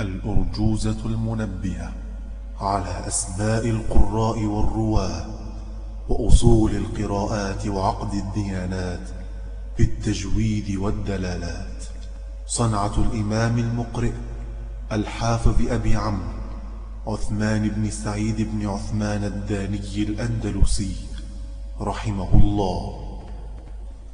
الأرجوزة المنبهة على أسماء القراء والرواة وأصول القراءات وعقد الديانات بالتجويد والدلالات. صنعة الإمام المقرئ الحافظ أبي عمرو عثمان بن سعيد بن عثمان الداني الأندلسي رحمه الله.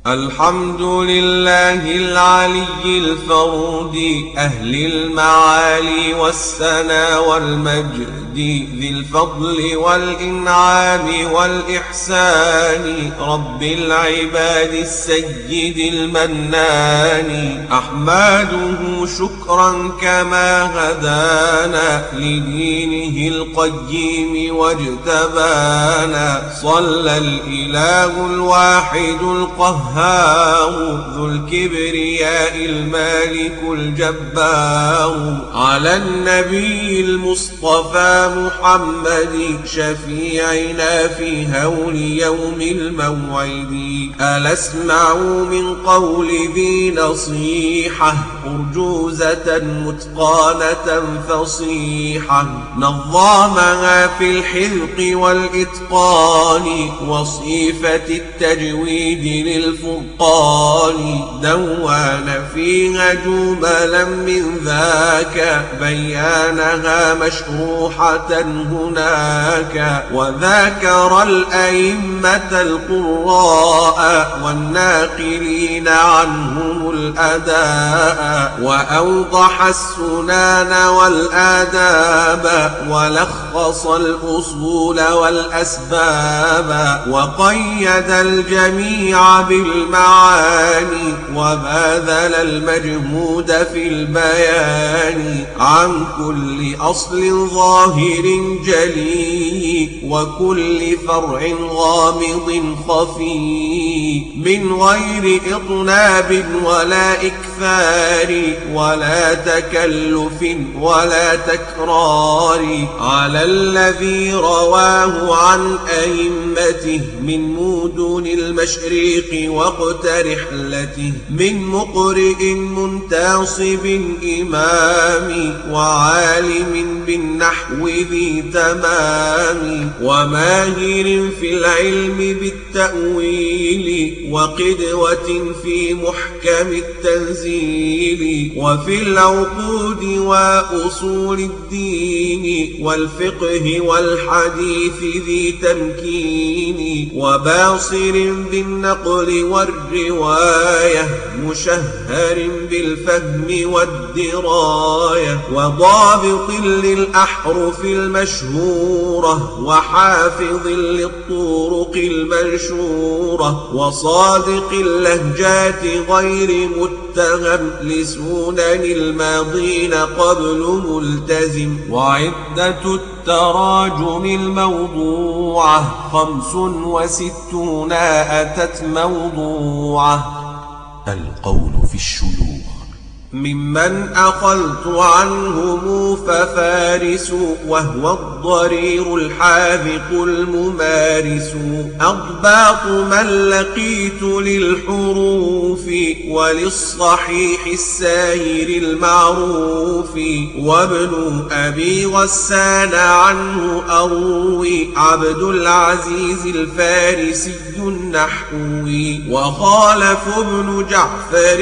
الحمد لله العلي الفرد أهل المعالي والسنا والمجد. ذي الفضل والإنعام والإحسان رب العباد السيد المنان. أحماده شكرا كما هدانا لدينه القيم واجتبانا. صلى الإله الواحد القهار ذو الكبرياء المالك الجبار. على النبي المصطفى محمد شفيعنا في هول يوم الموعد. ألا اسمعوا من قول ذي نصيحة أرجوزة متقانة فصيحة. نظامها في الحذق والإتقان وصيفة التجويد للفرقان. دوان فيها جملا من ذاك بيانها مشروحة هناك وذاكر الأئمة القراء والناقلين عنهم الأداء وأوضح السنان والآداب ولخص الأصول والأسباب وقيد الجميع بالمعاني وباذل المجهود في البيان عن كل أصل ظاهر جلي وكل فرع غامض خفي من غير إطناب ولا إكثار ولا تكلف ولا تكرار على الذي رواه عن أئمته من مودون المشريق وقت رحلته من مقرئ منتصب إمام وعالم بالنحو ذي تمام وماهر في العلم بالتأويل وقدوة في محكم التنزيل وفي العقود وأصول الدين والفقه والحديث ذي تمكين وباصر بالنقل والرواية مشهر بالفهم والدراية وضابط للأحرف المشهورة وحافظ للطرق المنشورة وصادق اللهجات غير متهم لسنن الماضين قبل ملتزم وعدة التراجم الموضوعة خمس وستون أتت موضوعة القول في الشيوخ ممن أخذت عنهم ففارس وهو الضرير الحاذق الممارس. أضباط من لقيت للحروف وللصحيح الساير المعروف. وابن أبي غسان عنه أروي عبد العزيز الفارسي النحوي. وخالف ابن جعفر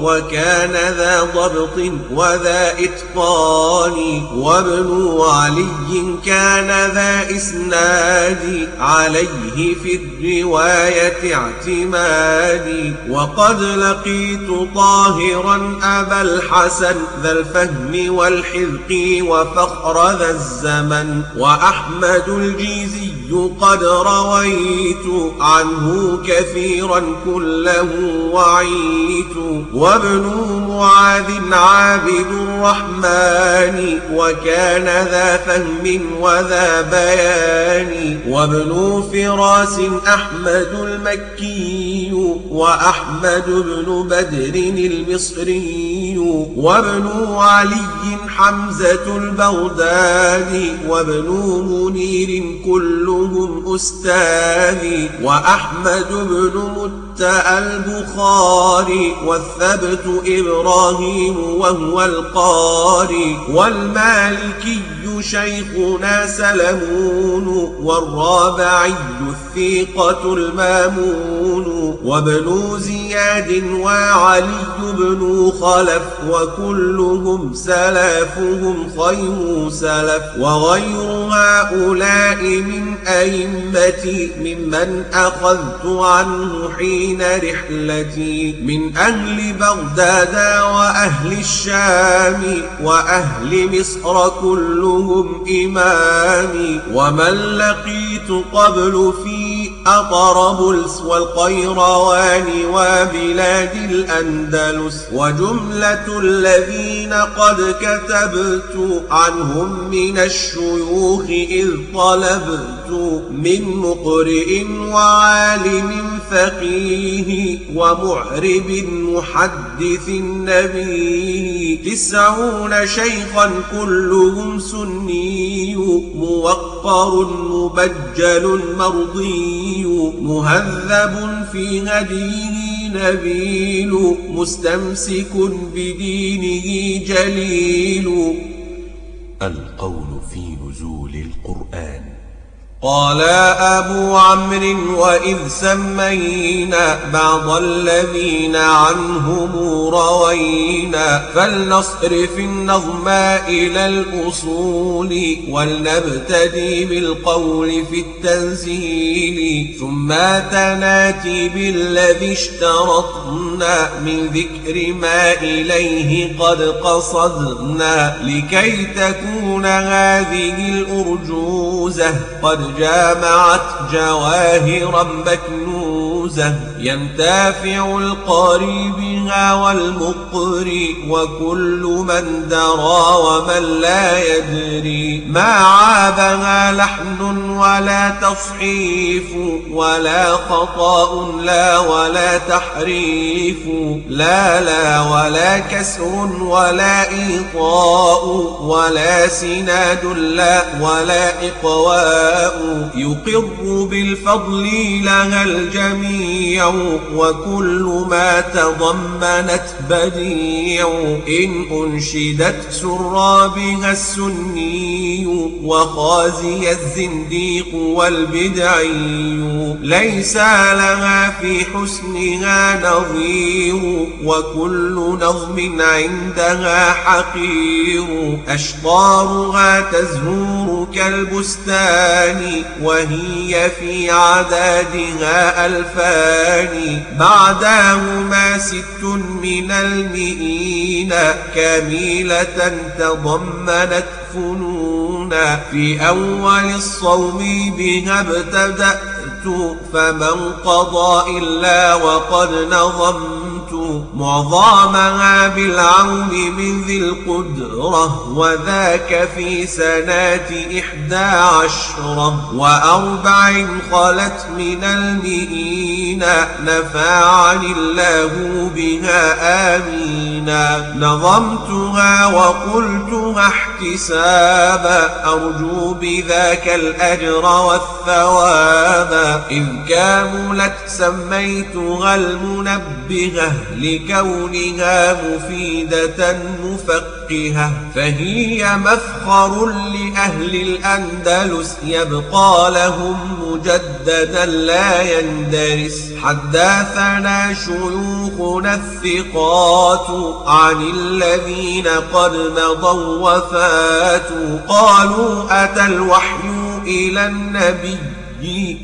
وكان ذا ضبط وذا إتقان وابن علي كان ذا إسناد عليه في الرواية اعتماد. وقد لقيت طاهرا أبا الحسن ذا الفهم والحذق وفخر ذا الزمن وأحمد الجيزي قد رويت عنه كثيرا كله وعيت. وابن معاذ عابد الرحمن وكان ذا فهم وذا بيان. وابن فراس أحمد المكي وأحمد بن بدر المصري. وابن علي حمزة البغدادي وابن منير كلهم أستاذي وأحمد بن انتهى البخاري والثبت إبراهيم وهو القاري والمالكي شيخنا سلمون والرابعي الثيقة المامون وابن زياد وعلي بن خلف وكلهم سلفهم خير سلف وغير هؤلاء من أئمتي ممن أخذت عنه حين رحلتي من أهل بغداد وأهل الشام وأهل مصر كلهم إمامي ومن لقيت قبل في أطربلس والقيروان وبلاد الأندلس وجملة الذين قد كتبت عنهم من الشيوخ إذ طلبت من مقرئ وعالم فقيه ومعرب محدث النبي تسعون شيخا كلهم سني موقر مبجل مرضي مهذب في هديه نبيل مستمسك بدينه جليل. القول في نزول القرآن. قال أبو عمرو وإذ سمينا بعض الذين عنهم روينا فلنصرف النظم إلى الأصول ولنبتدي بالقول في التنزيل. ثم تناتي بالذي اشترطنا من ذكر ما إليه قد قصدنا لكي تكون هذه الأرجوزة. قد جامعت جواهرا مكنوزة ينتافع القاري بها والمقري وكل من درى ومن لا يدري. ما عابها لحن ولا تصحيف ولا خطأ لا ولا تحريف. لا لا ولا كسر ولا إيطاء ولا سناد لا ولا إقواء. يقر بالفضل لها الجميع وكل ما تضمنت بديع إن أنشدت سر بها السني وخازي الزنديق والبدعي. ليس لها في حسنها نظير وكل نظم عندها حقير. أشطارها تزهور كالبستان وهي في عدادها ألفان بعدهما ست من المئين. كاملة تضمنت فنونا. في أول الصوم بها ابتدأت. فمن قضى إلا وقد نظمت معظمها بالعون من ذي القدرة وذاك في سنات إحدى عشرة وأربع خلت من المئين نفعني الله بها آمينا نظمتها وقلتها احتسابا أرجو بذاك الأجر والثواب. إذ كاملت سميتها المنبهة لكونها مفيدة مفقهة فهي مفخر لأهل الأندلس يبقى لهم مجددا لا يندرس. حدثنا شيوخنا الثقات عن الذين قد مضوا وفاتوا قالوا أتى الوحي إلى النبي؟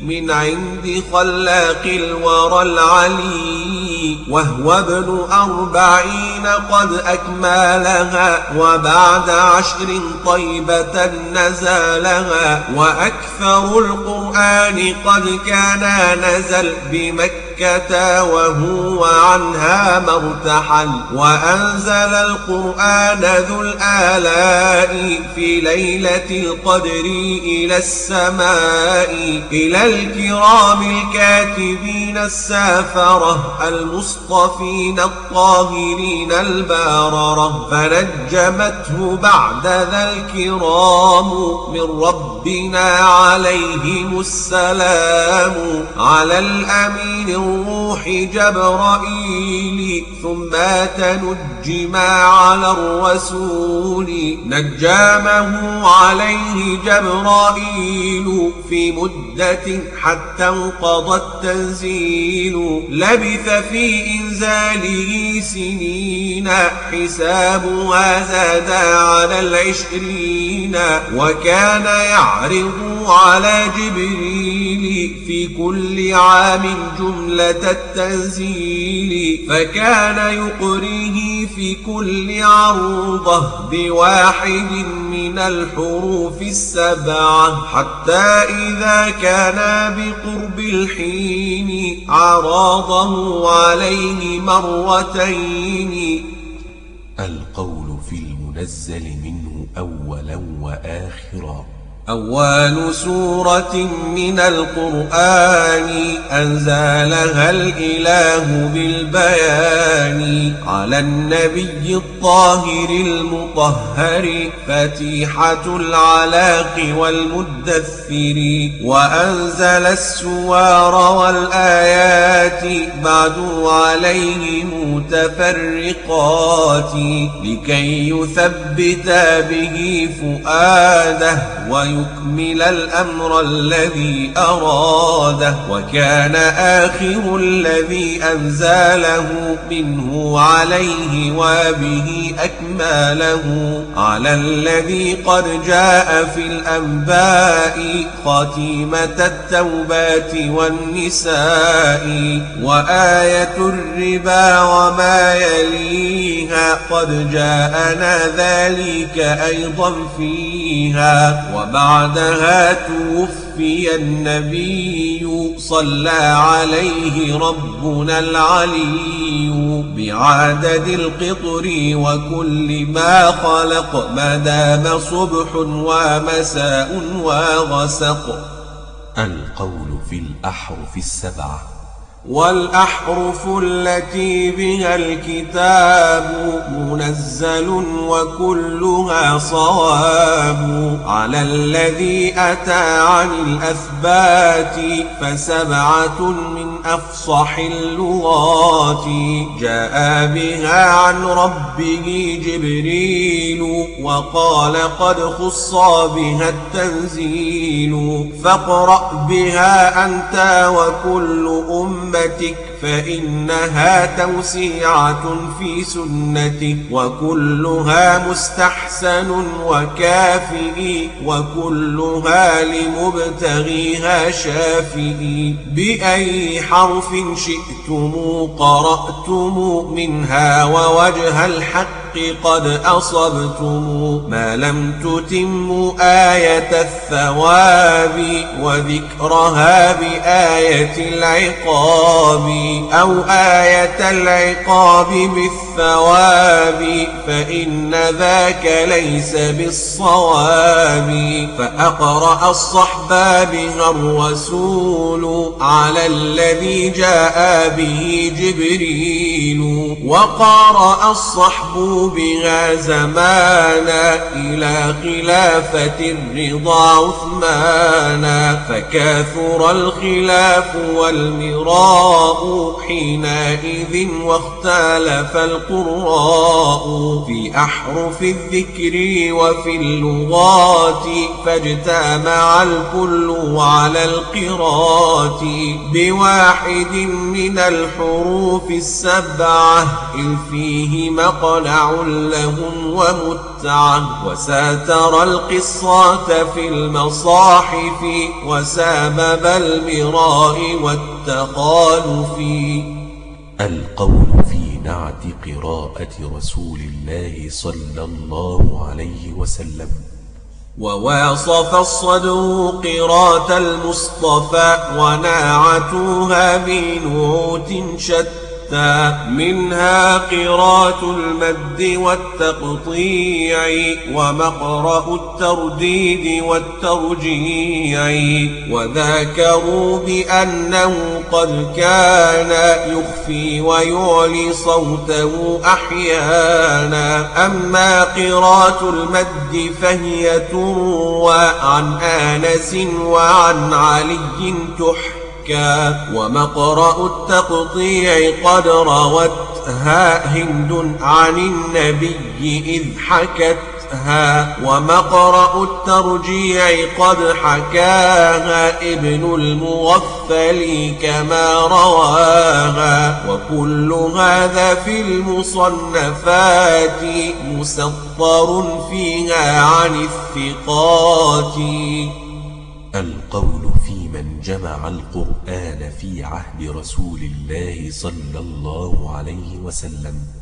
من عند خلاق الورى العلي وهو ابن أربعين قد أكملها وبعد عشر طيبة نزالها وأكثر القرآن قد كان نزل بمكة. وهو عنها مرتحل. وأنزل القرآن ذو الآلاء في ليلة القدر إلى السماء. إلى الكرام الكاتبين السافرة المصطفين الطاهرين الباررة. فنجمته بعد ذا الكرام من ربنا عليهم السلام. على الأمين بالروح جبرائيل ثم تنجما على الرسول. نجامه عليه جبرائيل في مدة حتى انقضى التنزيل. لبث في إنزاله سنين حسابها زاد على العشرين. وكان يعرض على جبريل في كل عام جملة. التنزيل فكان يقريه في كل عروضة بواحد من الحروف السبعة حتى إذا كان بقرب الحين عراضه عليه مرتين. القول في المنزل منه أولا وآخرا. أول سورة من القرآن أنزلها الإله بالبيان على النبي الطاهر المطهر فتيحة العلاق والمدثر وأنزل السوار والآيات بعد عليه متفرقات لكي يثبت به فؤاده ويكمل الأمر الذي أراده وكان آخر الذي أنزاله منه عليه وبه أكماله على الذي قد جاء في الأنباء خاتمة التوبات والنساء وآية الربا وما يليها قد جاءنا ذلك أيضا فيها وبعدها توفي النبي صلى عليه ربنا العلي بعدد القطر وكل ما خلق ما دام صبح ومساء وغسق. القول في الأحرف السبعة. والأحرف التي بها الكتاب منزل وكلها صواب على الذي أتى عن الأثبات فسبعة من أفصح اللغات جاء بها عن ربه جبريل وقال قد خص بها التنزيل فاقرأ بها أنت وكل أمتك. فإنها توسيعة في سنتك وكلها مستحسن وكافئ وكلها لمبتغيها شافئ بأي حرف شئتم قرأتم منها ووجه الحق قد أصبتم ما لم تتموا آية الثواب وذكرها بآية العقاب أو آية العقاب بالثواب فإن ذاك ليس بالصواب فأقرأ الصحب بها الرسول على الذي جاء به جبريل وقرأ الصحب بها زمانا إلى خلافة الرضا عثمانا فكاثر الخلاف والمراء حينئذ واختلف القراء في أحرف الذكر وفي اللغات فاجتمع الكل على القراءة بواحد من الحروف السبعة إذ فيه مقنع لهم ومتعة وساتر القصات في المصاحف وسبب المراء والتخالف القول في نعت قراءة رسول الله صلى الله عليه وسلم. وواصف الصدر قراءة المصطفى وناعتها بنعوت شتى. منها قراءة المد والتقطيع ومقرأ الترديد والترجيع وذاكروا بأنه قد كان يخفي ويعلي صوته أحيانا. أما قراءة المد فهي تروى عن آنس وعن علي تحكى ومقرأ التقطيع قد روتها هند عن النبي إذ حكت ها ومقرأ الترجيع قد حكاها ابن المغفل كما رواها وكل هذا في المصنفات مسطر فيها عن الثقات القول جمع القرآن في عهد رسول الله صلى الله عليه وسلم.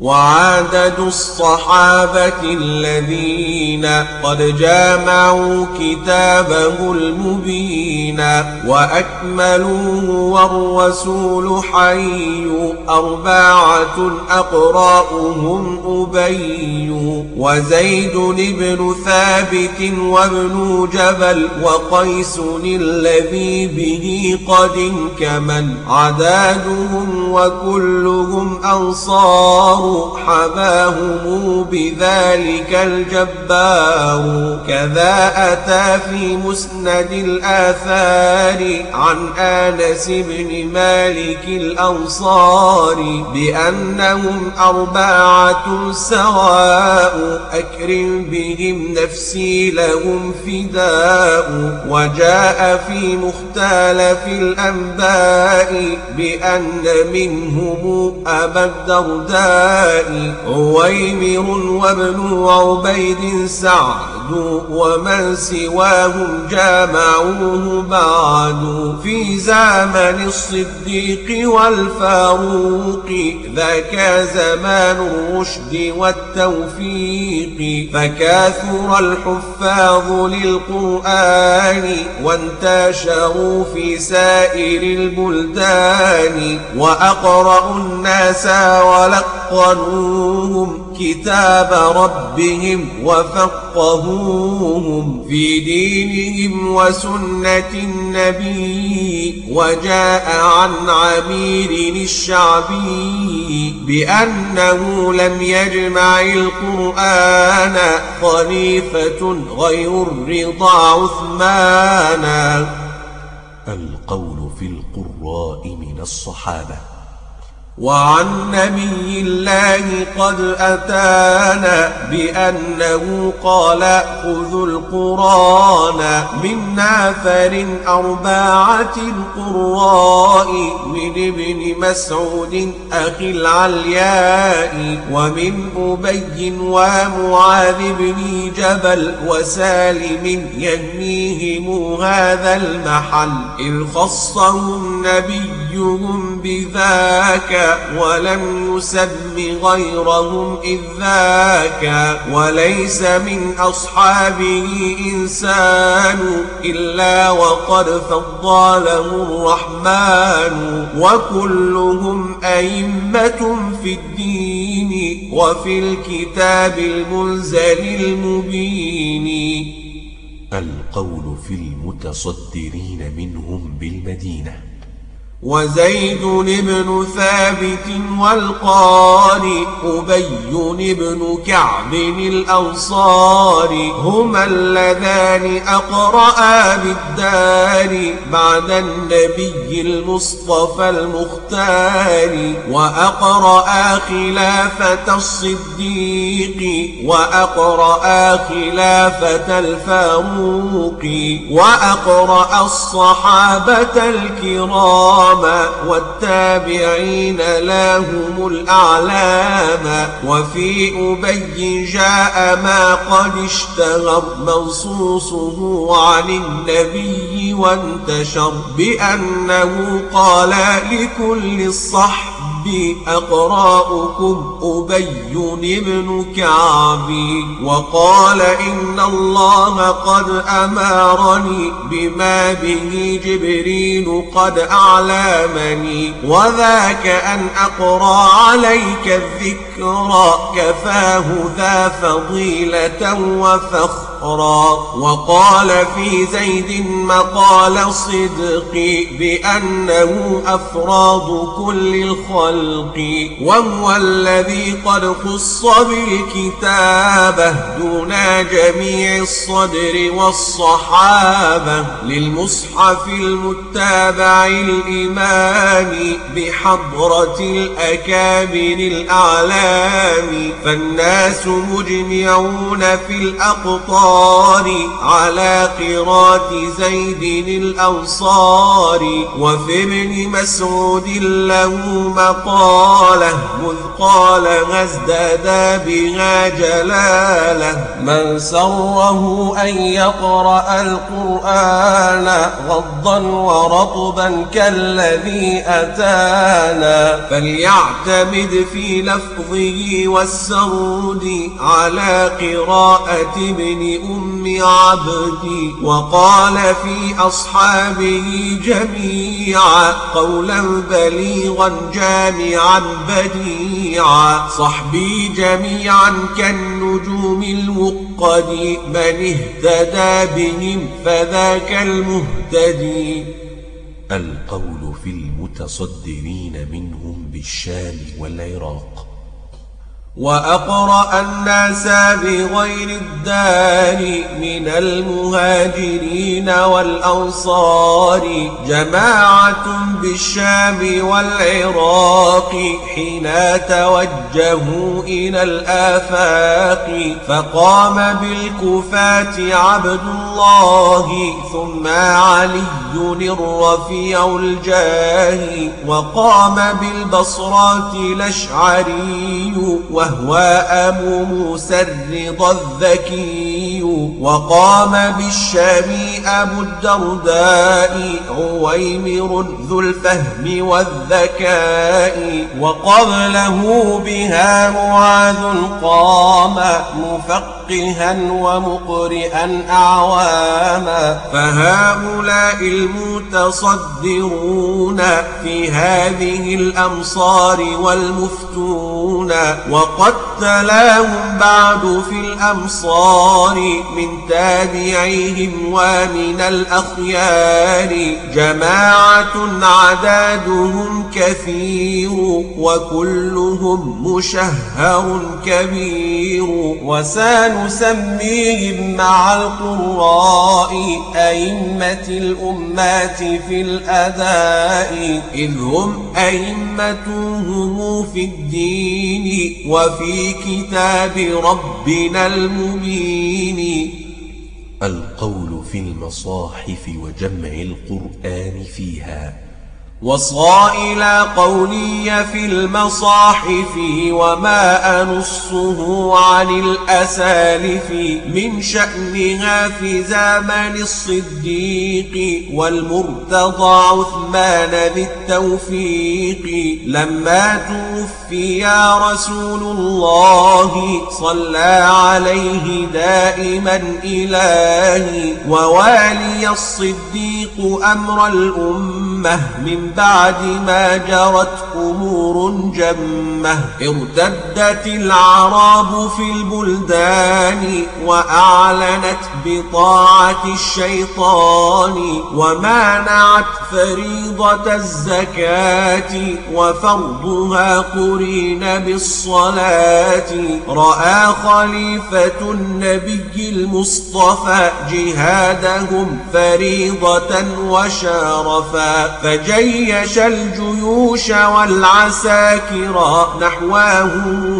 وعدد الصحابة الذين قد جامعوا كتابه المبين وأكملوه والرسول حي أربعة أقراؤهم أبي وزيد بن ثابت وابن جبل وقيس الذي به قد انكمل عدادهم وكلهم أنصار حباهم بذلك الجبار كذا أتى في مسند الآثار عن آنس بن مالك الأنصار بأنهم أربعة سواء أكرم بهم نفسي لهم فداء وجاء في مختلف الأنباء بأن منهم أبا الدرداء عويمر وابن عبيد سعد ومن سواهم جامعوه بعد. في زمن الصديق والفاروق ذاك زمان الرشد والتوفيق. فكاثر الحفاظ للقرآن وانتشروا في سائر البلدان. وأقرأوا الناس ولقنوهم كتاب ربهم وفقهوهم في دينهم وسنة النبي وجاء عن عمير الشعبي بأنه لم يجمع القرآن خليفة غير الرضا عثمان القول في القراء من الصحابة. وعن نبي الله قد أتانا بأنه قال خذوا القرآن من نافر أربعة القراء من ابن مسعود أخي العلياء ومن أبي ومعاذ بن جبل وسالم يهنيهم هذا المحل إذ خصهم نبيهم بذاك ولم يسم غيرهم إذ ذاك وليس من أصحابه إنسان إلا وقد فضله الرحمن وكلهم أئمة في الدين وفي الكتاب المنزل المبين. القول في المتصدرين منهم بالمدينة. وزيد بن ثابت والقاري أبي بن كعب الأنصار هما اللذان أقرأ بالدار بعد النبي المصطفى المختار وأقرأ خلافة الصديق وأقرأ خلافة الفاروق وأقرأ الصحابة الكرام. والتابعين لهم الأعلام وفي أبي جاء ما قد اشتهر منصوصه عن النبي وانتشر بأنه قال لكل الصحب ربي أقراؤكم أبي بن كعب وقال إن الله قد أمرني بما به جبريل قد أعلمني وذاك أن أقرأ عليك الذكر كفاه ذا فضيلة وفخر. فقرا وقال في زيد مقال الصدق بأنه أفراد كل الخلق وهو الذي قد خص بالكتابة دون جميع الصدر والصحابة للمصحف المتابع الإمام بحضرة الأكابر الأعلام فالناس مجمعون في الأقطار على قراءة زيد الأنصار وفي ابن مسعود له مقالة مذ قال غزداد بها جلاله من سره أن يقرأ القرآن غضا ورطبا كالذي أتانا فليعتمد في لفظه والسرد على قراءة ابن أم عبد وقال في أصحابه جميعا قولا بليغا جامعا بديعا صحبي جميعا كالنجوم المقد من اهتدى بهم فذاك المهتدي. القول في المتصدرين منهم بالشام والعراق. وأقرأ الناس بغير الدار من المهاجرين والأنصار. جماعة بالشام والعراق حين توجهوا إلى الآفاق. فقام بالكفاة عبد الله ثم علي الرفيع الجاه وقام بالبصرات الأشعري وهو موسى الرضا الذكي وقام بالشام أبو الدرداء عويمر ذو الفهم والذكاء وقبله بها معاذ قام مفقها ومقرئا أعواما فهؤلاء المتصدرون في هذه الأمصار والمفتون وقد تلاهم بعد في الأمصار من تابعيهم ومن الأخيار. جماعة عدادهم كثير وكلهم مشهر كبير. وسنسميهم مع القراء أئمة الأمات في الأداء. إذ هم أئمتهم في الدين وفي كتاب ربنا المبين. القول في المصاحف وجمع القرآن فيها. وصائل قولي في المصاحف وما أنصه عن الأسالف من شأنها في زمن الصديق والمرتضى عثمان ذي التوفيق لما توفي رسول الله صلى عليه دائما إلهي ووالي الصديق أمر الأمة من بعد ما جرت أمور جمة. ارتدت العراب في البلدان وأعلنت بطاعة الشيطان ومانعت فريضة الزكاة وفرضها قرين بالصلاة. رأى خليفة النبي المصطفى جهادهم فريضة وشارفا. فجيش الجيوش والعساكر نحواه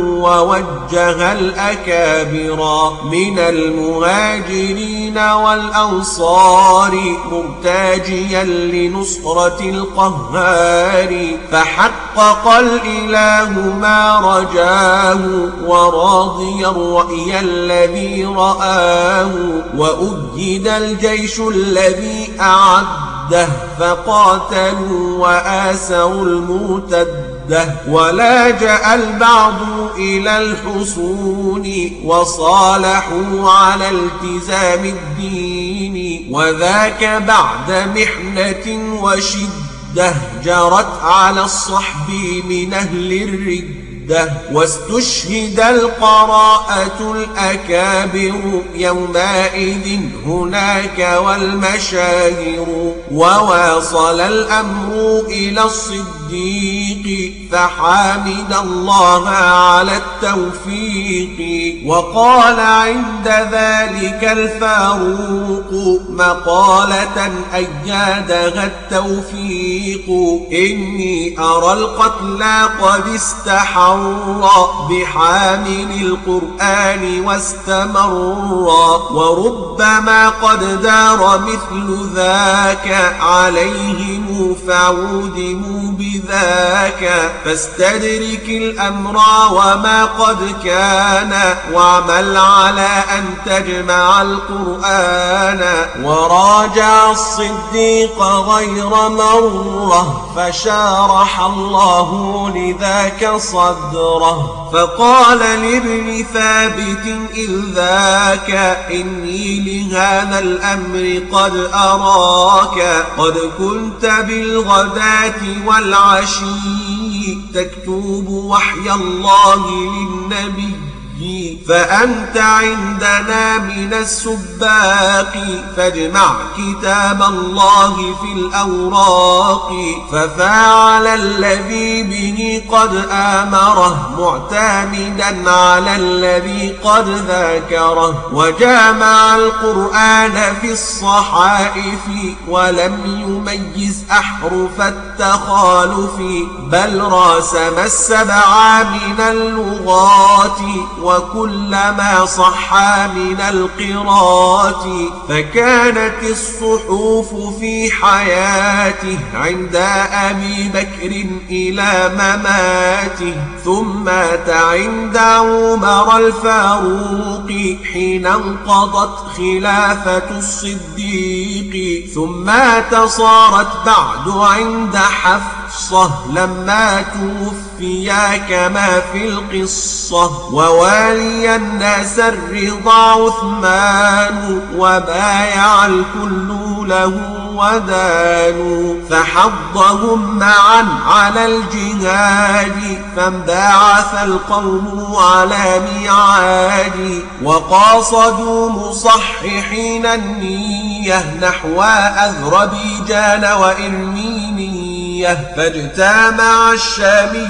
ووجه الأكابر من المهاجرين والأنصار مرتاجيا لنصرة القهار فحقق الإله ما رجاه وراضي الرأي الذي رآه وأجد الجيش الذي أعد المرتدة فقاتلوا وآسروا المرتدة ولاجأ البعض إلى الحصون وصالحوا على التزام الدين وذاك بعد محنة وشدة جرت على الصحب من أهل الرد الردة واستشهد القراءة الأكابر يومئذ هناك والمشاهر وواصل الأمر إلى الصديق فحامد الله على التوفيق وقال عند ذلك الفاروق مقالة أيادها التوفيق إني أرى القتلى قد استحر بحامل القرآن واستمر وربما قد دار مثل ذاك عليهم فعودموا بذاك فاستدرك الأمر وما قد كان واعمل على أن تجمع القرآن وراجع الصديق غير مرة فشارح الله لذاك صدره فقال لابن ثابت إذ ذاك إني لهذا الأمر قد أراك قد كنت بالغداة والعشي تكتب وحي الله للنبي. فأنت عندنا من السباق فاجمع كتاب الله في الأوراق ففعل الذي به قد آمره معتمدا على الذي قد ذاكره وجامع القرآن في الصحائف ولم يميز أحرف التخالف بل راسم السبع من اللغات وكل ما صح من القراءات فكانت الصحوف في حياته عند أبي بكر إلى مماته ثم عند عمر الفاروق حين انقضت خلافة الصديق ثم تصارت بعد عند حفصة لما توفيا كما في القصة ووالي الناس الرضا عثمان وبايع الكل له ودانوا فحضهم معا على الجهاد فانبعث القوم على ميعاد وقاصدوا مصححين النية نحو أذربيجان وإرمينية فاجتمع الشامي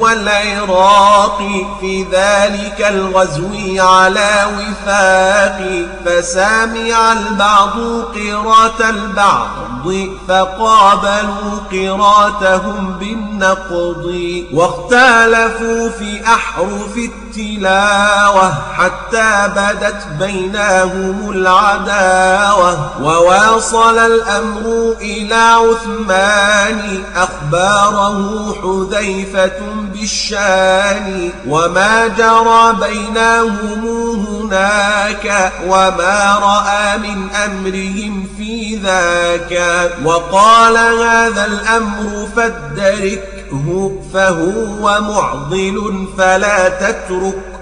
والعراق في ذلك الغزو على وفاق فسامع البعض قراءة البعض فقابلوا قراتهم بالنقض واختلفوا في أحرف التلاوة حتى بدت بينهم العداوة وواصل الأمر إلى عثمان أخباره حذيفة بالشان وما جرى بينهم هناك وما رأى من أمرهم في ذاك وقال هذا الأمر فادركه فهو معضل فلا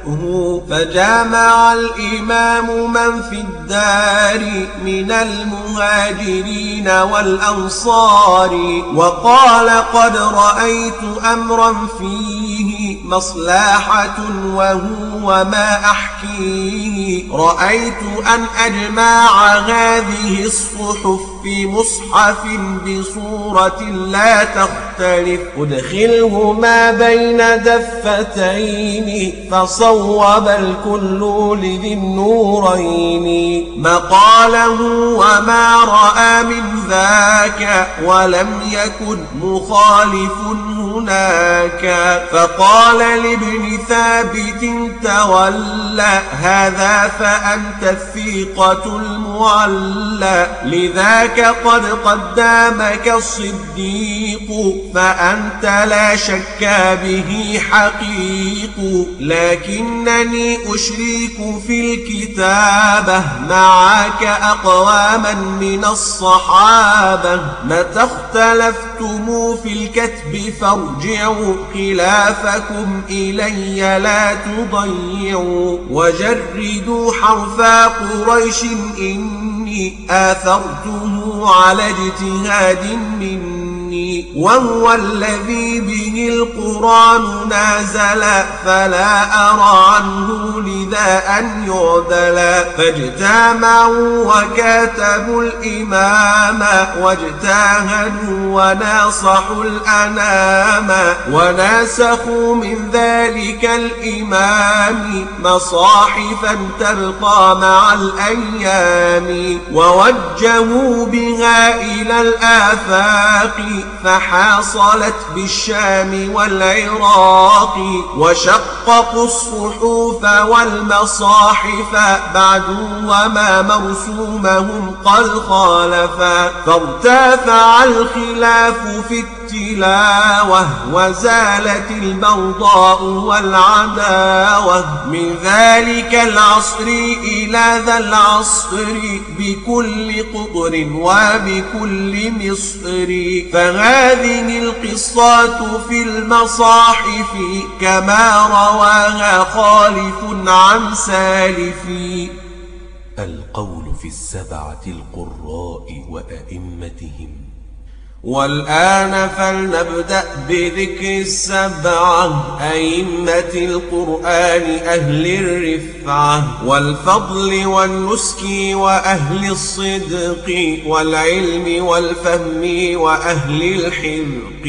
تتركه فجامع الإمام من في الدار من المهاجرين والأنصار وقال قد رأيت أمرا فيه مصلحة وهو ما أحكيه رأيت أن أجمع هذه الصحف في مصحف بصورة لا تختلف. أدخله ما بين دفتين فصوب الكل لذي النورين. مقاله وما رأى من ذاك ولم يكن مخالف هناك. فقال لابن ثابت تولى هذا فأنت الثيقة المعلى لذاك قد قدامك الصديق فأنت لا شك به حقيق. لكنني أشريك في الكتابة معك أقواما من الصحابة. متى اختلفتم في الكتب فارجعوا خلافكم إلي لا تضيعوا. وجردوا حرف قريش إني آثرته على اجتهاد مني وهو الذي به القرآن نازل فلا أرى عنه لذا أن يعدل. فاجتمعوا وكاتبوا الإمام واجتهدوا وناصحوا الأنام وناسخوا من ذلك الإمام مصاحفا تبقى مع الأيام. ووجهوا بها إلى الآفاق. فحاصلت بالشام والعراق وشققوا الصحوف والمصاحف بعد وما مرسومهم قد خالفا فارتفع الخلاف في التلاوة وزالت البغضاء والعداوة من ذلك العصر إلى ذا العصر بكل قطر وبكل مصر. فهذه القصات في المصاحف كما رواها خالف عن سالف. القول في السبعة القراء وأئمتهم. والآن فلنبدأ بذكر السبعة أئمة القرآن أهل الرفعة والفضل والنسك وأهل الصدق والعلم والفهم وأهل الحذق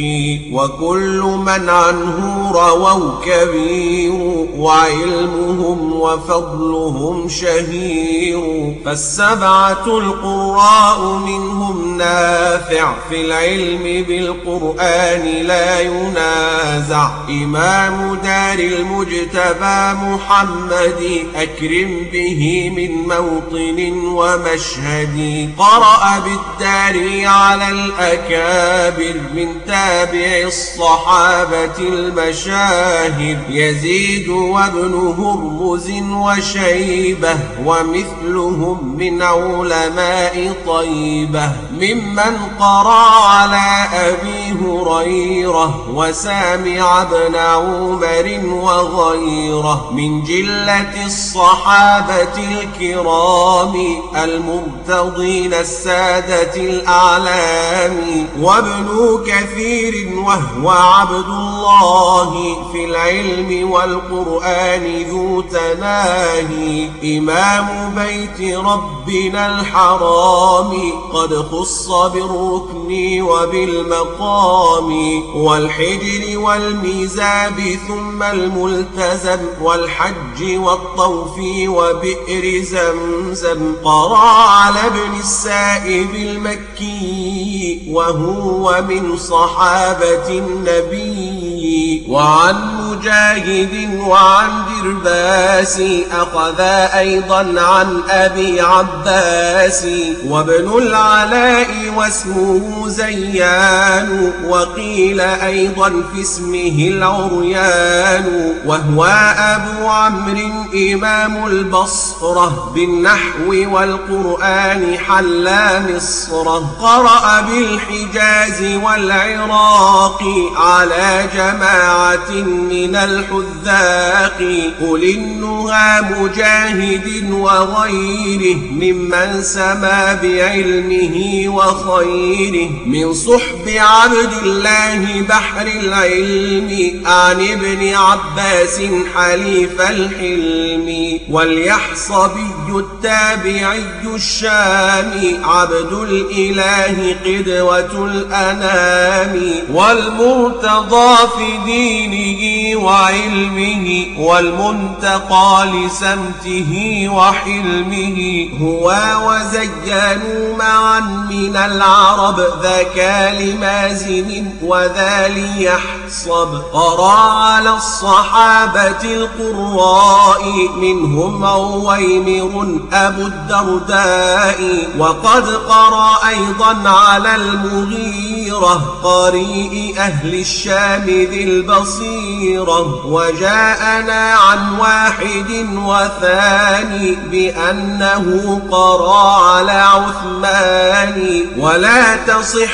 وكل من عنه رووا كبير وعلمهم وفضلهم شهير. فالسبعة القراء منهم نافع في العلم العلم بالقرآن لا ينازع. إمام دار المجتبى محمد أكرم به من موطن ومشهد. قرأ بالدار على الأكابر من تابع الصحابة المشاهد. يزيد وابن هرمز وشيبة ومثلهم من علماء طيبة. ممن قرأ على أبي هريرة وسامع بن عمر وغيره من جلة الصحابة الكرام المرتضين السادة الأعلام وابن كثير وهو عبد الله في العلم والقرآن ذو تناهي. إمام بيت ربنا الحرام قد خص بالركن وبالمقام والحجر والميزاب ثم الملتزم والحج والطوف وبئر زمزم قرى على ابن السائب المكي وهو من صحابة النبي وعن مجاهد وعن درباس أخذ أيضا عن أبي عباس وابن العلاء واسمه زيان وقيل أيضا في اسمه العريان وهو أبو عمرو إمام البصرة بالنحو والقرآن حلا مصرة قرأ بالحجاز والعراق على جماعة من الحذاق قل إنها مجاهد وغيره ممن سما بعلمه وخيره من صحب عبد الله بحر العلم عن ابن عباس حليف الحلم. واليحصبي التابعي الشامي عبد الإله قدوة الأنام. والمرتضى في دينه وعلمه والمنتقى لسمته وحلمه. هو وزينوا معا من العرب ذاك لمازن وذا ليحصب قرى على الصحابة القراء منهم عويمر أبو الدرداء وقد قرى أيضا على المغيرة قريء أهل الشام ذي البصيرة وجاءنا عن واحد وثاني بأنه قرى على عثمان ولا تصح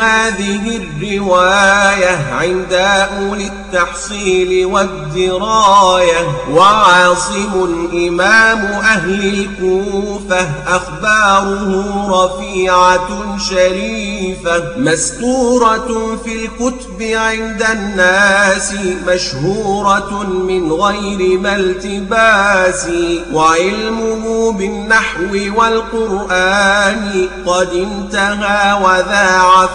هذه الرواية عند أولي التحصيل والدراية. وعاصم إمام أهل الكوفة أخباره رفيعة شريفة. مستورة في الكتب عند الناس مشهورة من غير ما التباس. وعلمه بالنحو والقرآن قد انتهى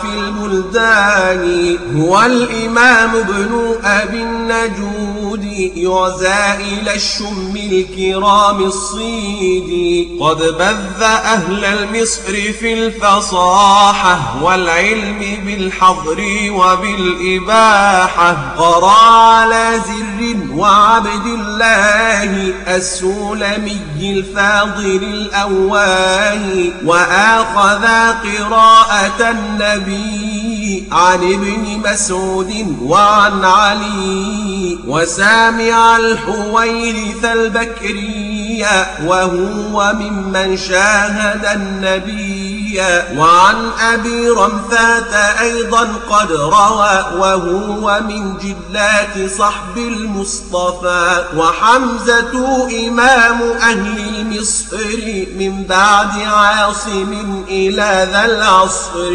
في البلدان هو الإمام ابن أبي النجود يعزى إلى الشم الكرام الصيد. قد بذ أهل المصر في الفصاحة والعلم بالحضر وبالإباحة. قرى على زر وعبد الله السولمي الفاضل الأواه وآخذ قراءة النبي عن ابن مسعود وعن علي وسامع الحويرث البكري وهو ممن شاهد النبي. وعن أبي رمثات أيضا قد روى وهو من جلات صحب المصطفى وحمزة إمام أهل المصر من بعد عاصم إلى ذا العصر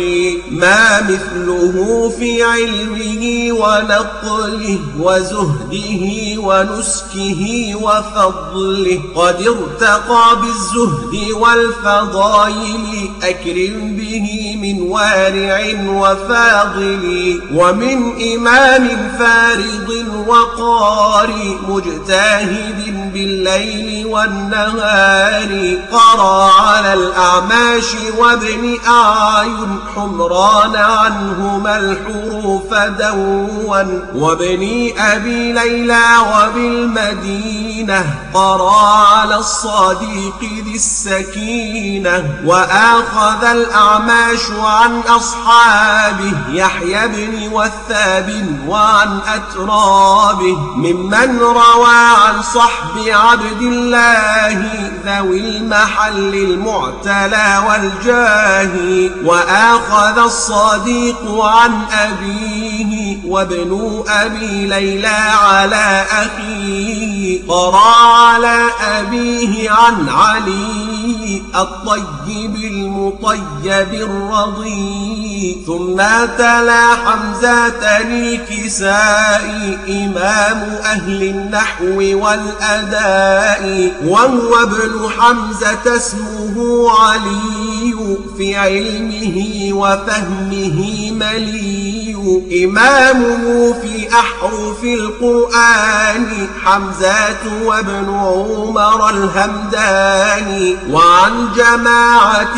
ما مثله في علمه ونقله وزهده ونسكه وفضله قد ارتقى بالزهد والفضائل أكرم به من وارع وفاضل ومن إمام فارض وقاري مجتهد بالليل والنهار قرى على الأعماش وابن أعين حمران عنهما الحروف دون وابن أبي ليلى وبالمدينة قرى على الصديق ذي السكينة وآخذ الأعماش عن أصحابه يحيى بن وثاب وعن أترابه. ممن روى عن صحب عبد الله ذوي المحل المعتلى والجاه وآخذ الصديق عن أبيه وابن أبي ليلى على أخيه. قرى على أبيه عن علي الطيب المطيب الرضي ثم تلا حمزة الكساء إمام أهل النحو والأداء. وهو ابن حمزة اسمه علي في علمه وفهمه ملي إمامه في أحرف القرآن حمزة وابن عمر الهمداني. وعن جماعة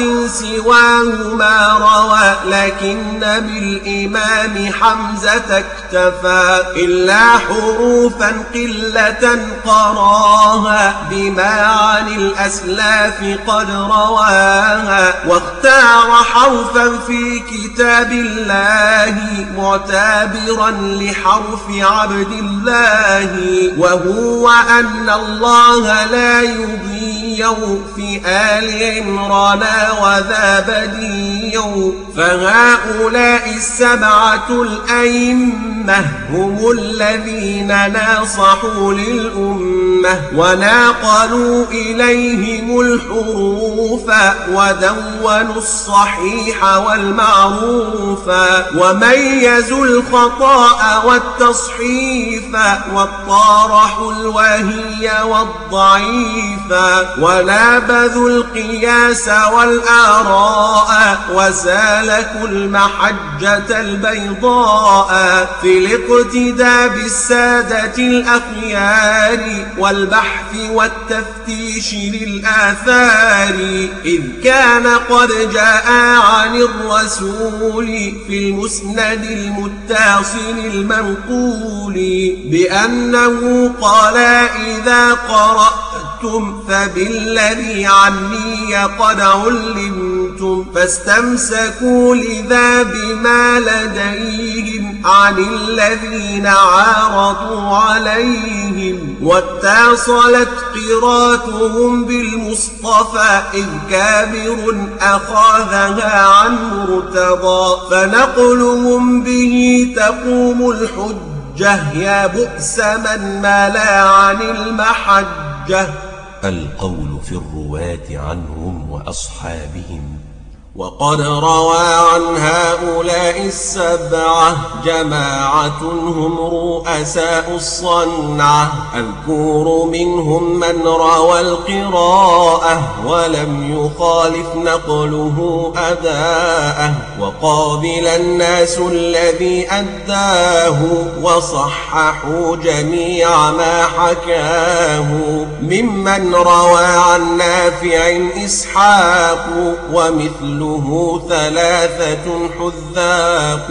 سواه ما روى لكن بالإمام حمزة اكتفى. إلا حروفا قلة قراها بما عن الأسلاف قد رواها. واختار حرفا في كتاب الله معتبرا لحرف عبد الله. وهو أن الله لا يضيع في آل عمران وذا بديع فهؤلاء السبعة الأئمة هم الذين ناصحوا للأمة وناقلوا إليهم الحروف ودونوا الصحيح والمعروف وميزوا الخطاء والتصحيف والطارحوا الوهي والضعيف ونابذوا القياس والآراء وسالكوا المحجة البيضاء في الاقتداء بالسادة الأخيار والبحث والتفتيش للآثار إذ كان قد جاء عن الرسول في المسند المتصل المنقول بأنه قال إذا قرأتم فبالذي عني قد علمتم فاستمسكوا لذا بما لديهم عن الذين عارضوا عليهم واتصلت قراتهم بالمصطفى إذ كابر أخاذها عن مرتضى فنقلهم به تقوم الحجة يا بؤس من ملا عن المحجة القول في الرواة عنهم وأصحابهم وقد روى عن هؤلاء السبعة جماعة هم رؤساء الصنعة. أذكر منهم من روى القراءة ولم يخالف نقله أداءه. وقابل الناس الذي أداه وصححوا جميع ما حكاه. ممن روى عن نافع إسحاق ومثل مثله ثلاثة حذاق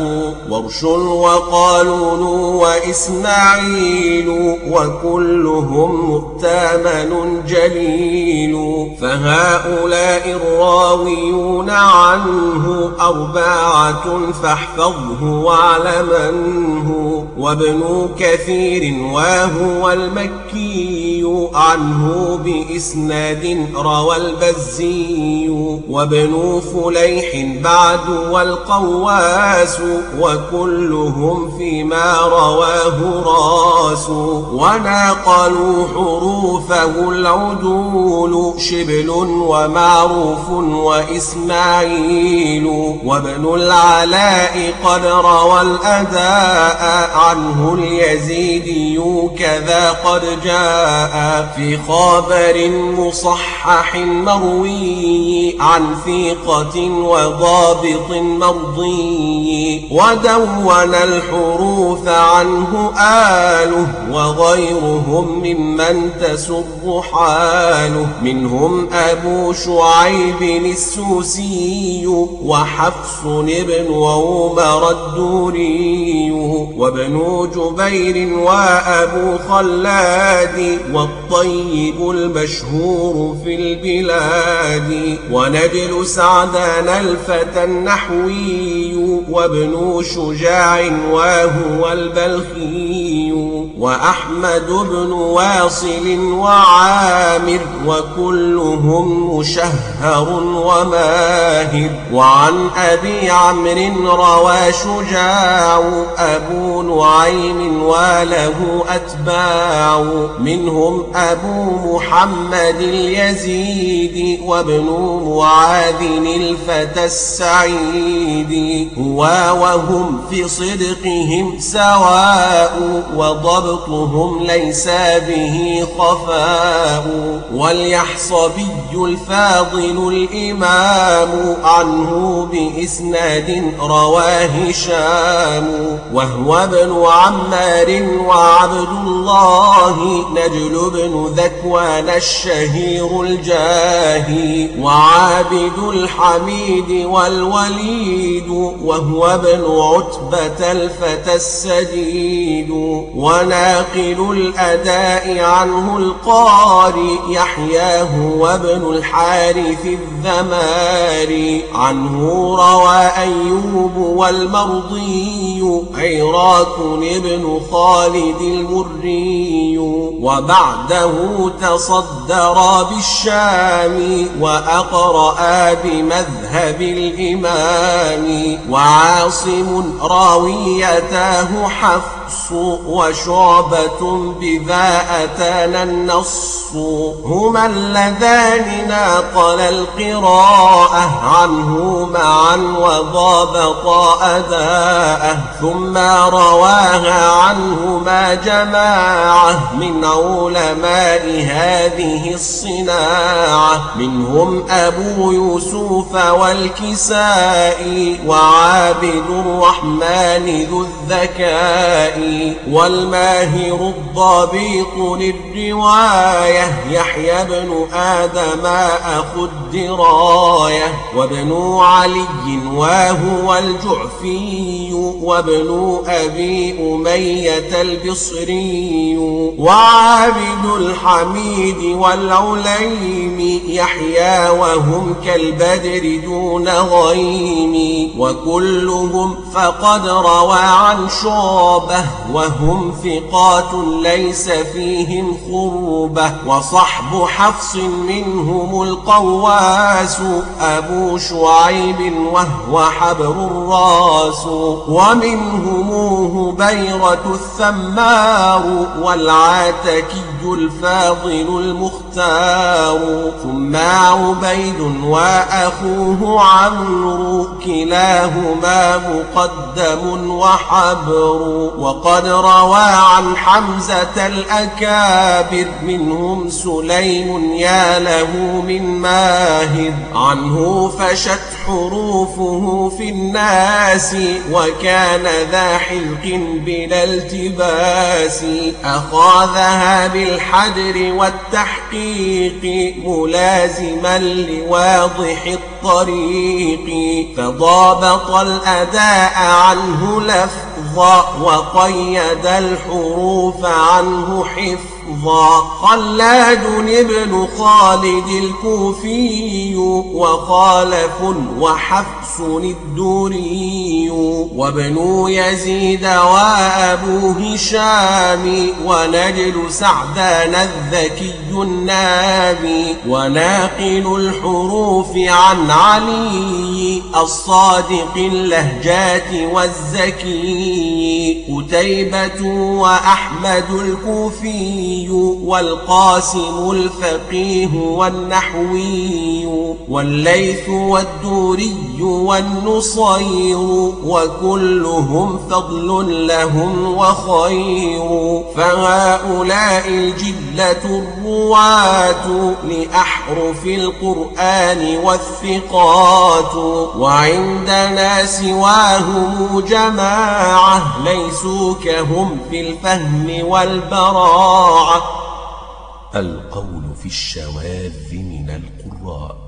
ورش وقالون وإسماعيل وكلهم مؤتمن جليل فهؤلاء الراويون عنه أربعة فاحفظه واعلمنه وابن كثير وهو المكي عنه بإسناد روى البزي وابن فليح بعد والقواس وكلهم فيما رواه راس وناقلوا حروفه العدول شبل ومعروف وإسماعيل وابن العلاء قد روى الأداء عنه اليزيدي كذا قد جاء في خبر مصحح مروي عن ثقة وضابط مرضي ودون الحروف عنه آله وغيرهم ممن تسر حاله. منهم أبو شعيب السوسي وحفص بن عمر الدوري وابن جبير وأبو خلاد والطيب المشهور في البلاد. ونجل سعدان الفتى النحوي وابن شجاع وهو البلخي وأحمد بن واصل وعامر وكلهم مشهر وماهر وعن أبي عمرو روى شجاع أبو نعيم وله أتباع منهم أبو محمد اليزيد وابن معاذ الفتى السعيد؟ هو وهم في صدقهم سواء وضبطهم ليس به خفاء. واليحصبي الفاضل الإمام عنه بإسناد رواه شام وهو ابن عمار وعبد الله نجل بن ذكوان الشهير الجاهي وعابد الحميد والوليد وهو ابن عتبة الفتى السديد. وناقل الأداء عنه القاري يحياه وابن الحارث الذماري. عنه روى أيوب والمرضي عراك ابن خالد المري. وبعده تصدر بالشام وأقرأ بمذهب الإمام وعاصم راويتاه حفص وشعبة بذا أتانا النص هما اللذان ناقل القراءة عنه معا وضابطا أداءه ثم رواها عنهما جماعة من علماء هذه الصناعة منهم أبو يوسف والكساء وعابد الرحمن ذو الذكاء والماهر الضبيط للرواية يحيى بن آدم أخو الدراية وابن علي وهو الجعفي وابن أبي أمية البصري وعابد الحميد والعليم يحيى وهم كالبدر دون غيم وكلهم فقد روى عن شعبة وهم ثقات ليس فيهم خربة وصحب حفص منهم القواس أبو شعيب وهو حبر الراس. ومنهم هبيرة الثمار والعاتكي الفاضل المختار. ثم عبيد وأخوه عمرو كلاهما مقدم وحبر. وقد روى عن حمزة الأكابر منهم سليم يا له من ماهر عنه فشت حروفه في الناس وكان ذا حلق بلا التباس أخاذها بالحدر والتحقيق ملازما لواضح الطريق فضابط الأداء عنه وقيد الحروف عنه حفظا. حفظا خلاد ابن خالد الكوفي وخالف وحفص الدوري وابن يزيد وأبو هشام ونجل سعدان الذكي النابي وناقل الحروف عن علي الصادق اللهجات والزكي قتيبة وأحمد الكوفي والقاسم الفقيه والنحوي والليث والدوري والنصير وكلهم فضل لهم وخير فهؤلاء الجلة الرواة لأحرف القرآن والثقات وعندنا سواهم جماعة ليسوا كهم في الفهم والبراعة القول في الشواذ من القراء.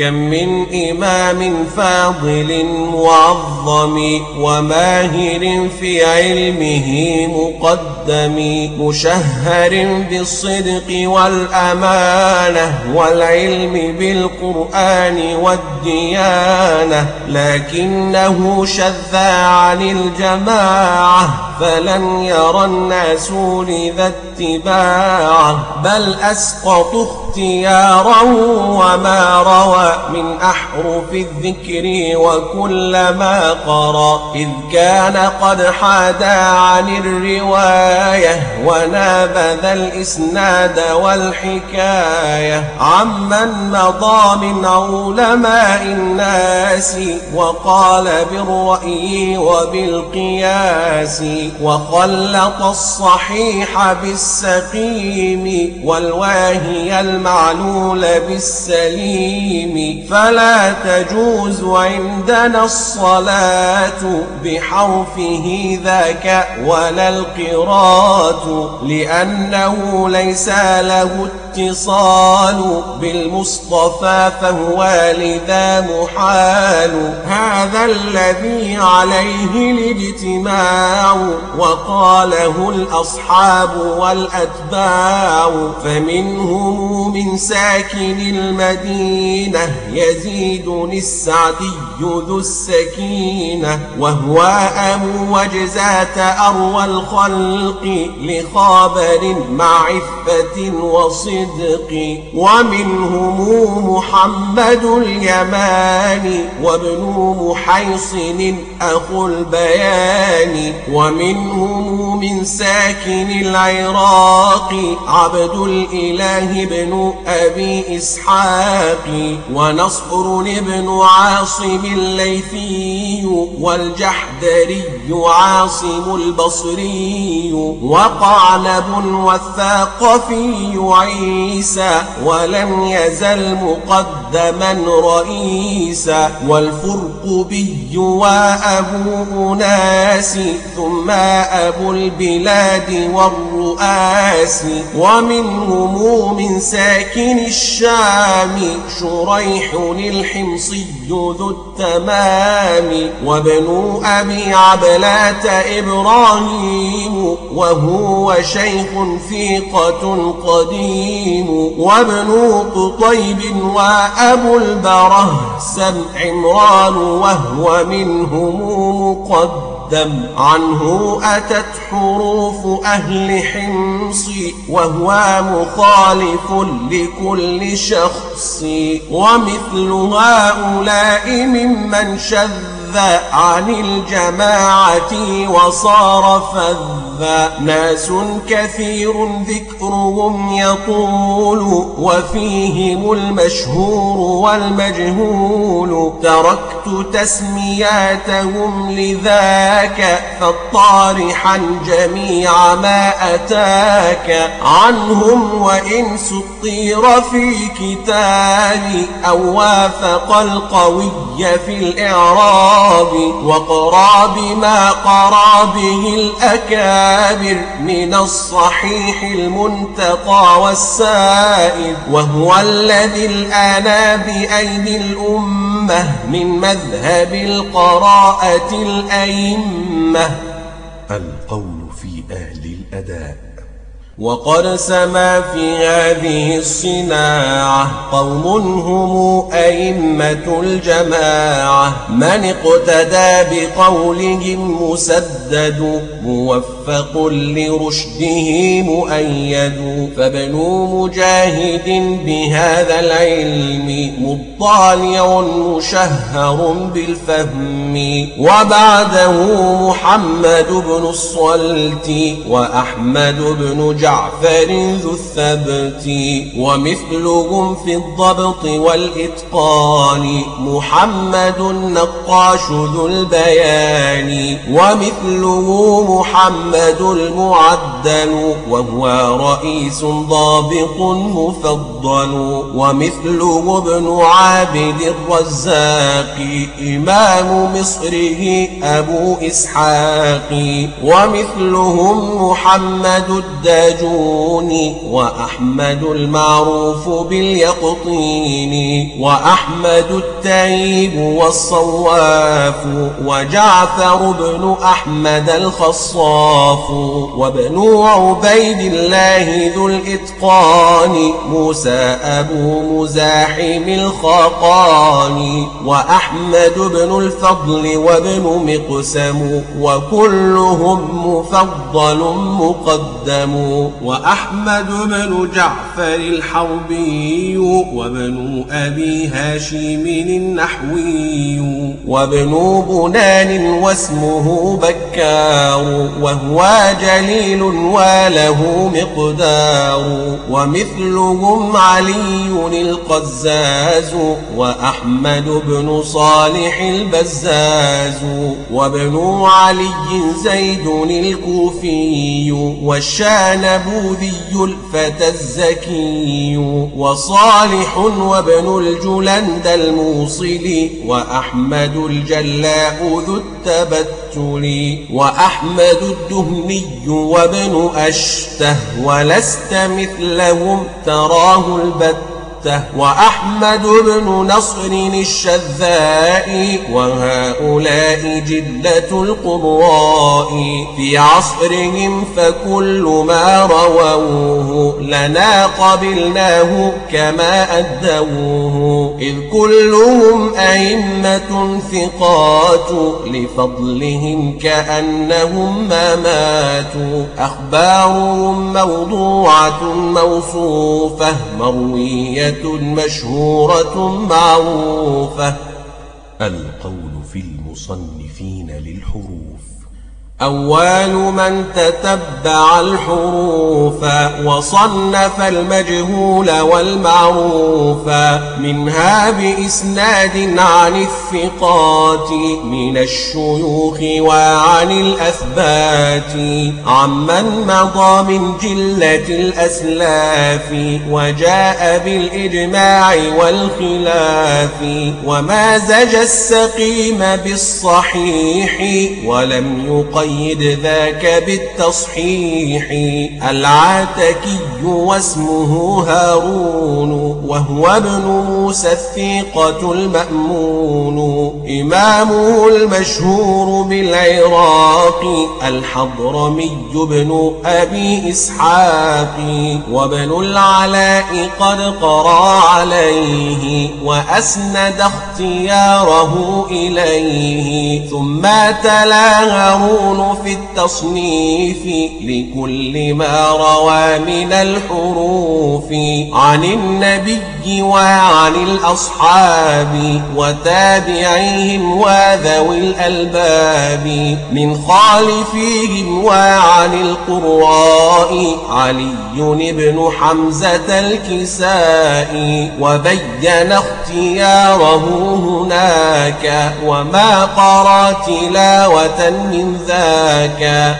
كم من إمام فاضل معظم وماهر في علمه مقدم مشهر بالصدق والأمانة والعلم بالقرآن والديانة لكنه شذ عن الجماعة فلن يرى الناس لذا اتباعه بل أسقط اختياره وما من أحرف الذكر وكل ما قرأ إذ كان قد حاد عن الرواية ونابذ الإسناد والحكاية. عمن مضى من علماء الناس وقال بالرأي وبالقياس وخلط الصحيح بالسقيم والواهي المعلول بالسليم. فلا تجوز عندنا الصلاة بحرفه ذاك ولا القراءة لأنه ليس له اتصال بالمصطفى فهو لذا محال. هذا الذي عليه الاجتماع وقاله الأصحاب والأتباع فمنهم من ساكن المدينة يزيد السعدي ذو السكينة وهو أبو وجزات أروى الخلق لخابر مع عفة وصدق. ومنهم محمد اليماني وابن محيصن أخو البيان. ومنهم من ساكن العراق عبد الإله بن أبي إسحاق. ونصر بن عاصم الليثي والجحدري عاصم البصري وقعنب والثاقفي عيسى ولم يزل مقدما رئيسا والفرقبي وأبو أناس ثم أبو البلاد والرؤاس ومنهم من ساكن الشام شريح الحمصي ذو التمام وابن أبي عبلات إبراهيم وهو شيخ ثقة قديم. وابن قطيب وأبو البرهسم عمران وهو منهم مقدم. الدم عنه أتت حروف أهل حمص وهو مخالف لكل شخص ومثل هؤلاء ممن شذ عن الجماعة وصار فذا. ناس كثير ذكرهم يطول وفيهم المشهور والمجهول. تركت تسمياتهم لذاك فالطارحا جميع ما أتاك عنهم وإن سطير في كتابي أو وافق القوي في الإعراب. القراب وقرا بما قرا به الأكابر من الصحيح المنتقى والسائد وهو الذي الآن بأيدي الأمة من مذهب القراءة الأئمة. القول في أهل الأداء. وقد سما في هذه الصناعة قوم هم أئمة الجماعة. من اقتدى بقولهم مسدد موفق لرشده مؤيد. فابن مجاهد بهذا العلم مطالع مشهر بالفهم. وبعده محمد بن الصلت وأحمد بن جعفر. جعفر ذو الثبت ومثلهم في الضبط والإتقان محمد النقاش ذو البيان ومثله محمد المعدل وهو رئيس ضابط مفضل ومثله ابن عابد الرزاق إمام مصره أبو إسحاق ومثلهم محمد الداج الزيتون وأحمد المعروف باليقطين وأحمد التيب والصواف وجعفر بن أحمد الخصاف وابن عبيد الله ذو الإتقان موسى أبو مزاحم الخاقان وأحمد بن الفضل وابن مقسم وكلهم مفضل مقدم وأحمد بن جعفر الحربي وابن أبي هاشم النحوي وابن بنان واسمه بكار وهو جليل وله مقدار ومثلهم علي القزاز وأحمد بن صالح البزاز وابن علي زيد الكوفي والشان النبوذي الفتى الزكي وصالح وابن الجلند الموصل وأحمد الجلاء ذو التبتل وأحمد الدهني وابن أشته ولست مثلهم تراه البت وأحمد بن نصر الشذاء وهؤلاء جلة القراء. في عصرهم فكل ما رووه لنا قبلناه كما أدوه إذ كلهم أئمة ثقات لفضلهم كأنهم ما ماتوا. أخبارهم موضوعة موصوفة مروية مشهورة معروفة القول أول من تتبع الحروف وصنف المجهول والمعروف منها بإسناد عن الثقات من الشيوخ وعن الأثبات عمن مضى من جلة الأسلاف وجاء بالإجماع والخلاف ومازج السقيم بالصحيح ولم يقيد ذاك بالتصحيح. العاتكي واسمه هارون وهو ابن موسى الثقة المأمون. إمامه المشهور بالعراق الحضرمي بن أبي إسحاق. وابن العلاء قد قرى عليه وأسند اختياره إليه. ثم تلا هارون في التصنيف لكل ما روى من الحروف عن النبي وعن الأصحاب وتابعيهم وذوي الألباب من خالفيهم وعن القراء علي بن حمزة الكسائي وبين اختياره هناك وما قرى تلاوة من ذاك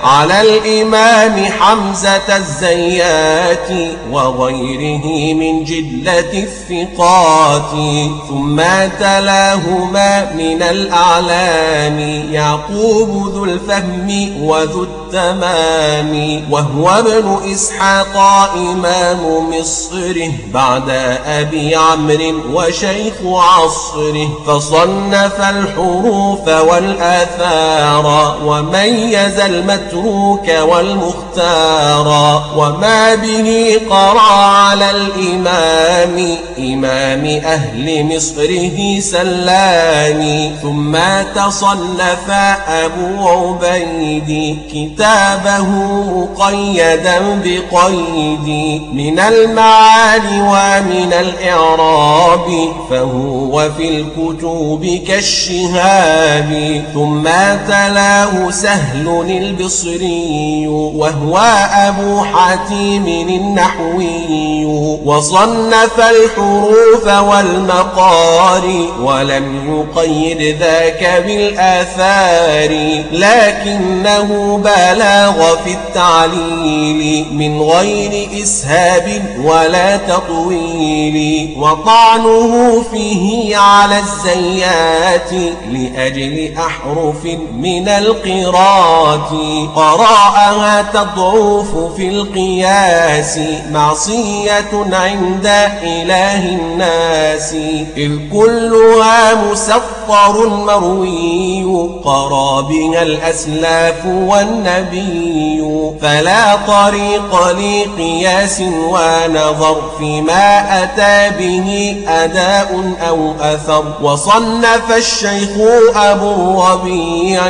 على الإمام حمزة الزيات وغيره من جلة الثقات. ثم تلاهما من الأعلام. يعقوب ذو الفهم وذو التمام. وهو ابن إسحاق إمام مصره بعد أبي عمرو وشيخ عصره. فصنف الحروف والآثار. وميز المتروك والمختار وما به قرى على الإمام إمام أهل مصره سلام ثم تصنف أبو عبيد كتابه مقيدا بقيد من المعاني ومن الإعراب فهو في الكتب كالشهاب ثم تلاه سهل البصري وهو أبو حاتم النحوي وصنف الحروف والمقار ولم يقيد ذاك بالآثار لكنه بلاغ في التعليل من غير إسهاب ولا تطويل وطعنه فيه على الزيات لأجل أحرف من القراءة قراءها تضعف في القياس معصية عند إله الناس. إذ كلها مسطر مروي قرى بها الأسلاف والنبي. فلا طريق لقياس ونظر فيما أتى به أداء أو أثر. وصنف الشيخ أبو الربيع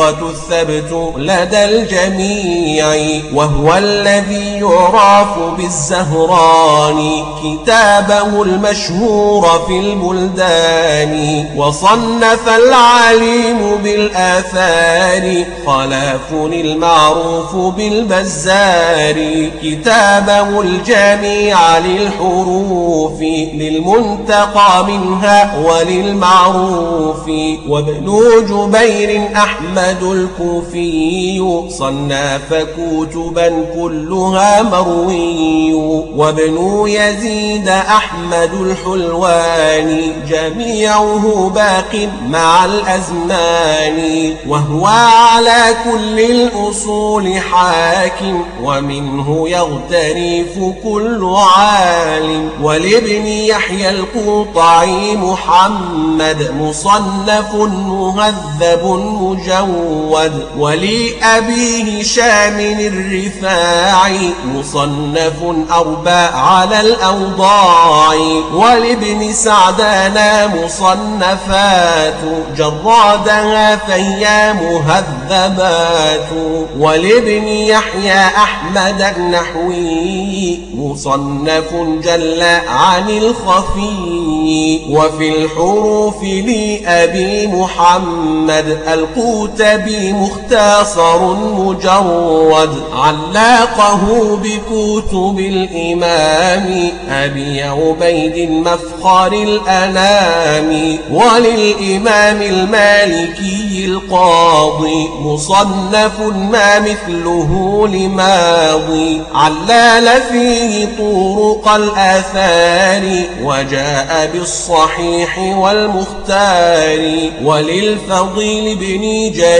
الثبت لدى الجميع وهو الذي يعرف بالزهران كتابه المشهور في البلدان وصنف العليم بالآثار خلاف المعروف بالبزار كتابه الجميع للحروف للمنتقى منها وللمعروف وابن جبير أحمد الكوفي صنف كتبا كلها مروي وابن يزيد أحمد الحلواني جميعه باق مع الأزمان وهو على كل الأصول حاكم ومنه يغترف كل عالم. ولابن يحيى القوطعي محمد مصنف مهذب مجود ولأبي هشام الرفاعي مصنف أربع على الأوضاع ولابن سعدان مصنفات جرادها فهي مهذبات ولابن يحيى أحمد النحوي مصنف جل عن الخفي وفي الحروف لأبي محمد القوتبي مختصر مجرد علاقه بكتب الإمام أبي عبيد مفخر الأنام وللإمام المالكي القاضي مصنف ما مثله لماضي. علال فيه طرق الآثار وجاء بالصحيح والمختار. وللفضيل بن جرير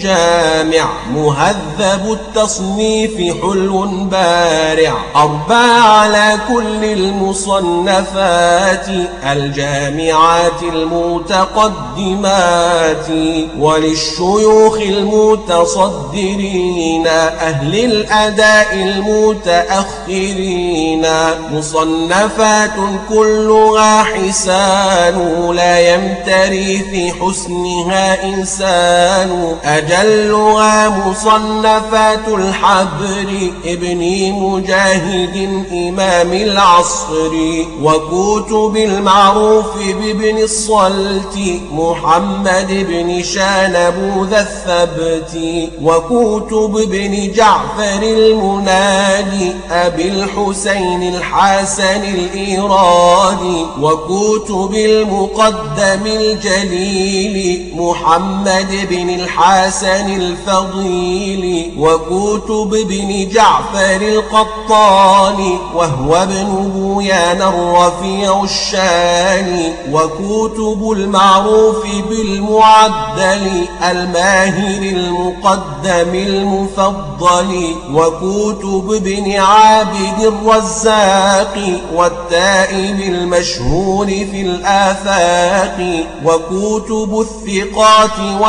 جامع مهذب التصنيف حلو بارع. أربع على كل المصنفات الجامعات المتقدمات. وللشيوخ المتصدرين أهل الأداء المتأخرين. مصنفات كلها حسان لا يمتري في حسنها إنسان. أجلها مصنفات الحبر ابن مجاهد إمام العصر وكتب المعروف بابن الصلت محمد بن شانبوذ الثبت وكتب ابن جعفر المنادي أبي الحسين الحسن الإيراني وكتب المقدم الجليل محمد بن الحسن الفضيل وكتب ابن جعفر القطاني وهو ابن بويان الرفيع الشان وكتب المعروف بالمعدل الماهر المقدم المفضل وكتب ابن عابد الرزاق والتائب المشهور في الآفاق وكتب الثقات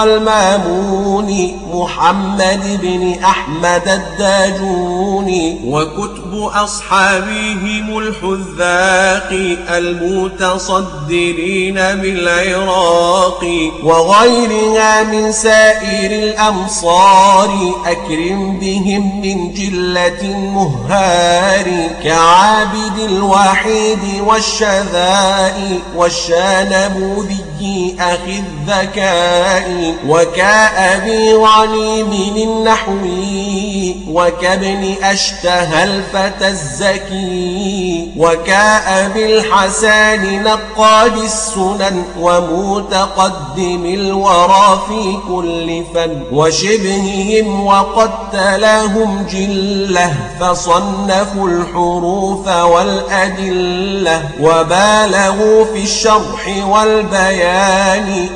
والمامون محمد بن أحمد الداجون وكتب أصحابهم الحذاق المتصدرين بالعراق وغيرها من سائر الأمصار أكرم بهم من جلة مهار كعابد الوحيد والشذاء والشانبوذي أخي الذكاء وكأبي غنيم النحوي وكابن أشتهى الفتى الزكي وكأبي الحسان نقاد السنن ومتقدم الورى في كل فن. وشبههم وقد تلاهم جلة فصنفوا الحروف والأدلة وبالغوا في الشرح والبيان.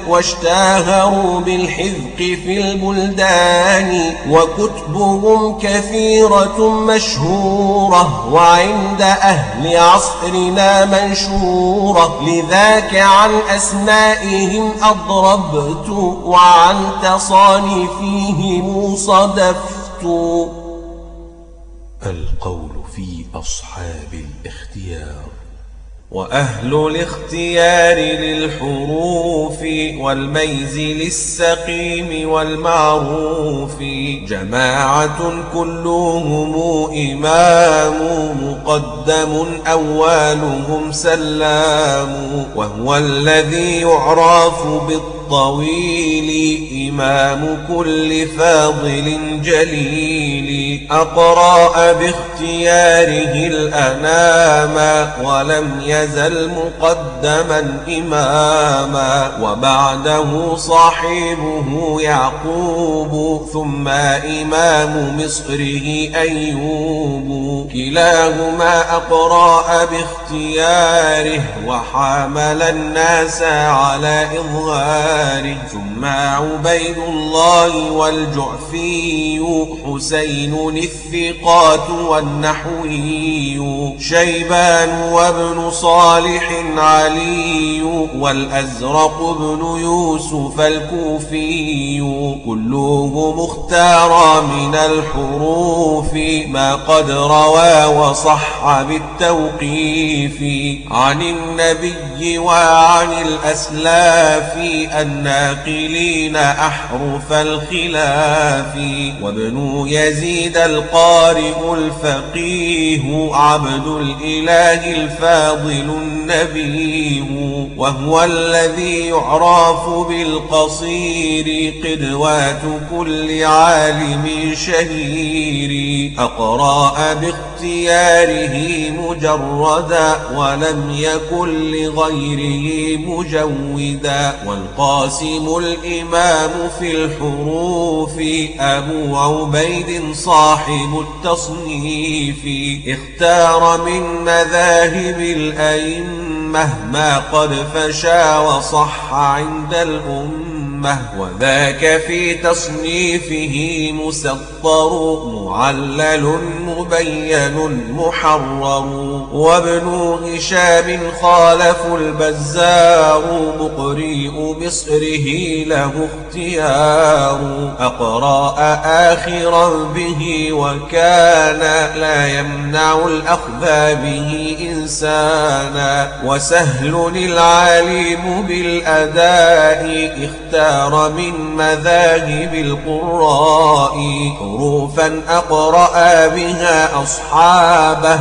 واشتهروا بالحذق في البلدان وكتبهم كثيرة مشهورة وعند أهل عصرنا منشورة لذاك عن أسمائهم أضربت وعن تصانيفهم صدفت. القول في أصحاب الاختيار. وأهل الاختيار للحروف والميز للسقيم والمعروف جماعة كلهم إمام مقدم أولهم سلام وهو الذي يعرف بالطبع الطويل إمام كل فاضل جليل. أقرأ باختياره الأنام ولم يزل مقدما إماما. وبعده صاحبه يعقوب ثم إمام مصره أيوب. كلاهما أقرأ باختياره وحامل الناس على إظهاره. الحارث ثم عبيد الله والجعفي حسين الثقات والنحوي شيبان وابن صالح علي والأزرق بن يوسف الكوفي كلهم اختار من الحروف ما قد روى وصح بالتوقيف. عن النبي وعن الأسلاف الناقلين أحرف الخلاف وابن يزيد القارئ الفقيه عبد الإله الفاضل النبي وهو الذي يعرف بالقصير قدوات كل عالم شهير. أقرأ باختياره مجردا ولم يكن لغيره مجودا والقاسم الإمام في الحروف أبو عبيد صاحب التصنيف. اختار من مذاهب الأئمة ما قد فشى وصح عند الأمة. وذاك في تصنيفه مسطر معلل مبين محرر. وابن هشام خالف البزار مقرئ مصره له اختيار. أقرأ آخرا به وكان لا يمنع الأخذ به إنسانا. وسهل العالم بالأداء اختار من مذاهب القراء. حروفا أقرأ بها أصحابه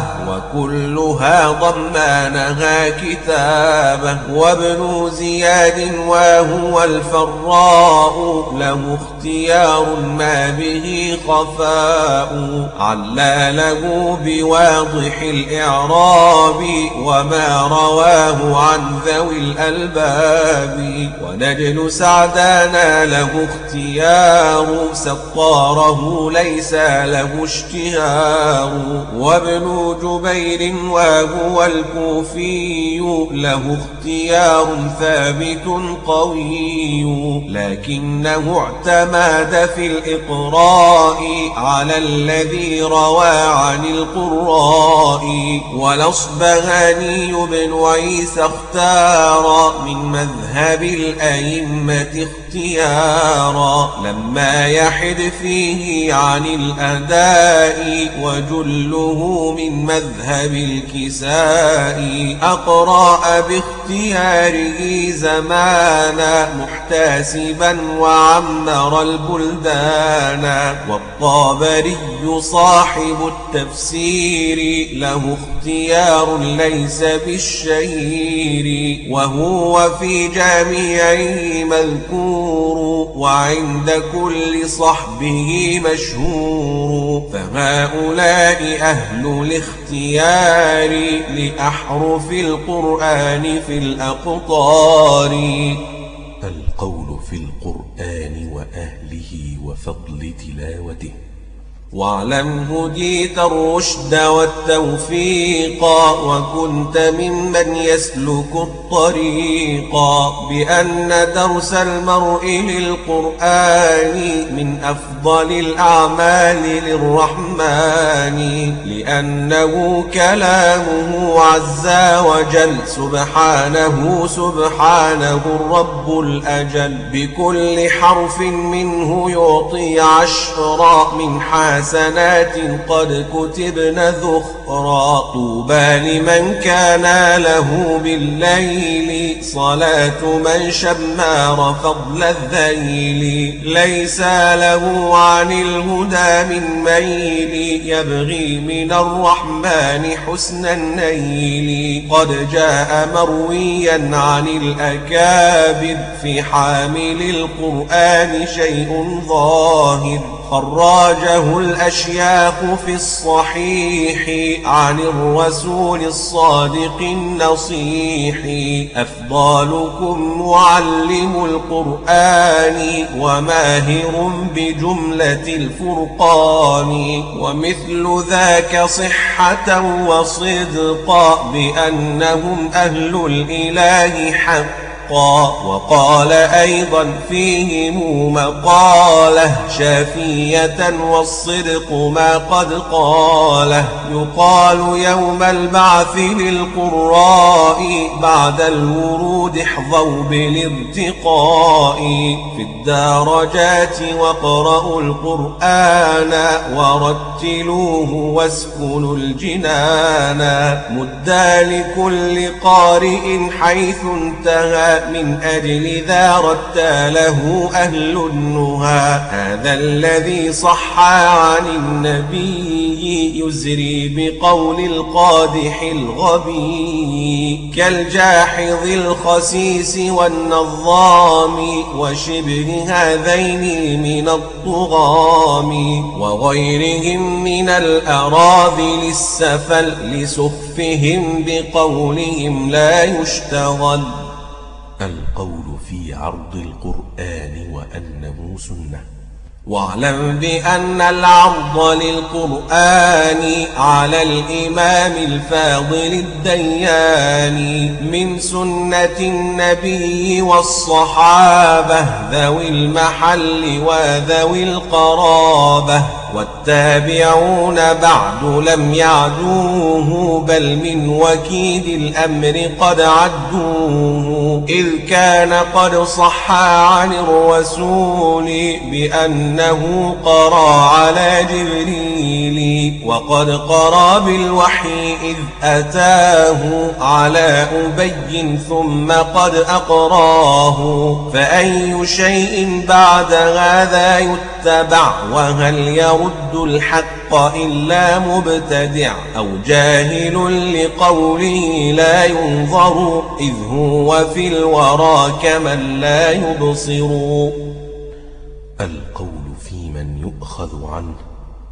وكلها ضمانها كتابه وابن زياد وهو الفراء له اختيار ما به خفاء علاله بواضح الإعراب وما رواه عن ذوي الألباب ونجل سعدانا له اختيار سطاره ليس له اشتهار وابن جبير وهو الكوفي له اختيار ثابت قوي لكنه اعتمد في الإقراء على الذي روى عن القراء. والأصبهاني بن عيسى اختار من مذهب الأئمة اختيارا لما يحد فيه عن الأداء وجله من مذهب الكساء أقرأ باختياره زمانا محتسبا وعمر البلدان. والطابري صاحب التفسير له اختيار ليس بالشهير. وهو في جميعه مذكور وعند كل صحبه مشهور فهؤلاء أهل الاختيار لأحرف القرآن في الأقطار واعلم هديت الرشد والتوفيق وكنت ممن يسلك الطريق بأن درس المرء للقرآن من أفضل الأعمال للرحمن لأنه كلامه عز وجل. سبحانه سبحانه الرب الأجل. بكل حرف منه يعطي عشرا من حاسن حسنات قد كتبن ذخرا. طوبى لمن كان له بالليل. صلاة من شمار فضل الذيل. ليس له عن الهدى من ميل. يبغي من الرحمن حسن النيل. قد جاء مرويا عن الأكابر. في حامل القرآن شيء ظاهر. خراجه الأشياخ في الصحيح عن الرسول الصادق النصيح. أفضالكم معلم القرآن وماهر بجملة الفرقان ومثل ذاك صحة وصدقا بأنهم أهل الإله حقا. وقال أيضا فيهم مقالة شافية والصدق ما قد قاله. يقال يوم البعث للقراء بعد الورود احظوا بالارتقاء في الدرجات واقرأوا القرآن ورتلوه واسكنوا الجنان. مدى لكل قارئ حيث انتهى من أجل ذا رتاله أهل النهى. هذا الذي صح عن النبي يزري بقول القادح الغبي. كالجاحظ الخسيس والنظام وشبه هذين من الطغام وغيرهم من الأراذل السفل لسفهم بقولهم لا يشتغل. القول في عرض القرآن وأنه سنة. واعلم بأن العرض للقرآن على الإمام الفاضل الديان من سنة النبي والصحابة ذوي المحل وذوي القرابة. والتابعون بعد لم يعدوه بل من وكيد الأمر قد عدوه. إذ كان قد صح عن الرسول بأنه قرى على جبريل وقد قرى بالوحي إذ أتاه على أبي ثم قد أقراه. فأي شيء بعد هذا يتبع؟ وهل يرد يرد الحق إلا مبتدع أو جاهل لقوله لا ينظر إذ هو في الورى كمن لا يبصر. القول في من يؤخذ عنه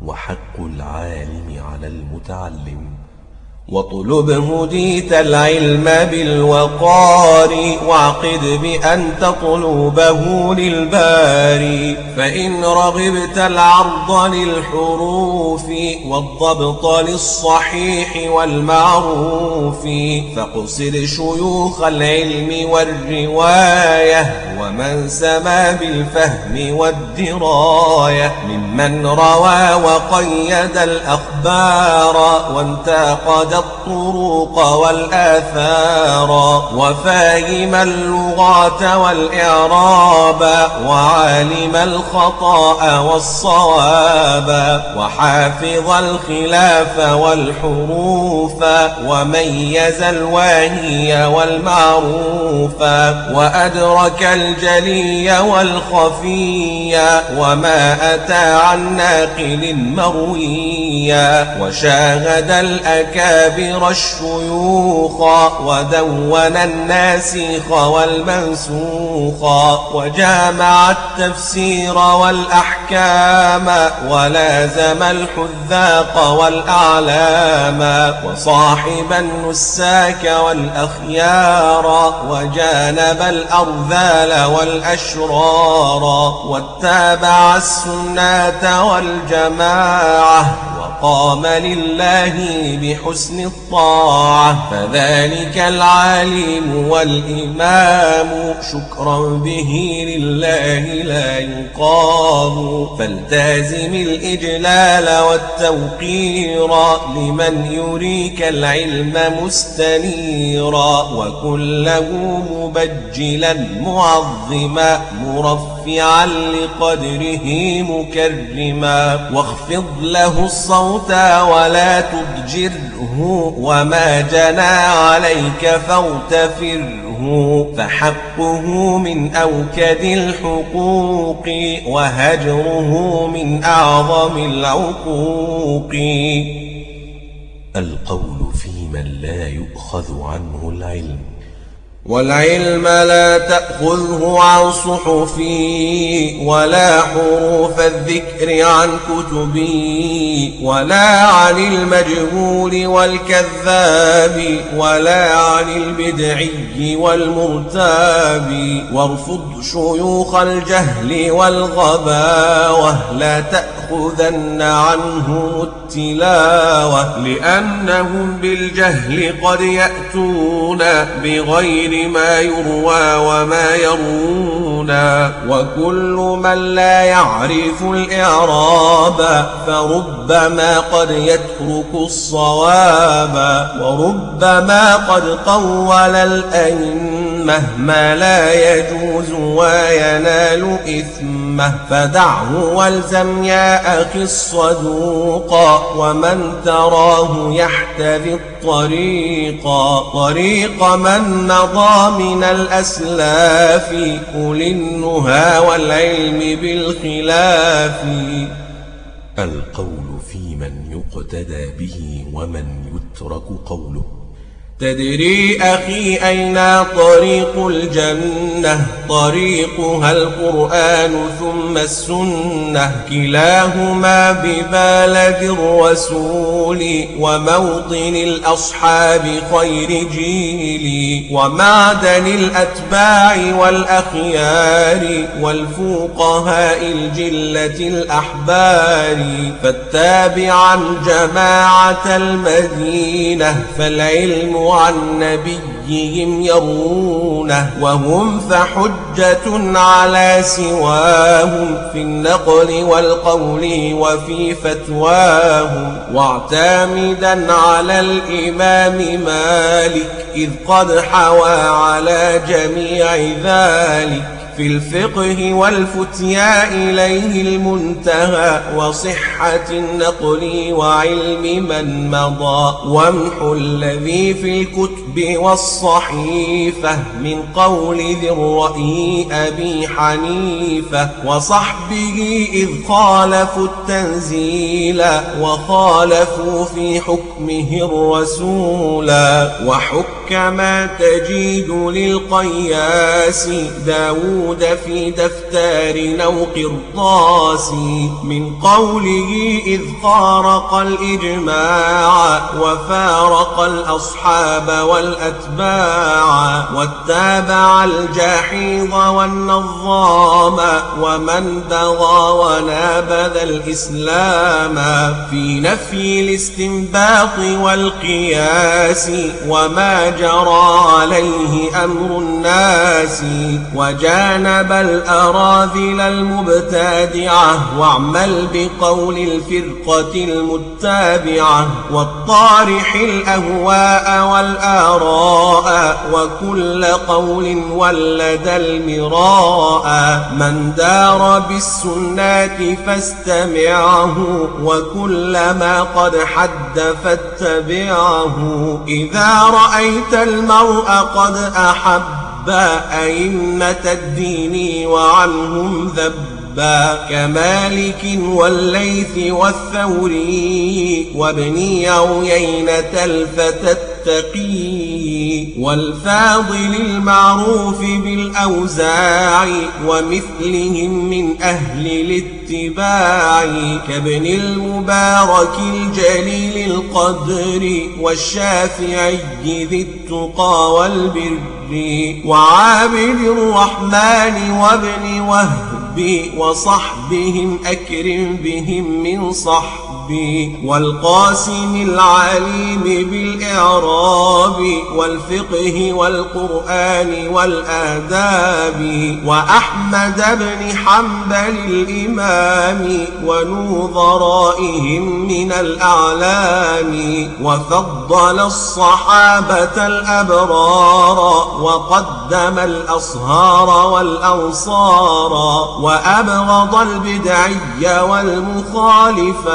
وحق العالم على المتعلم. واطلب هديت العلم بالوقار واعقد بأن تطلبه للباري فإن رغبت العرض للحروف والضبط للصحيح والمعروف فاقصد شيوخ العلم والرواية ومن سما بالفهم والدراية. ممن روى وقيد الأخبار وانتقد الطرق والآثار وفاهم اللغات والإعراب وعالم الخطأ والصواب وحافظ الخلاف والحروف وميز الواهي والمعروف وأدرك الجلي والخفي وما أتى عن ناقل مرويا وشاهد الأكابر الشيوخ ودون الناسخ والمنسوخ وجامع التفسير والأحكام ولازم الحذاق والأعلام وصاحب النساك والأخيار وجانب الأرذال والأشرار واتبع السنة والجماعة وقام لله بحسن الطاعة فذلك العالم والإمام. شكرا به لله لا يقام. فالتازم الإجلال والتوقير لمن يريك العلم مستنيرا. وكله مبجلا معظما مرفعا لقدره مكرما. واخفض له الصوت ولا تضجره وما جنى عليك فاغتفره فحقه من أوكد الحقوق وهجره من أعظم العقوق. القول في من لا يؤخذ عنه العلم. والعلم لا تأخذه عن صحفي ولا حروف الذكر عن كتبي ولا عن المجهول والكذاب ولا عن البدعي والمرتاب. وارفض شيوخ الجهل والغباوة لا تأخذن عنهم التلاوة لأنهم بالجهل قد يأتون بغير ما يروى وما يرونا وكل من لا يعرف الإعراب فربما قد يترك الصواب وربما قد قول الأئمة مهما لا يجوز وينال إثمه فدعه والزم يا أخي الصدوق ومن تراه يحتذي الطريق طريق من مضى من الأسلاف أولي النهى والعلم بالخلاف. القول في من يقتدى به ومن يترك قوله. تدري أخي أين طريق الجنة؟ طريقها القرآن ثم السنة. كلاهما ببلد الرسول وموطن الأصحاب خير جيل ومعدن الأتباع والأخيار والفقهاء الجلة الأحبار. فاتبعا جماعة المدينة فالعلم عن نبيهم يرونه وهم فحجة على سواهم في النقل والقول وفي فتواهم واعتامدا على الإمام مالك إذ قد حوى على جميع ذلك. في الفقه والفتيا إليه المنتهى وصحة النقل وعلم من مضى. وامح الذي في الكتب والصحيفة من قول ذي الرأي أبي حنيفة. وصحبه إذ خالفوا التنزيل وخالفوا في حكمه الرسول. وحك ما تجيد للقياس. داود في دفتر أو قرطاس من قوله إذ فارق الإجماع وفارق الأصحاب والأتباع. واتبع الجحيظ والنظام ومن بغى ونابذ الإسلام. في نفي الاستنباط والقياس وما جرى عليه أمر الناس وجاء جانب الأراذل المبتدعة واعمل بقول الفرقة المتابعة والطارح الأهواء والآراء وكل قول ولد المراء من دار بالسنات فاستمعه وكل ما قد حد فاتبعه إذا رأيت المرء قد أحب أئمة الدين وعنهم ذبا كمالك والليث والثوري وابن عيينة الفتى التقي والفاضل المعروف بالأوزاع ومثلهم من أهل الاتباع كابن المبارك الجليل القدر والشافعي ذي التقى والبر وعابد الرحمن وابن وهب وصحبهم أكرم بهم من صحبي والقاسم العليم بالإعراب والفقه والقرآن والآداب وأحمد بن حنبل الإمام ونوظرائهم من الأعلام وفضل الصحابة الأبرار وقدم الأصهار والأنصار وأبغض البدعي والمخالف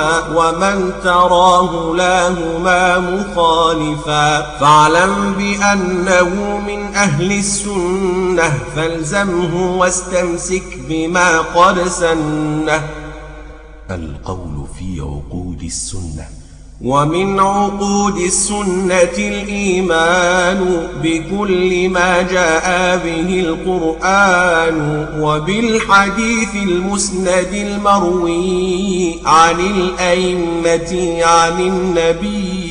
ومن تراه لاهما مخالفا فاعلم بأنه من أهل السنة فالزمه واستمسك بما قد سنه. القول في عقود السنة. ومن عقود السنة الإيمان بكل ما جاء به القرآن وبالحديث المسند المروي عن الأئمة عن النبي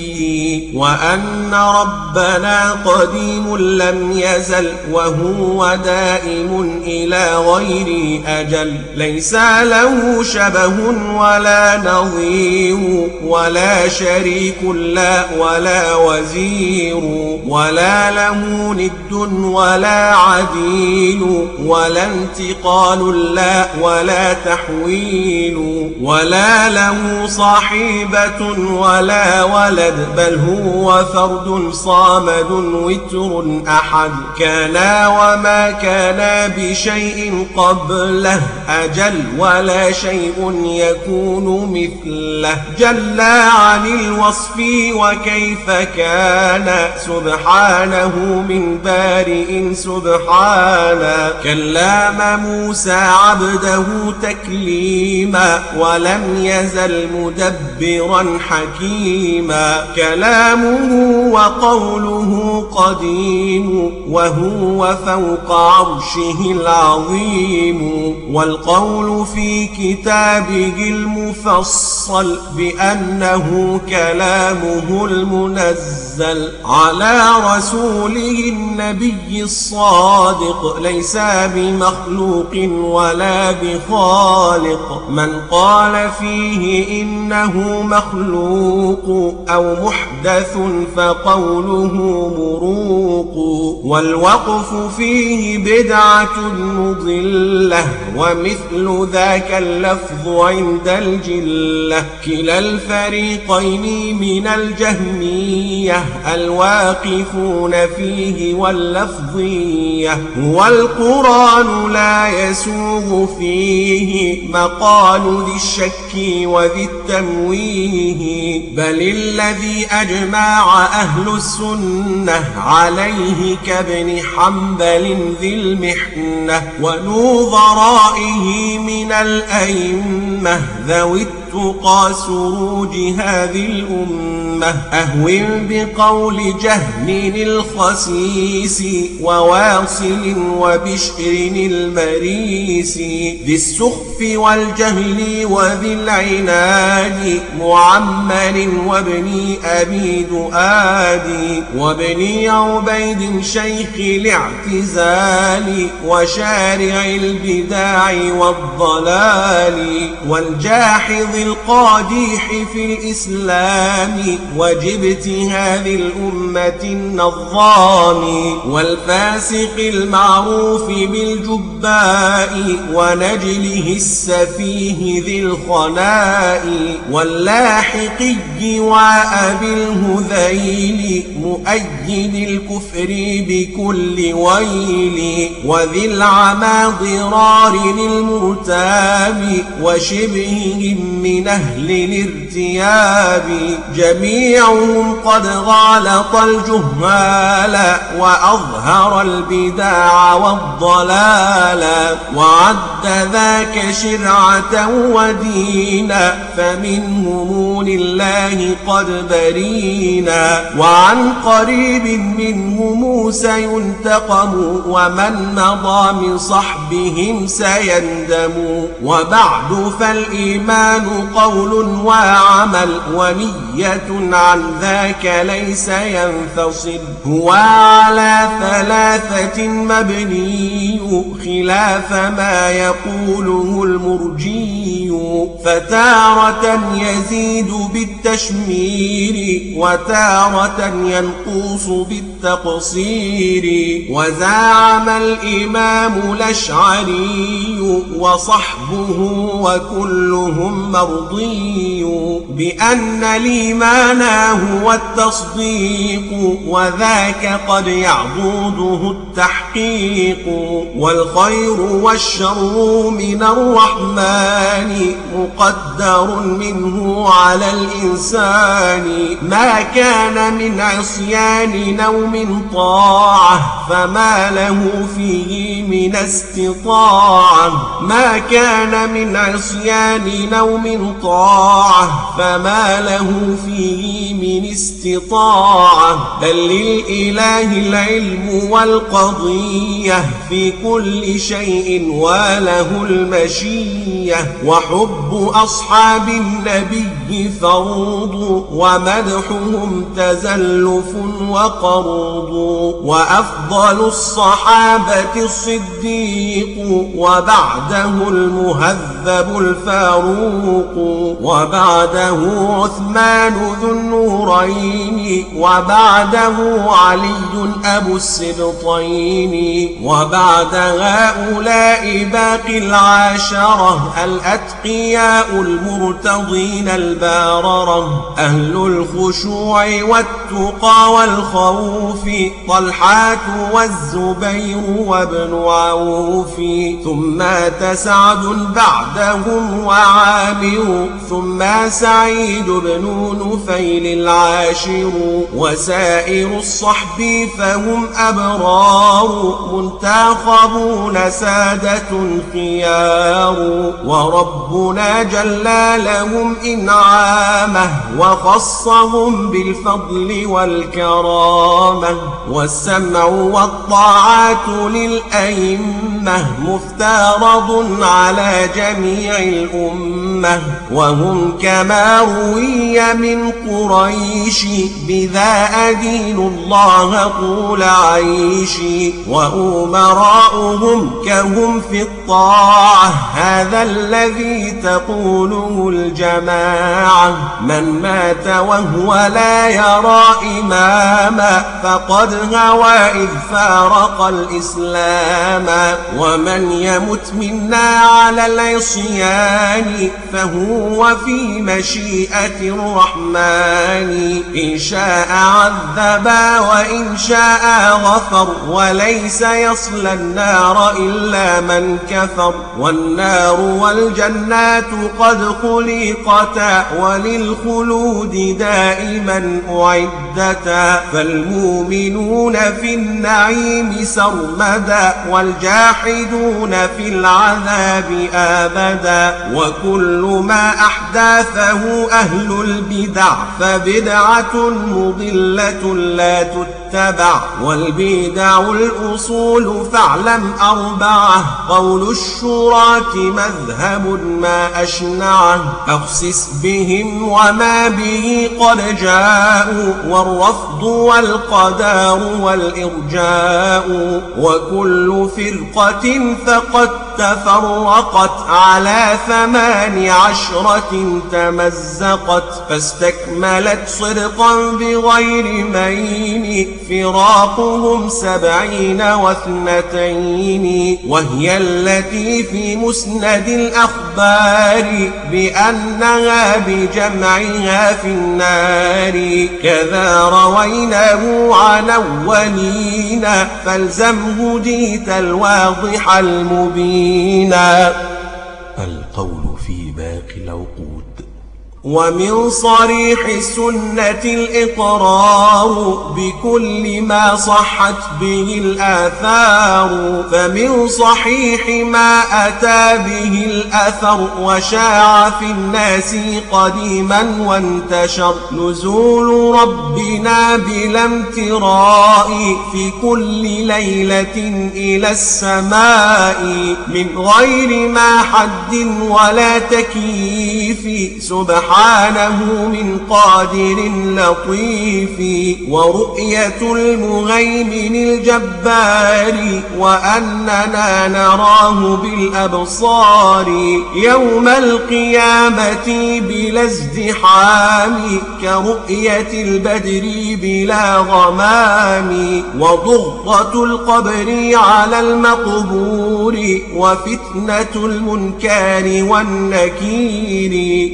وأن ربنا قديم لم يزل وهو دائم إلى غير أجل. ليس له شبه ولا نظير ولا شريك لا ولا وزير ولا له ند ولا عديل ولا انتقال لا ولا تحويل ولا له صاحبة ولا ولد بل هو فرد صامد وتر أحد. كان وما كان بشيء قبله. أجل ولا شيء يكون مثله. جل عن الوصف وكيف كان. سبحانه من بارئ سبحانا. كلام موسى عبده تكليما. ولم يزل مدبرا حكيما. كلامه وقوله قديم وهو فوق عرشه العظيم والقول في كتابه المفصل بأنه كلامه المنزل على رسوله النبي الصادق ليس بمخلوق ولا بخالق من قال فيه إنه مخلوق أو محدث فقوله مروق والوقف فيه بدعة مضلة ومثل ذاك اللفظ عند الجلة كلا الفريقين من الجهمية الواقفون فيه واللفظية هو القرآن لا يسوغ فيه مقال ذي الشك وذي التمويه بل الذي أجمع أهل السنة عليه كابن حنبل ذي المحنة ونوظرائه من الأئمة ذوي التقى سروج هذه الأمة. أهون بقول جهل الخسيس وواصل وبشر المريس. ذي السخف والجهل وذي العناد معمر وابن أبي دؤاد وابن عبيد شيخ الاعتزال. وشارع البداع والضلال. والجاحظ القاديح في الإسلام وجبت هذه الأمة النظام والفاسق المعروف بالجباء ونجله السفيه ذي الخناء واللاحقي وأبي الهذيل مؤيد الكفر بكل ويل وذي العمى ضرار المرتاب وشبههم من أهل الارتياب. جميعهم قد غالط الجهال وأظهر البداع والضلال وعد ذاك شرعة ودينا فمنهم لله قد برينا وعن قريب منهم سينتقم ومن مضى من صحبهم سيندم وبعد فالإيمان قول وعمل ونية عن ذاك ليس ينفصل هو على ثلاثة مبني خلاف ما يقوله المرجي فتارة يزيد بالتشمير وتارة ينقص بالتقصير وزعم الإمام الأشعري وصحبه وكلهم مرضي بأن الإيمان هو التصديق وذاك قد يعضده التحقيق والخير والشر من الرحمن مقدر منه على الإنسان ما كان من عصيان أو من طاعة فما له فيه من استطاعة. ما كان من عصيان أو من طاعة فما له فيه من استطاعة. بل للإله العلم والقضية في كل شيء وله المشية. وحب أصحاب النبي فرض ومدحهم تزلف وقرض وأفضل الصحابة الصديق وبعده المهذب الفاروق وبعده عثمان ذو النورين وبعده علي أبو السبطين وبعد هؤلاء باقي العاشرة الأتقياء المرتضين الباررة أهل الخشوع والتقى والخوف طلحات والزبير وابن عوف ثم سعد بعدهم وعامر ثم سعيد بن نفيل العاشر وسائر الصحب فهم أبرار منتخبون سادة خيار وربنا جل لهم إنعامه وخصهم بالفضل والكرامة والسمع والطاعات للأئمة مفترض على جميع الأمة وهم كما روي من قريش بذا أدين الله طول عيشي وأمراؤهم كهم في الطاعة هذا الذي تقوله الجماعة من مات وهو لا يرى إماما فقد هوى إذ فارق الإسلام. ومن يمت منا على العصيان فهو في مشيئة الرحمن. إن شاء عذب وإن شاء غفر وليس يصلى النار إلا من كفر. والنار والجنات قد خلقتا وللخلود دائما أعدتا فالمؤمنون في النعيم سرمدا والجاحدون في العذاب آبدا. وكل ما أحداثه أهل البدع فبدعة مضلة لا تتبع. والبدع الأصول فاعلم أربعة قول الشراة مذهب ما أشنعه. أخسس بهم وما به قد جاءوا والرفض والقدار والإرجاء وكل فرقة فقد تفرقت على ثمان عشرة تمزقت فاستكملت صدقا بغير مين فراقهم سبعين واثنتين وهي التي في مسند الأخبار بأنها بجمعها في النار. كذا رويناه عن أولين فالزمه ديت الواضح المبين. القول ومن صريح السنة الإقرار بكل ما صحت به الآثار فمن صحيح ما أتى به الأثر وشاع في الناس قديما وانتشر. نزول ربنا بلا امتراء في كل ليلة إلى السماء من غير ما حد ولا تكييف. سبحانه سبحانه من قادر لطيف ورؤية المهيمن الجبار وأننا نراه بالأبصار يوم القيامة بلا ازدحام كرؤية البدر بلا غمام وضغطة القبر على المقبور وفتنة المنكر والنكير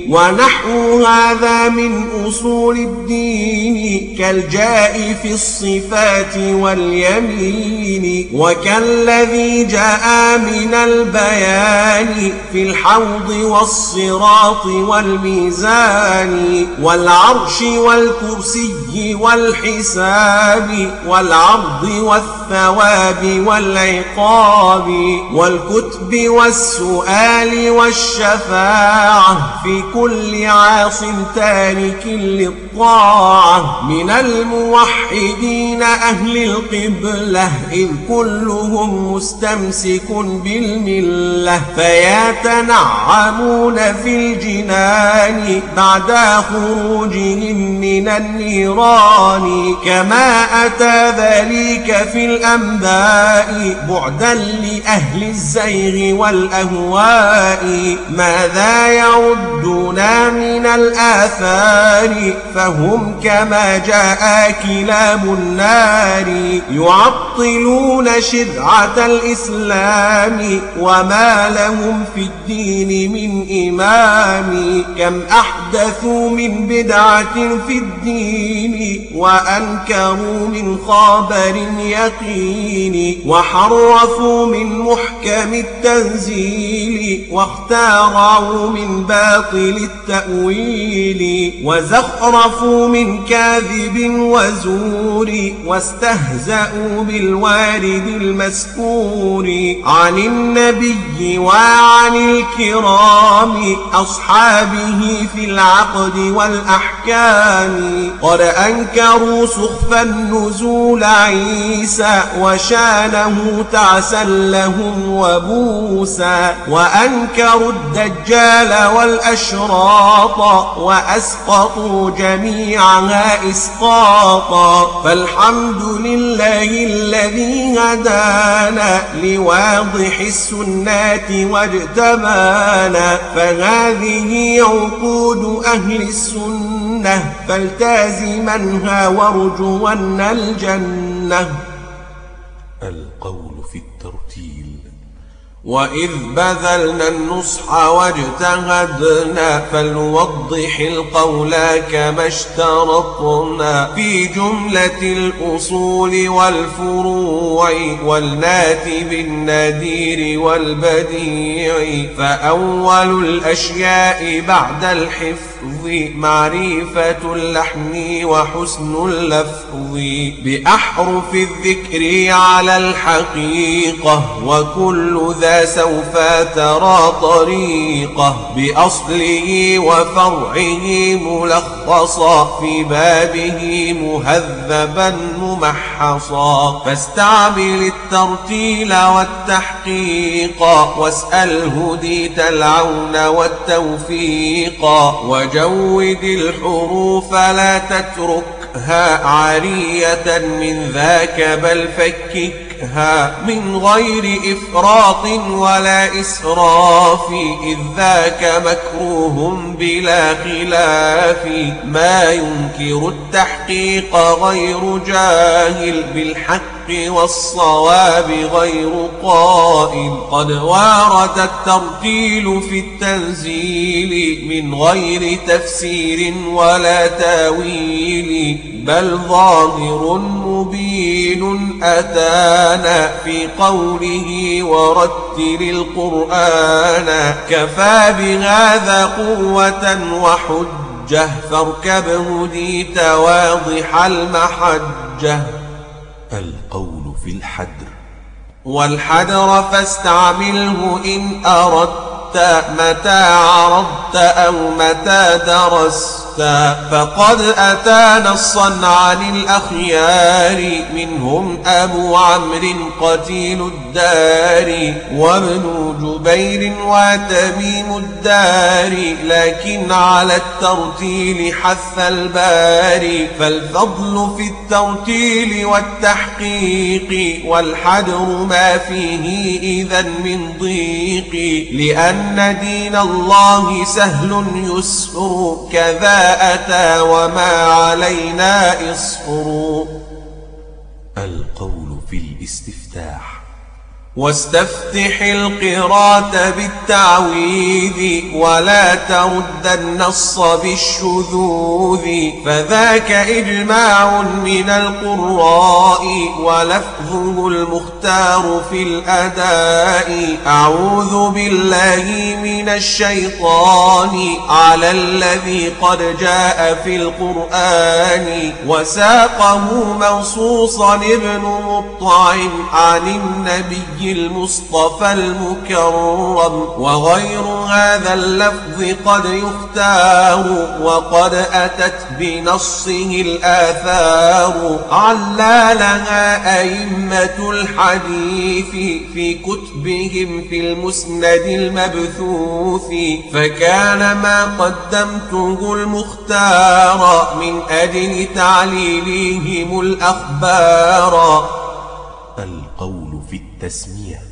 ونحو هذا من أصول الدين كالجاء في الصفات واليمين وكالذي جاء من البيان في الحوض والصراط والميزان والعرش والكرسي والحساب والعرض والثواب والعقاب والكتب والسؤال والشفاعة في كل عاص تارك للطاعة من الموحدين أهل القبلة. إذ كلهم مستمسك بالملة فيتنعمون في الجنان بعد خروجهم من النيران. كما أتى ذلك في الأنباء بعدا لأهل الزيغ والأهواء. ماذا يعدنا من الآثار فهم كما جاء كلاب النار يعطلون شرعة الإسلام وما لهم في الدين من إمام كم أحدثوا من بدعة في الدين وأنكروا من خابر يقين وحرفوا من محكم التنزيل واختاروا من باطل التأويل وزخرفوا من كاذب وزور واستهزأوا بالوارد المسكور عن النبي وعن الكرام أصحابه في العقد والأحكام. قد أنكروا سخف النزول عيسى وشانه تعسا لهم وبوسا. وأنكروا الدجال والأشراط وأسقطوا جميعها إسقاطا. فالحمد لله الذي هدانا لواضح السنات واجتبانا. فهذه عقود أهل السنة فالتازمنها وارجون الجنة. القول وإذ بذلنا النصح واجتهدنا فلنوضح القول كما اشترطنا في جملة الأصول والفروع والنات بالنذير والبديع فأول الأشياء بعد الحفظ معرفة اللحن وحسن اللفظ بأحرف الذكر على الحقيقة وكل ذا سوف ترى طريقة بأصله وفرعه ملخصا في بابه مهذبا ممحصا. فاستعمل الترتيل والتحقيق واسأل هديت العون والتوفيق وجود الحروف لا تتركها عارية من ذاك بل فككها من غير إفراط ولا إسراف إذ ذاك مكروه بلا خلاف. ما ينكر التحقيق غير جاهل بالحق والصواب غير قائل. قد وارد الترتيل في التنزيل من غير تفسير ولا تاويل بل ظاهر مبين أتانا في قوله ورتل القرآن كفى بهذا قوة وحجة فاركب هديت واضح المحجة. القول في الحدر. والحدر فاستعمله إن أردت متى عرضت أو متى درست. فقد أتى نصا عن الأخيار منهم أبو عمرو قتيل الدار وابن جبير وتميم الدار لكن على الترتيل حث الباري فالفضل في الترتيل والتحقيق والحدر ما فيه إذا من ضيق لأن دين الله سهل يسر كذا أتى وما علينا إصر القول في الاستفتاح. واستفتح القراءة بالتعويذ ولا ترد النص بالشذوذ فذاك إجماع من القراء ولفظه المختار في الأداء أعوذ بالله من الشيطان على الذي قد جاء في القرآن وساقه منصوصا ابن مطعم عن النبي المصطفى المكرم وغير هذا اللفظ قد يختار وقد أتت بنصه الآثار. علالها أئمة الحديث في كتبهم في المسند المبثوث فكان ما قدمته المختار من أجل تعليلهم الأخبار. القول في التسمية.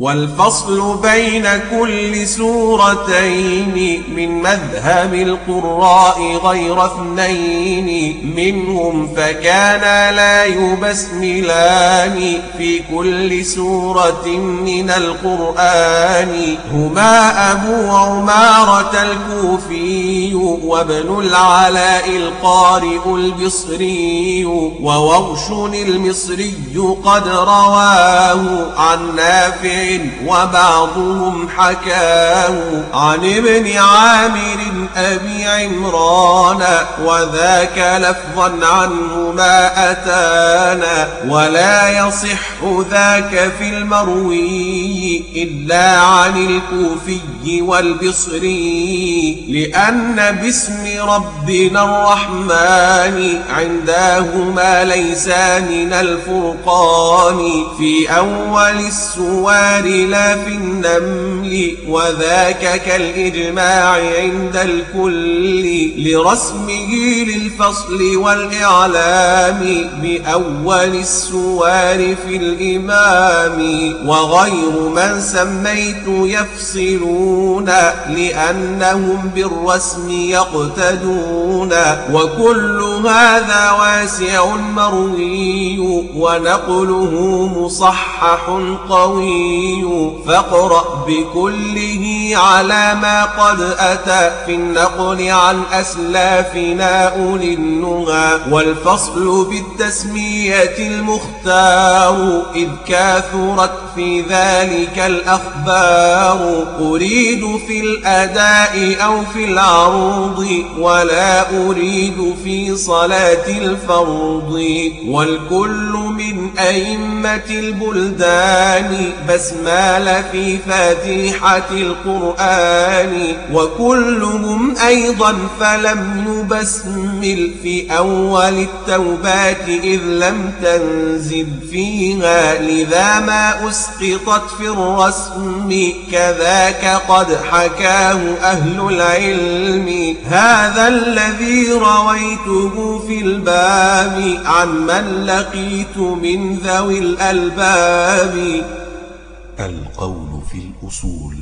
والفصل بين كل سورتين من مذهب القراء غير اثنين منهم فكان لا يبسملان في كل سورة من القرآن. هما أبو عمارة الكوفي وابن العلاء القارئ البصري ووغش المصري قد رواه عن نافع وبعضهم حكاه عن ابن عامر أبي عمران وذاك لفظا عنه ما أتانا ولا يصح ذاك في المروي إلا عن الكوفي والبصري لأن باسم ربنا الرحمن عندهما ليس من الفرقان في أول السوار النار لا في النمل وذاك كالإجماع عند الكل لرسمه للفصل والإعلام بأول السوار في الإمام. وغير من سميت يفصلون لأنهم بالرسم يقتدون. وكل هذا واسع مروي ونقله مصحح قوي. فاقرأ بكله على ما قد أتى في النقل عن أسلافنا أولي النهى والفصل بالتسمية المختار إذ كاثرت في ذلك الأخبار أريد في الأداء أو في العروض ولا أريد في صلاة الفرض. والكل من أئمة البلدان بسم البسمال في فاتحة القرآن وكلهم أيضا فلم يبسمل في أول التوبات إذ لم تنزل فيها. لذا ما أسقطت في الرسم كذاك قد حكاه أهل العلم. هذا الذي رويته في الباب عن من لقيت من ذوي الألباب. القول في الأصول.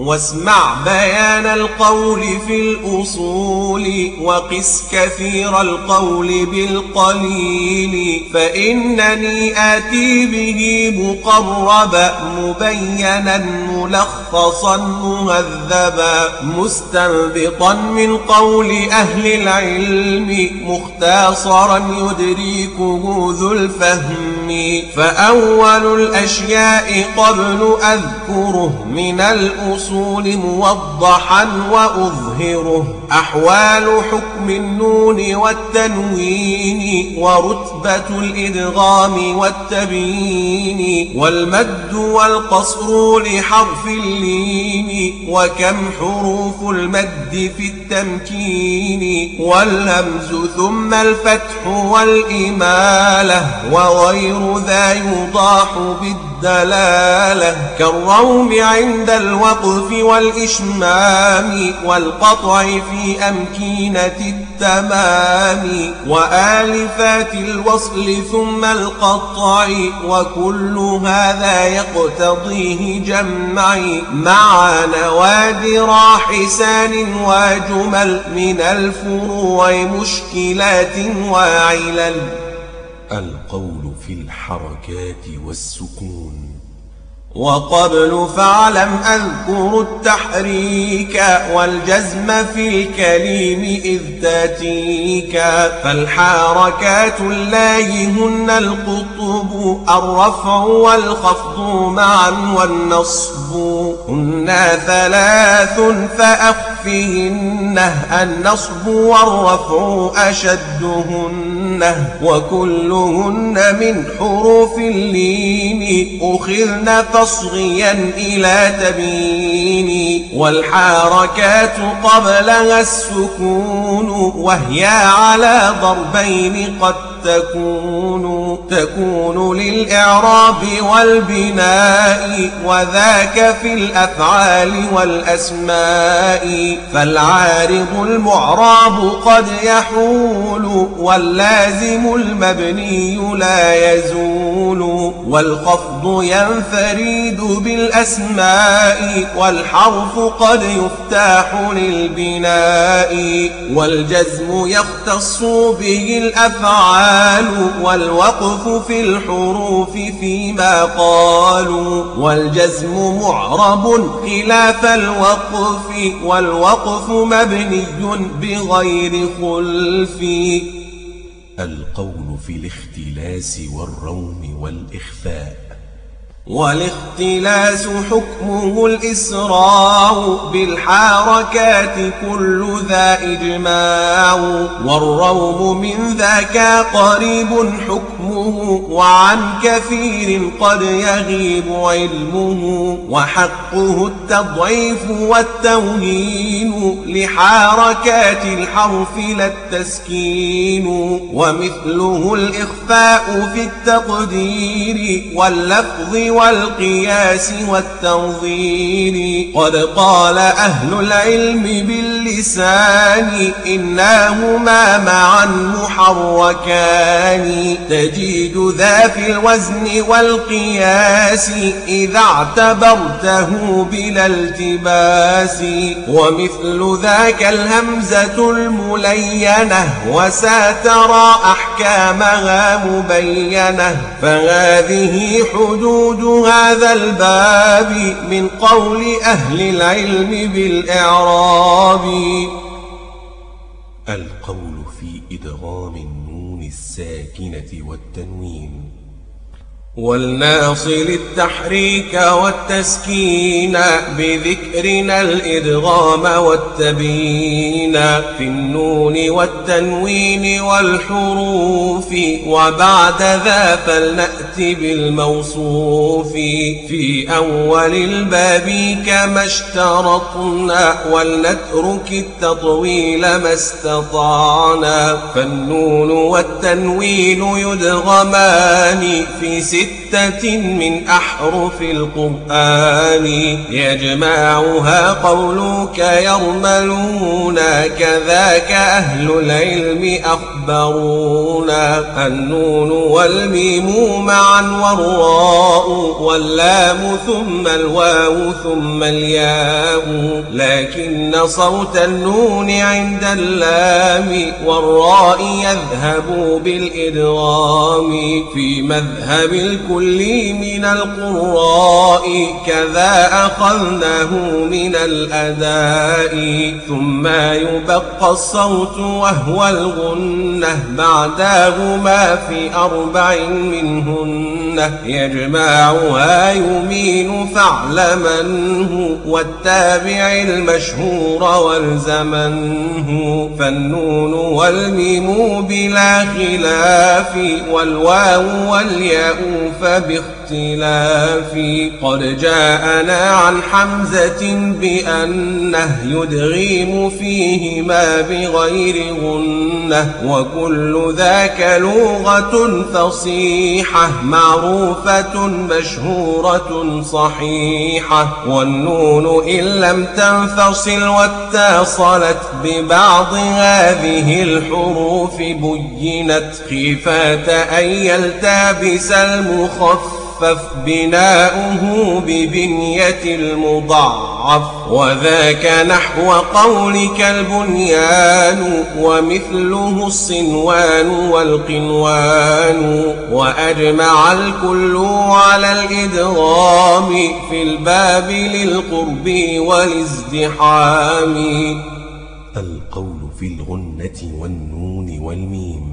واسمع بيان القول في الأصول وقس كثير القول بالقليل فإنني آتي به مقربا مبينا ملخصا مهذبا مستنبطا من قول أهل العلم مختصرا يدركه ذو الفهم. فأول الأشياء قبل أذكره من الأصول موضحا وأظهره. أحوال حكم النون والتنوين ورتبة الإدغام والتبيين والمد والقصر لحرف اللين وكم حروف المد في التمكين والهمز ثم الفتح والإمالة وغير ذا يضاح بالدلالة كالروم عند الوقف والإشمام والقطع في أمكنة التمام وآلفات الوصل ثم القطع وكل هذا يقتضيه جمعي مع نوادر حسان وجمل من الفروع مشكلات وعلل القول في الحركات والسكون. وقبل فاعلم أذكر التحريك والجزم في الكليم إذ تاتيك فالحركات الله هن القطب الرفع والخفض معا والنصب هن ثلاث فأخفهن النصب والرفع أشدهن وكلهن من حروف اللين أخذن تصغيا إلى تبين والحركات قبلها السكون وهي على ضربين قد تكون تكون للإعراب والبناء وذاك في الأفعال والأسماء. فالعارض المعراب قد يحول واللازم المبني لا يزول. والخفض ينفرد بالأسماء والحرف قد يفتاح للبناء. والجزم يختص به الأفعال والوقف في الحروف فيما قالوا والجزم معرب خلاف الوقف والوقف مبني بغير خلف. القول في الاختلاس والروم والإخفاء. والاختلاس حكمه الإسراء بالحركات كل ذا إجماع والروم من ذاك قريب حكمه وعن كثير قد يغيب علمه وحقه التضعيف والتوهين لحركات الحرف لا التسكين ومثله الإخفاء في التقدير واللفظ والقياس والتنظير. قد قال أهل العلم باللسان إنهما معا محركان. تجيد ذا في الوزن والقياس إذا اعتبرته بلا التباس. ومثل ذاك الهمزة الملينة وساترى أحكامها مبينة. فهذه حدود هذا الباب من قول أهل العلم بالإعراب. القول في إدغام النون الساكنة والتنوين. ولناصل التحريك والتسكين بذكرنا الإدغام والتبيين في النون والتنوين والحروف وبعد ذا فلنأت بالموصوف في أول الباب كما اشترطنا ولنترك التطويل ما استطعنا فالنون والتنوين يدغمان في ست ستة من أحرف القرآن. يجمعها قولك يرملون كذاك أهل العلم أخبرونا. النون والميم معا والراء واللام ثم الواو ثم الياء. لكن صوت النون عند اللام والراء يذهب بالإدغام. في مذهب الكل من القراء كذا أخذناه من الأداء ثم يبقى الصوت وهو الغنة بعدهما في أربع منهن. يجمعها يمين فاعلمنه والتابع المشهور والزمنه. فالنون والميم بلا خلاف والواو والياء فبخ فباختلاف قد جاءنا عن حمزة بأنه يدغيم فيهما بغير غنة وكل ذاك لغة فصيحة معروفة مشهورة صحيحة. والنون إن لم تنفصل واتصلت ببعض هذه الحروف بينت. خيفة أن يلتبس المخفف بناؤه ببنية المضاعف. وذاك نحو قولك البنيان ومثله الصنوان والقنوان. وأجمع الكل على الإدغام في الباب للقرب والازدحام. القول في الغنة والنون والميم.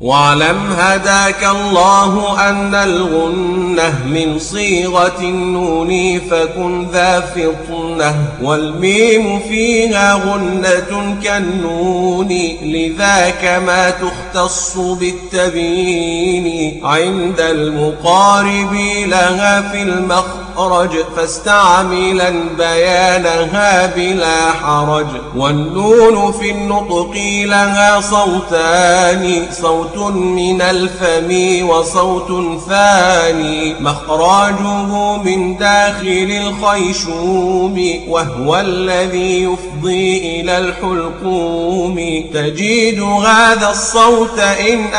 واعلم هداك الله أن الغنة من صيغة النون فكن ذا فطنة والميم فيها غنة كالنون لذاك ما تختص بالتبيين. عند المقارب لها في المخ المخرج فاستعملا بيانها بلا حرج والنون في النطق لها صوتان صوت من الفم وصوت ثاني. مخرجه من داخل الخيشوم وهو الذي يفضي إلى الحلقوم. تجد هذا الصوت إن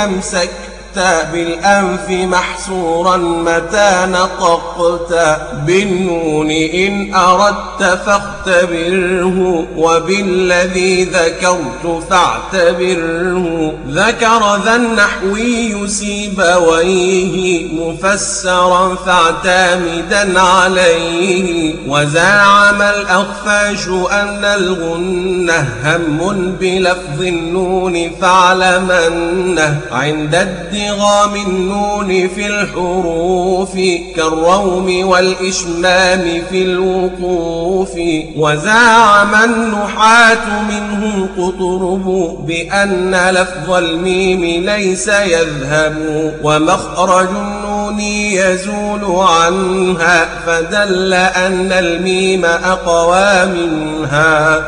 أمسك بالأنف محصورا متى نطقت بالنون إن أردت فاختبره وبالذي ذكرت فاعتبره ذكر ذا النحوي سيبويه مفسرا فاعتمدا عليه وزعم الأخفش أن الغنة هم بلفظ النون فاعلمنه عند الدين ادغام النون في الحروف كالروم والإشمام في الوقوف وزعم النحاة منهم قطرب بأن لفظ الميم ليس يذهب ومخرج النون يزول عنها فدل أن الميم أقوى منها.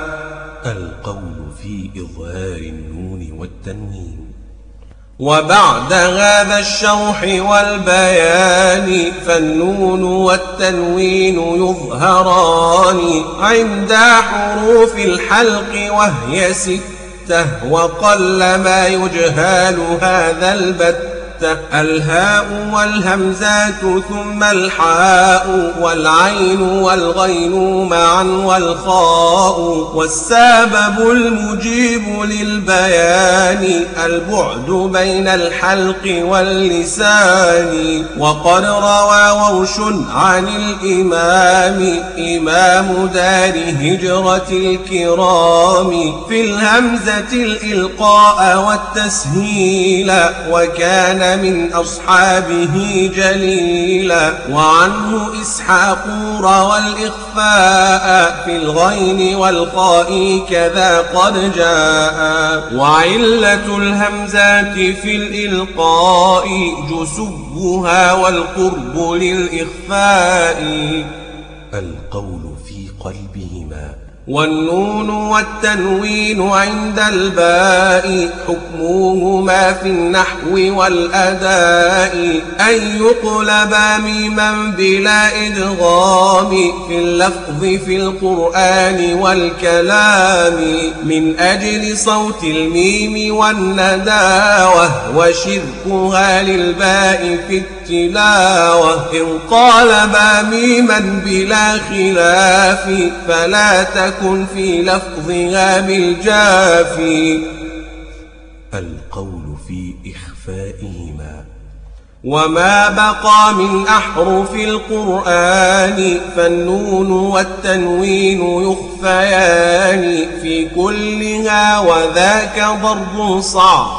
القول وبعد هذا الشرح والبيان فالنون والتنوين يظهران عند حروف الحلق وهي ستة وقل ما يجهال هذا البت الهاء والهمزات ثم الحاء والعين والغين معا والخاء والسبب المجيب للبيان البعد بين الحلق واللسان وقد روى ووش عن الإمام إمام دار هجرة الكرام في الهمزة الإلقاء والتسهيل وكان من أصحابه جليلا وعنه إسحاق روى الإخفاء في الغين والقاء كذا قد جاء وعلة الهمزات في الإلقاء جسبها والقرب للإخفاء القول والنون والتنوين عند الباء حكمهما في النحو والأداء. أن يقلبا ميما بلا إدغام في اللفظ في القرآن والكلام. من أجل صوت الميم والنداوة وشركها للباء في التلاوة. إن قالبا ميما بلا خلاف فلا تكن في لفظها بالجافي. القول في إخفائهما وما بقى من أحرف القرآن فالنون والتنوين يخفيان في كلها وذاك ضرب صعب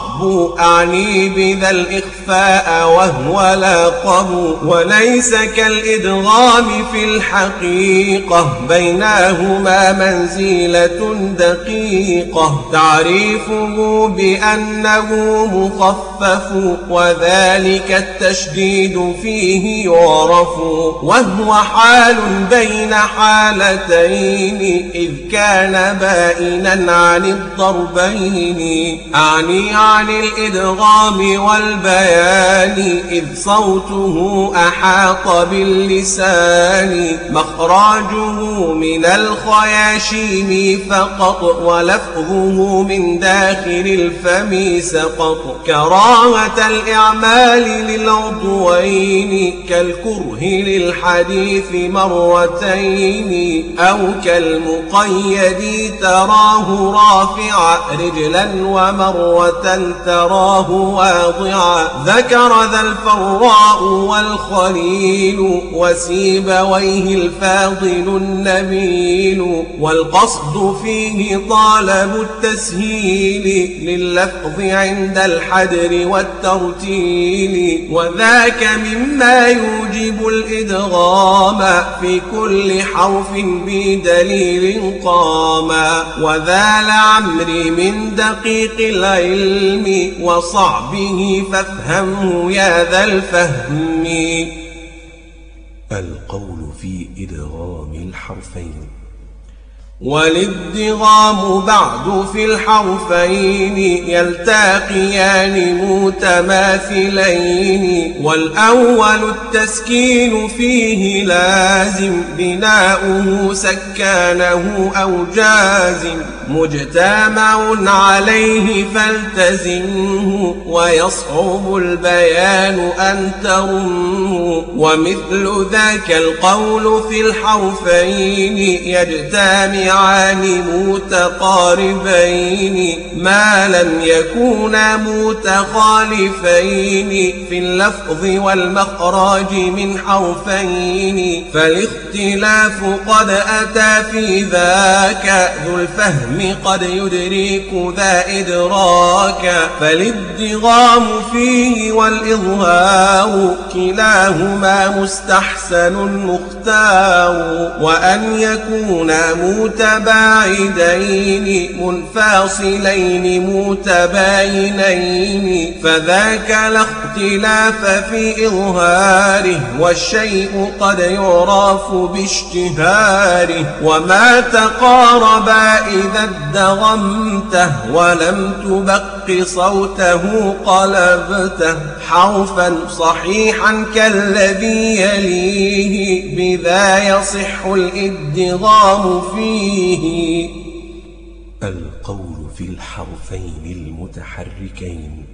أعني بذا الإخفاء وهو لاقب وليس كالإدغام في الحقيقة بينهما منزلة دقيقة تعريفه بأنه مخفف وذلك التشديد فيه يعرف وهو حال بين حالتين إذ كان بائنا عن الضربين أعني عن الإدغام والبيان إذ صوته أحاط باللسان مخراجه من الخياشيم فقط ولفظه من داخل الفم سقط كراهة الإعمال للعضوين كالكره للحديث مرتين أو كالمقيد تراه رافعا رجلا ومرة تراه واضعا ذكر ذا الفراء والخليل وسيبويه الفاضل النبيل والقصد فيه طالب التسهيل لللفظ عند الحدر والترتيل وذاك مما يوجب الإدغام في كل حرف بدليل قاما وذا لعمري من دقيق العلم وصعبه فافهمه يا ذا الفهم. القول في إدغام الحرفين. والادغام بعد في الحرفين يلتقيان متماثلين والأول التسكين فيه لازم بناؤه سكانه أو جازم مجتمع عليه فالتزمه ويصعب البيان أن ترمه. ومثل ذاك القول في الحرفين يجتمعان متقاربين ما لم يكونا متخالفين. في اللفظ والمخرج من حرفين فالاختلاف قد أتى في ذاك. ذو الفهم قد يدرك ذا إدراكا فالادغام فيه والإظهار كلاهما مستحسن مختار وأن يكونا متباعدين منفاصلين متباينين. فذاك لا اختلاف في إظهاره والشيء قد يعرف باشتهاره. وما تقاربا إذا ادغمته ولم تبق صوته قلبته. حرفا صحيحا كالذي يليه بذا يصح الإدغام فيه. القول في الحرفين المتحركين.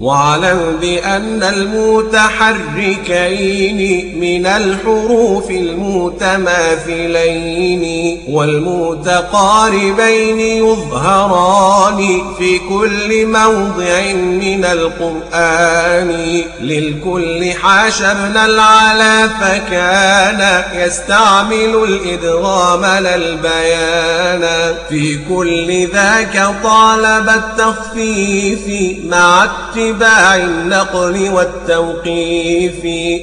واعلم بأن المتحركين من الحروف المتماثلين والمتقاربين يظهران في كل موضع من القرآن. للكل حاشرنا العلا فكان يستعمل الإدغام للبيان في كل ذاك طالب التخفيف مع اتباع اتباع النقل والتوقيف.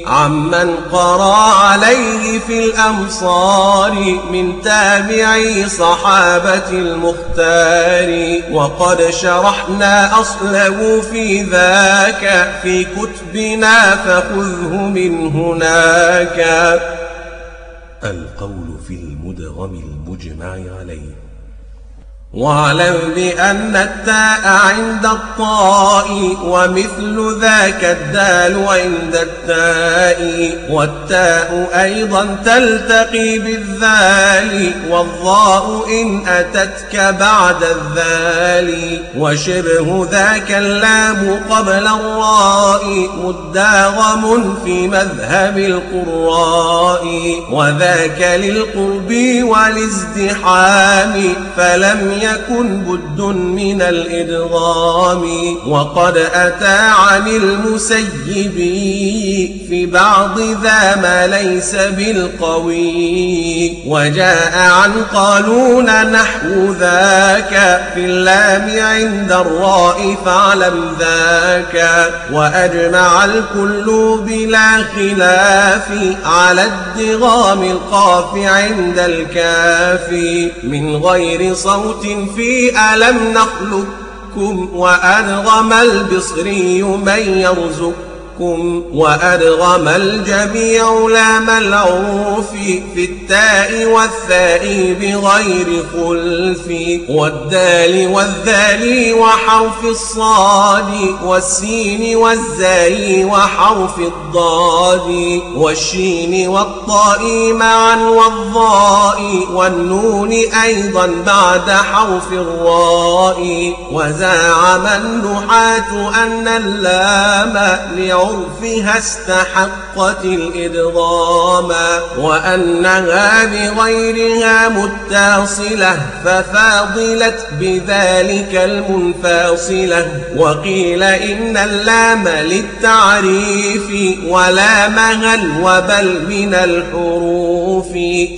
عمن قرى عليه في الأمصار من تابعي صحابة المختار. وقد شرحنا أصله في ذاك في كتبنا فخذه من هناك. القول في المدغم المجمع عليه. واعلم بأن التاء عند الطاء ومثل ذاك الدال عند التاء والتاء أيضا تلتقي بالذال والضاء إن أتتك بعد الذال وشبه ذاك اللام قبل الراء مداغم في مذهب القراء وذاك للقرب والازدحام فلم يكن بد من الإدغام. وقد أتى عن المسيب في بعض ذا ما ليس بالقوي. وجاء عن قالون نحو ذاك في اللام عند الراء فاعلم ذاك. وأجمع الكل بلا خلاف على الدغام القاف عند الكاف. من غير صوت في ألم نخلقكم وأدغم البصري من يرزقكم ربكم وأدغم الجميع لام العروف في التاء والثاء بغير خلف والدال والذال وحرف الصاد والسين والزاي وحرف الضاد والشين والطاء معا والضاء والنون أيضا بعد حرف الراء وزعم النحاة أن اللام لعرف عرفها استحقت الإدغام وأنها بغيرها متصلة ففاضلت بذلك المنفاصلة وقيل إن اللام للتعريف ولامها الوبل من الحروف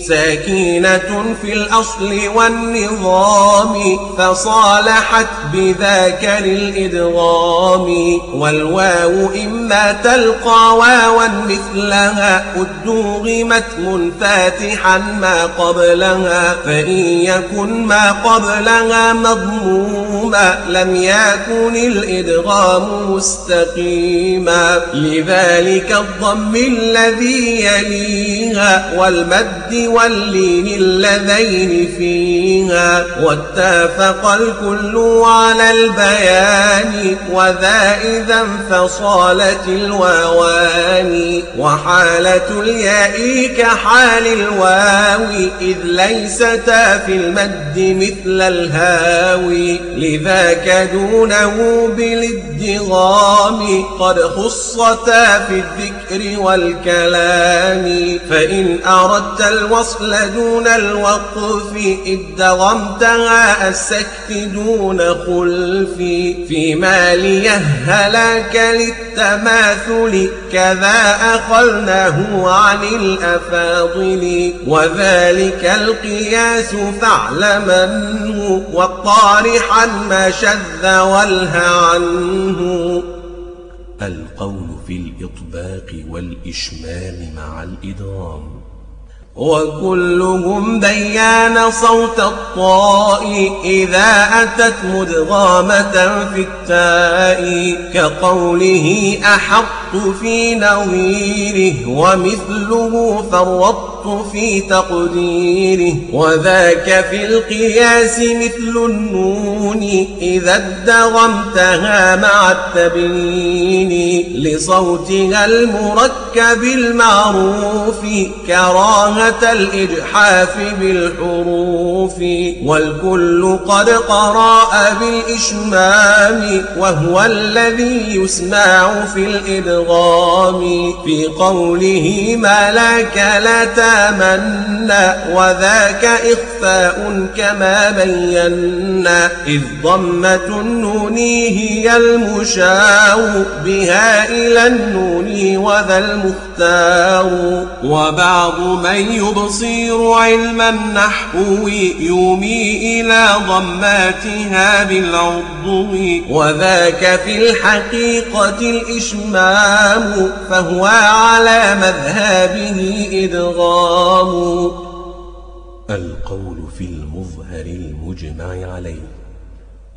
ساكنة في الأصل والنظام فصالحت بذاك للإدغام والواو إما تلقى واوا مثلها أدوغمت منفاتحا ما قبلها فإن يكن ما قبلها مضموما لم يكن الإدغام مستقيما. لذلك الضم الذي يليها والمد واللين اللذين فيها. واتفق الكل على البيان وذا إذا انفصلت الواوان وحالة الياء كحال الواو إذ ليستا في المد مثل الهاوي لذاك دونه بالادغام قد خصتا في الذكر والكلام. فإن أردت الوصل دون الوقف ادغمتها السكت دون خلف. فيما ليهلك للتماثل كذا أخلناه عن الأفاضل وذلك القياس فاعلمنه والطارحا ما شذ والهى عنه القول في الإطباق والإشمام مع الإدغام وكلهم بيان صوت الطاء إذا أتت مدغامة في التاء كقوله أحط في نظيره ومثله فرطت في تقديره وذاك في القياس مثل النون إذا ادغمتها مع التبيين لصوتها المركب المعروف كراهة الإجحاف بالحروف والكل قد قرأ بالإشمام وهو الذي يسمع في الإدغام. في قوله ما لك لا تامنا وذاك إخفاء كما بينا إذ ضمة النون هي المشاو بها إلى النون وذا المختار. وبعض من يبصر علم النحو يومي إلى ضماتها بالعضو وذاك في الحقيقة الإشمام فهو على مذهبه إدغام. القول في المظهر المجمع عليه.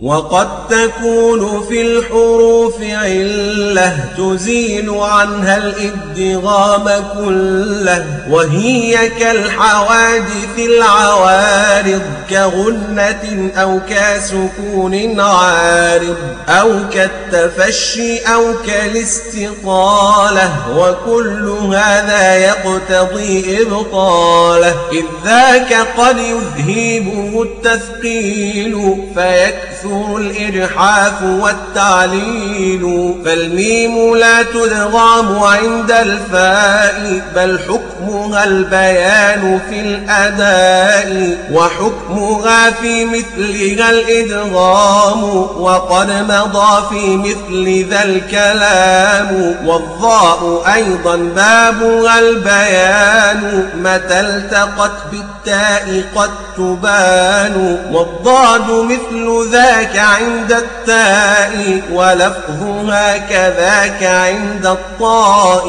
وقد تكون في الحروف علة تزيل عنها الإدغام كله وهي كالحوادث العوارض كغنة أو كسكون عارض أو كالتفشي أو كالاستطالة وكل هذا يقتضي إبطاله. إذ ذاك قد يذهبه التثقيل فيكثر الإجحاف والتعليل فالميم لا تدغام عند الفاء بل حكمها البيان في الأداء وحكمها في مثلها الإدغام وقد مضى في مثل ذا الكلام والضاء أيضا بابها البيان متى التقت بالتاء قد تبان والضاد مثل ذاك عند التاء ولفظها كذاك عند الطاء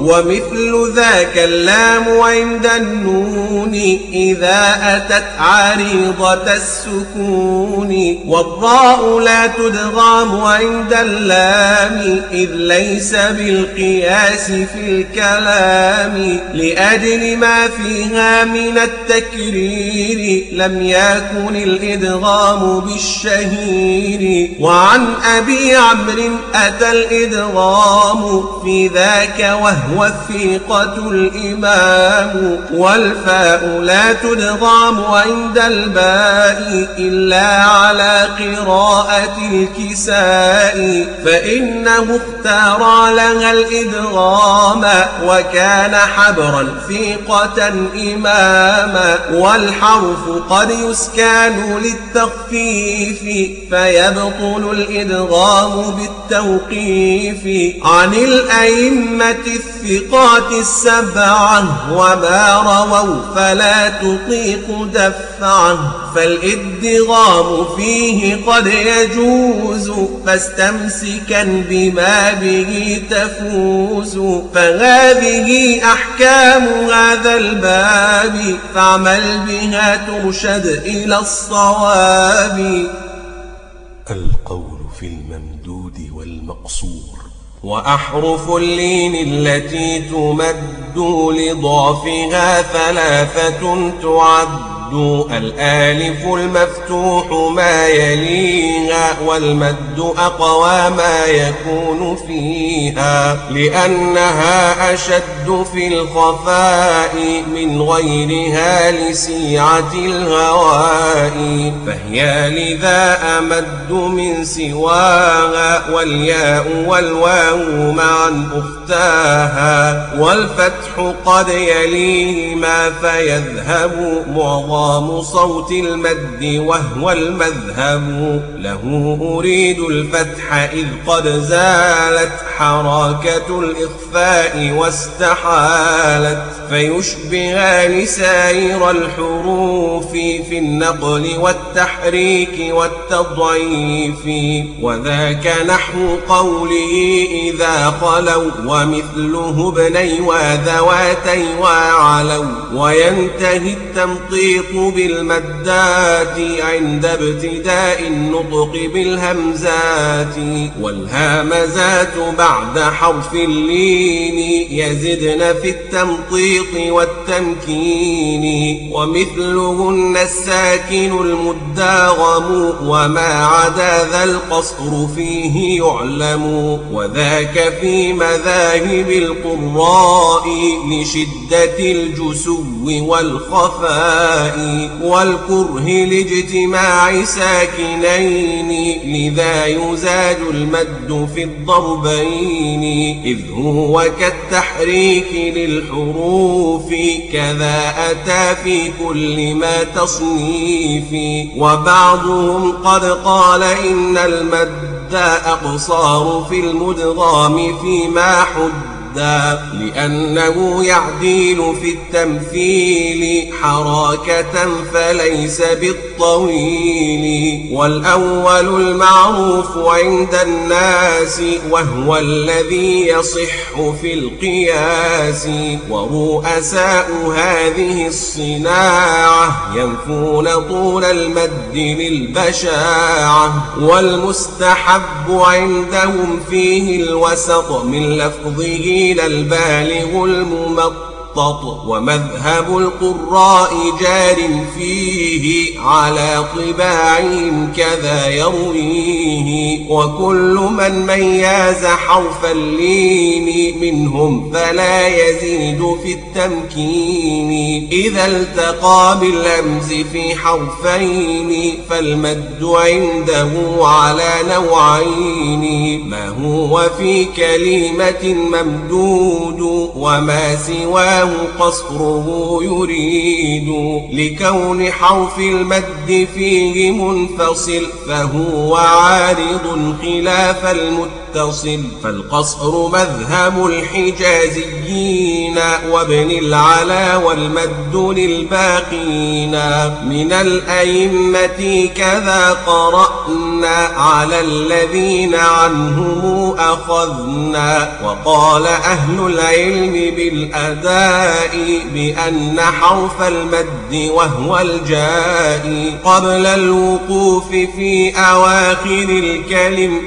ومثل ذاك اللام عند النون إذا أتت عريضة السكون والضاء لا تدغام عند اللام إذ ليس بالقياس في الكلام لأجل ما فيها من التكرير لم يكن الإدغام بالشهير وعن أبي عمرو أتى الإدغام في ذاك وهو الثقة الإمام. والفاء لا تدغام عند الباء إلا على قراءة الكساء. فإنه اختار لها الإدغام وكان حبرا ثقة إماما. والحرف قد يسكان للتخفيف فيبطل الإدغام بالتوقيف عن الأئمة الثقات السبعة وما رووا فلا تطيق دفعا فالإدغام فيه قد يجوز فاستمسكا بما به تفوز. فهذه أحكام هذا الباب فاعمل بها ترشد إلى الصواب. القول في الممدود والمقصور. وأحرف اللين التي تمد لضعفها ثلاثة تعد. الآلف المفتوح ما يليها والمد أقوى ما يكون فيها لأنها أشد في الخفاء من غيرها لسيعة الهواء فهي لذا أمد من سواها والياء والواو معا أختاها والفتح قد يليهما فيذهب معظم مقام صوت المد وهو المذهب. له أريد الفتح إذ قد زالت حركة الإخفاء واستحالت. فيشبهان سائر الحروف في النقل والتحريك والتضعيف. وذاك نحو قوله إذا خلوا ومثله ابني وذواتي وعلوا. وينتهي التمطيط بالمدات عند ابتداء النطق بالهمزات والهامزات بعد حرف اللين يزدن في التمطيط والتمكين ومثلهن الساكن المداغم وما عدا ذا القصر فيه يعلم وذاك في مذاهب القراء لشدة الجسو والخفاء والكره لاجتماع ساكنين لذا يزاد المد في الضربين إذ هو كالتحريك للحروف كذا أتى في كل ما تصنيف. وبعضهم قد قال إن المد أقصار في المدغام فيما حد لأنه يعديل في التمثيل حركة فليس بالطويل والأول المعروف عند الناس وهو الذي يصح في القياس. ورؤساء هذه الصناعة ينفون طول المد للبشاعة. والمستحب عندهم فيه الوسط من لفظه إلى البالغ المخطط ومذهب القراء جار فيه على طباعهم كذا يرويه. وكل من ميز حرف اللين منهم فلا يزيد في التمكين. إذا التقى باللمز في حرفين فالمد عنده على نوعين. ما هو في كلمة ممدود وما سواه له قصره يريد لكون حرف المد فيه منفصل فهو عارض خلاف المتصل متصل فالقصر مذهب الحجازيين وابن العلا والمد للباقين. من الأئمة كذا قرأنا على الذين عنهم أخذنا. وقال أهل العلم بالأداء بأن حرف المد وهو الجاء. قبل الوقوف في أواخر الكلم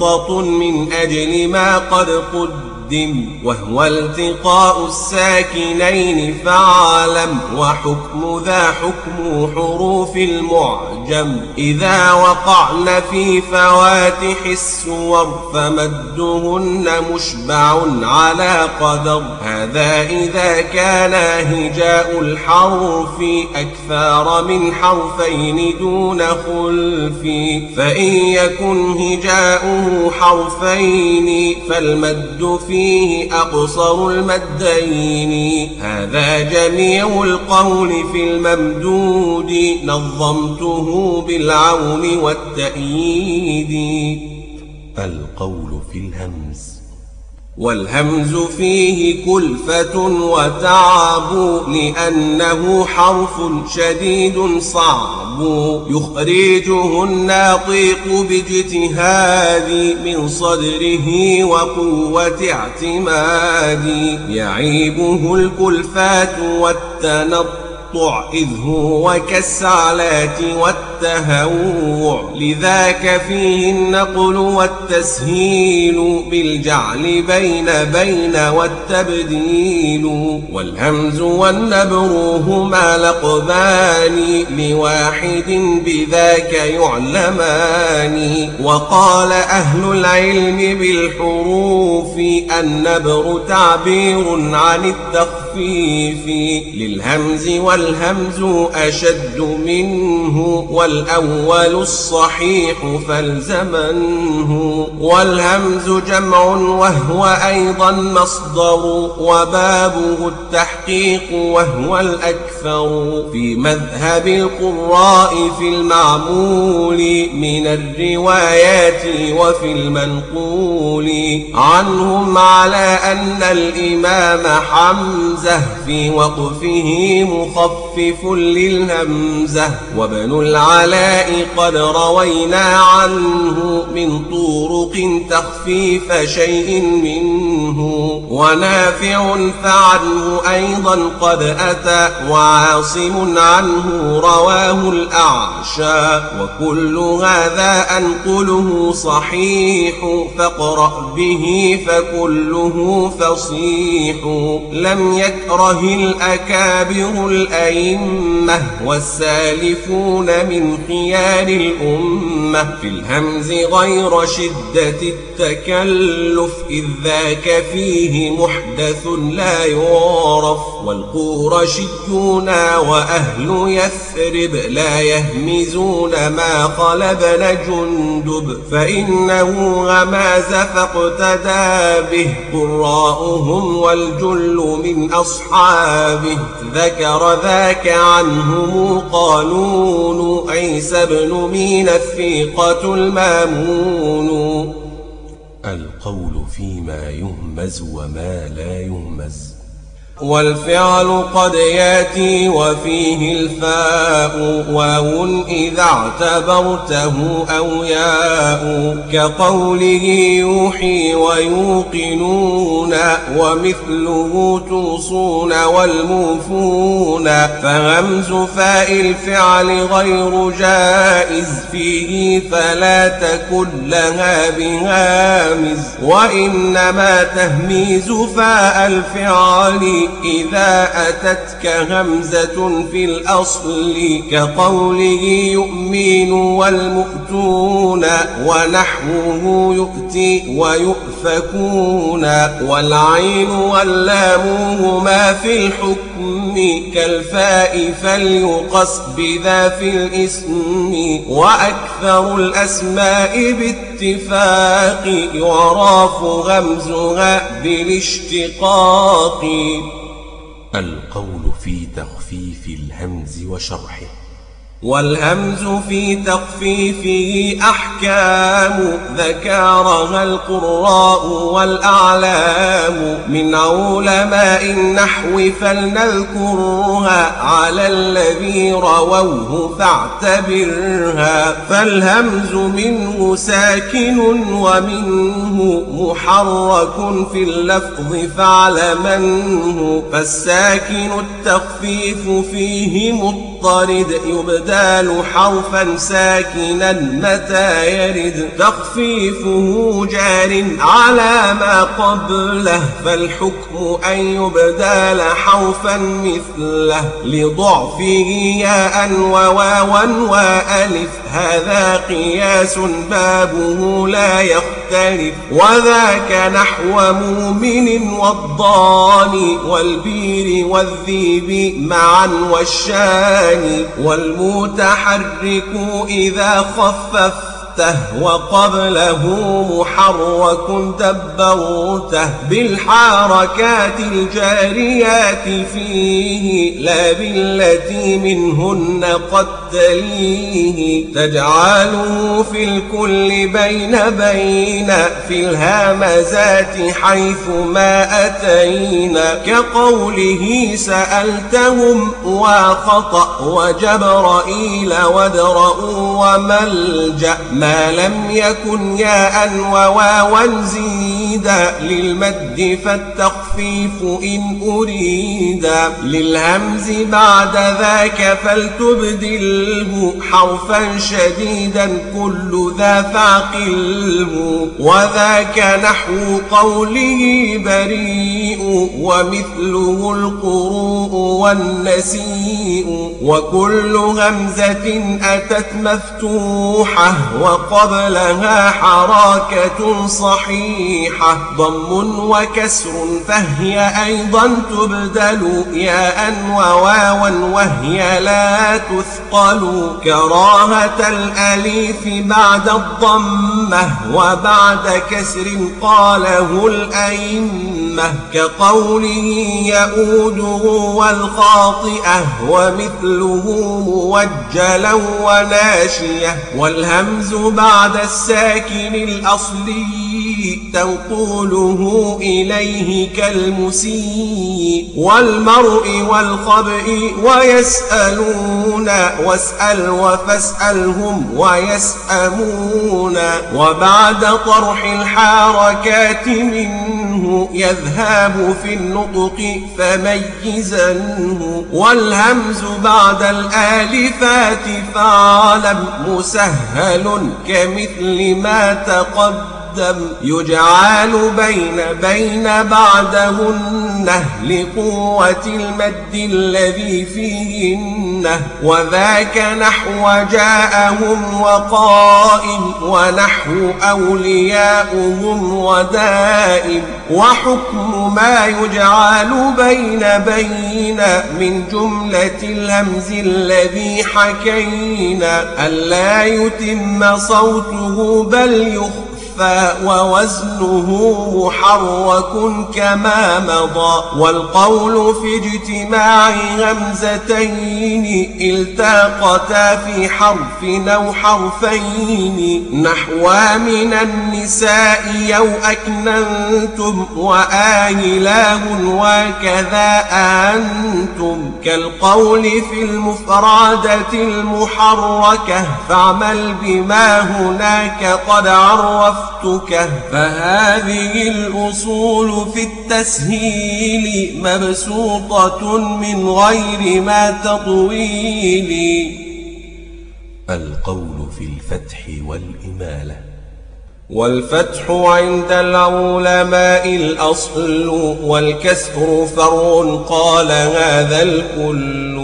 ممطط من أجل ما قد قد قدم وهو التقاء الساكنين فعالم وحكم ذا حكم حروف المعجم. إذا وقعن في فواتح السور فمدهن مشبع على قدر. هذا إذا كان هجاء الحرف أكثر من حرفين دون خلف. فإن يكن هجاؤه حرفين فالمد في فيه أقصر المدين. هذا جميع القول في الممدود. نظمته بالعون والتأييد. القول في الهمز. والهمز فيه كلفة وتعب لأنه حرف شديد صعب. يخرجه الناطق باجتهاد من صدره وقوة اعتماد. يعيبه الكلفات والتنطق إذ هو كالسعلات والتهوع. لذاك فيه النقل والتسهيل بالجعل بين بين والتبديل. والهمز والنبر هما لقبان لواحد بذاك يعلمان. وقال أهل العلم بالحروف النبر تعبير عن التخفيف للهمز وال والهمز أشد منه والأول الصحيح فالزمنه والهمز جمع وهو أيضا مصدر وبابه التحقيق وهو الأكثر في مذهب القراء في المعمول من الروايات وفي المنقول عنهم على أن الإمام حمزة في وقفه مخفف للهمزة وابن العلاء قد روينا عنه من طرق تخفيف شيء منه. ونافع فعنه أيضا قد أتى وعاصم عنه رواه الأعشى. وكل هذا أنقله صحيح فاقرأ به فكله فصيح. لم يكره الأكابر الأئمة والسالفون من خيار الأمة في الهمز غير شدة التكلف إذ ذاك فيه محدث لا يعرف. والقورشيون وأهل يثرب لا يهمزون ما خلبن جندب فإنه غماز فاقتدى به قراؤهم والجل من أصحابه ذكر ذاك عنهم قالون عيسى بن مين الثقة المامون القول فيما يهمز وما لا يهمز والفعل قد ياتي وفيه الفاء واو إذا اعتبرته أو ياء كقوله يوحي ويوقنون ومثله توصون والموفون فهمز فاء الفعل غير جائز فيه فلا تكن لها بهامز وإنما تهميز فاء الفعل إذا أتتك همزة في الأصل كقوله يؤمن والمؤتون ونحوه يؤتي ويؤفكون والعين واللام هما في الحكم كالفاء فليقص بذا في الاسم وأكثر الأسماء باتفاق يعرف غمزها بالاشتقاق القول في تخفيف الهمز وشرحه والهمز في تخفيفه أحكام. ذكرها القراء والأعلام من علماء النحو فلنذكرها على الذي رووه فاعتبرها. فالهمز منه ساكن ومنه محرك في اللفظ فاعلمنه فالساكن التخفيف فيه مضطرد يبدأ يزال حرفا ساكنا متى يرد تخفيفه جار على ما قبله فالحكم أن يبدال حرفا مثله لضعفه ياء وواوا وألف. هذا قياس بابه لا يختلف وذاك نحو مؤمن والضان والبير والذيب معا والشان والموت المتحرك إذا خفف أخذته وقبله محرك دبرته بالحركات الجاريات فيه لا بالتي منهن قد تليه تجعله في الكل بين بين في الهامزات حيث ما أتينا كقوله سألتهم وخطأ وجبرائيل وادرؤوا وملجأ ما لم يكن ياء وواوا زيدا للمد فالتخفيف إن أريدا للهمز بعد ذاك فلتبدله حرفا شديدا كل ذا فاقله. وذاك نحو قوله بريء ومثله القروء والنسيء. وكل همزة أتت مفتوحة وقبلها حركة صحيحة. ضم وكسر فهي أيضا تبدل ياء وواوا وهي لا تثقل كراهة الأليف بعد الضمة وبعد كسر قاله الأئمة كقوله يؤوده والخاطئة ومثله موجلا وناشية والهمز بعد الساكن الأصلي تنقله إليه كالمسيء والمرء والخبء ويسألون واسأل وفاسألهم ويسأمون. وبعد طرح الحركات منه يذهب في النطق فميزنه. والهمز بعد الآلفات فاعلم مسهل كمثل ما تقدم. الدم يجعل بين بين بعدهن لقوة المد الذي فيهن وذاك نحو جاءهم وقائم ونحو أولياؤهم ودائم. وحكم ما يجعل بين بين من جملة الهمز الذي حكينا ألا يتم صوته بل يخفى ووزنه محرك كما مضى. والقول في اجتماع همزتين التقتا في حرف أو حرفين. نحو من النساء يو أكننتم وآيلاه وكذا أنتم. كالقول في المفردة المحركة فاعمل بما هناك قد عرفت عرفتك فهذه الأصول في التسهيل مبسوطة من غير ما تطويل القول في الفتح والإمالة. والفتح عند العلماء الأصل والكسر فرع قال هذا الكل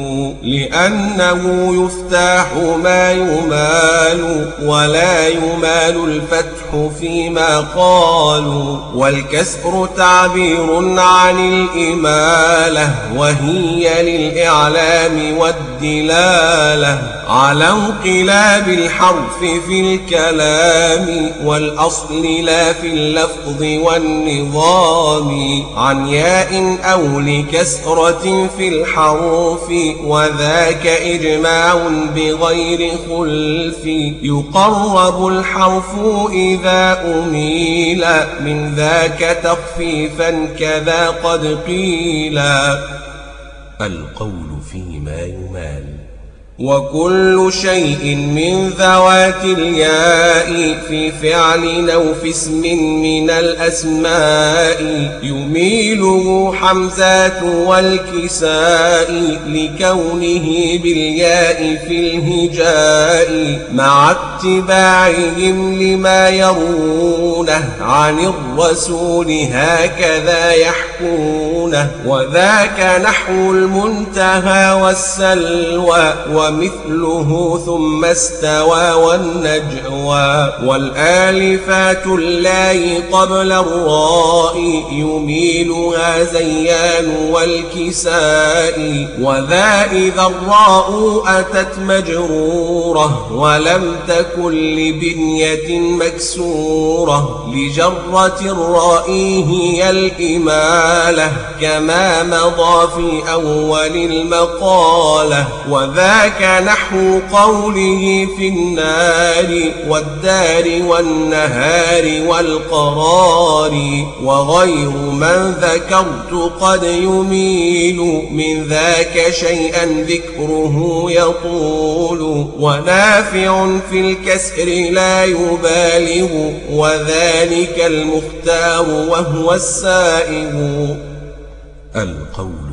لأنه يفتح ما يمال ولا يمال الفتح فيما قالوا والكسر تعبير عن الإمالة وهي للإعلام والدلالة على انقلاب الحرف في الكلام والأصل لا في اللفظ والنظام. عن ياء أو لكسرة في الحرف وذاك إجماع بغير خلف. يقرب الحرف إذا أميل من ذاك تخفيفا كذا قد قيل. القول فيما يمال. وكل شيء من ذوات الياء في فعل أو في اسم من الأسماء. يميله حمزات والكساء لكونه بالياء في الهجاء. مع اتباعهم لما يرونه عن الرسول هكذا يحكون دونه وذاك نحو المنتهى والسلوى. ومثله ثم استوى والنجوى والآلفات الله قبل الراء يميلها زيان والكساء وذا إذا الراء أتت مجرورة ولم تكن لبنية مكسورة لجرة الراء هي الإمالة كما مضى في أول المقالة وذاك نحو قوله في النار والدار والنهار والقرار وغير من ذكرت قد يميل من ذاك شيئا ذكره يطول ونافع في الكسر لا يبالغ وذلك المختار وهو السائغ القول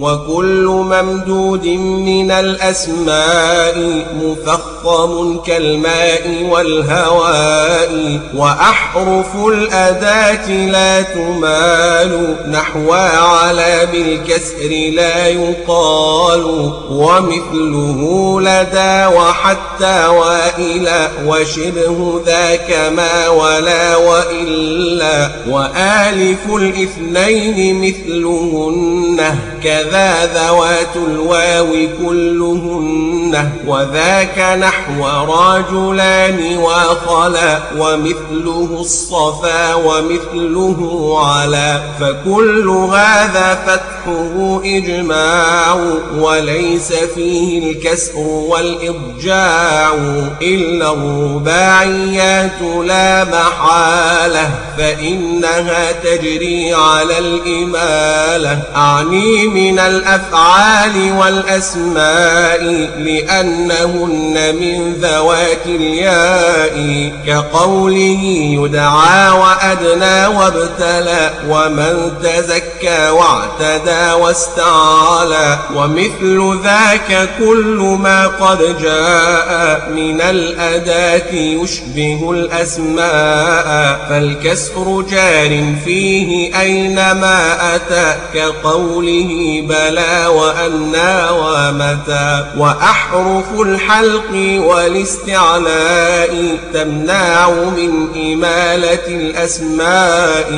وكل ممدود من الأسماء مفخم كالماء والهواء وأحرف الأداة لا تمال نحو على بالكسر لا يقال ومثله لدى وحتى وإلى وشبه ذاك ما ولا وإلا وآلف الإثنين مثلهن كذا كذا ذوات الواو كلهن وذاك نحو رجلان وخلا ومثله الصفا ومثله على فكل هذا فتحه إجماع وليس فيه الكسر والإضجاع إلا الرباعيات لا محالة فإنها تجري على الإمالة أعني من الأفعال والأسماء لأنهن من ذوات الياء كقوله يدعى وأدنى وابتلى ومن تزكى واعتدى واستعلى ومثل ذاك كل ما قد جاء من الأداة يشبه الأسماء فالكسر جار فيه أينما أتى كقوله بلى وأنا ومتى. وأحرف الحلق والاستعلاء تمنع من إمالة الأسماء.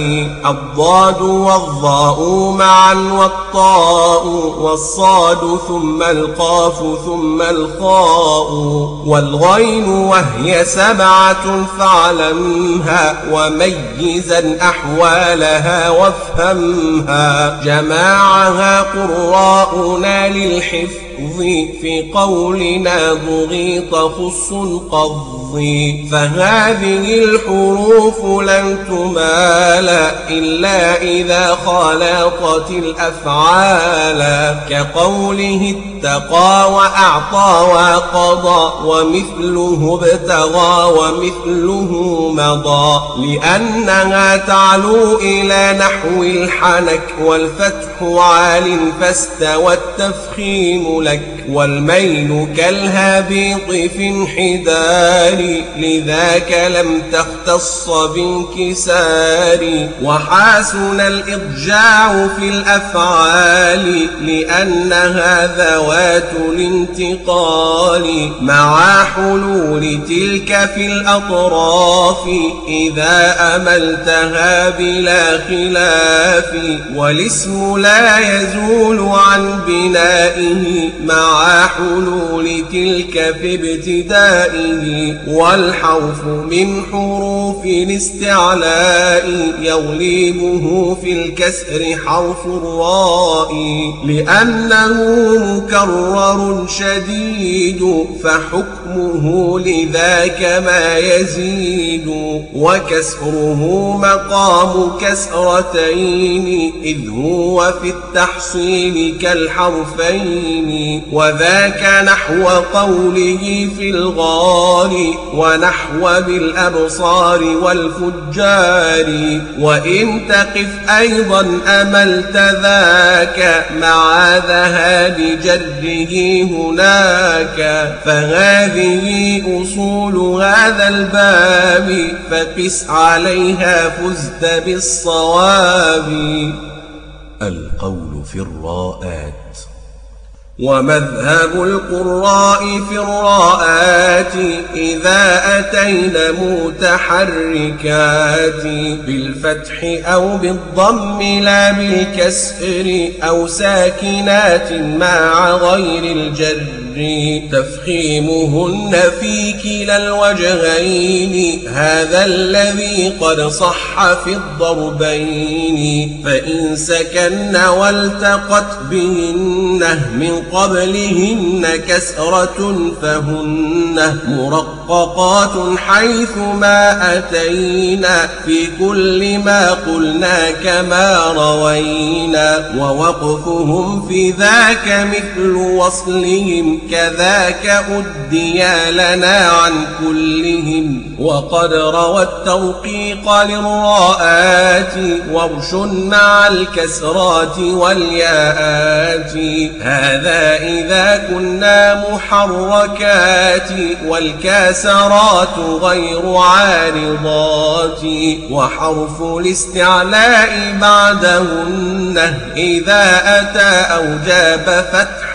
الضاد والضاء معا والطاء والصاد ثم القاف ثم الخاء. والغين وهي سبعة فاعلمها وميزا أحوالها وافهمها. جماعها قراؤنا للحفظ في قولنا ضغيط خص قض فهذه الحروف لن تمال إلا إذا خالطت الأفعال. كقوله اتقى وأعطى وقضى ومثله ابتغى ومثله مضى. لأنها تعلو إلى نحو الحنك والفتح عال فاستوى التفخيم لك والميل كالهابيط في انحدار لذاك لم تختص بانكسار. وحاسن الإضجاع في الأفعال لأنها ذوات الانتقال. مع حلول تلك في الأطراف إذا أملتها بلا خلاف. والاسم لا يزول عن بنائه مع حلول تلك في ابتدائه والحرف من حروف الاستعلاء يغلبه في الكسر حرف الراء لأنه مكرر شديد فحكمه لذاك ما يزيد وكسره مقام كسرتين إذ هو في التحصيل كالحرفين وذاك نحو قوله في الغار ونحو بالأبصار والفجار. وإن تقف أيضا أملت ذاك مع ذهاب جره هناك فهذه هذه أصول هذا الباب فقس عليها فزت بالصواب. القول في الراءات. ومذهب القراء في الراءات إذا أتين متحركات بالفتح أو بالضم لا بالكسر أو ساكنات مع غير الجر تفخيمهن في كلا الوجهين. هذا الذي قد صح في الضربين. فإن سكن والتقت بهن من قبلهن كسرة فهن مرققات حيث ما أتينا. في كل ما قلنا كما روينا. ووقفهم في ذاك مثل وصلهم. كذاك أديا لنا عن كلهم وقد روى التوقيق للراءات ورش مع الكسرات والياءات. هذا إذا كنا محركات والكاسرات غير عارضات. وحرف الاستعلاء بعدهن إذا أتى أوجاب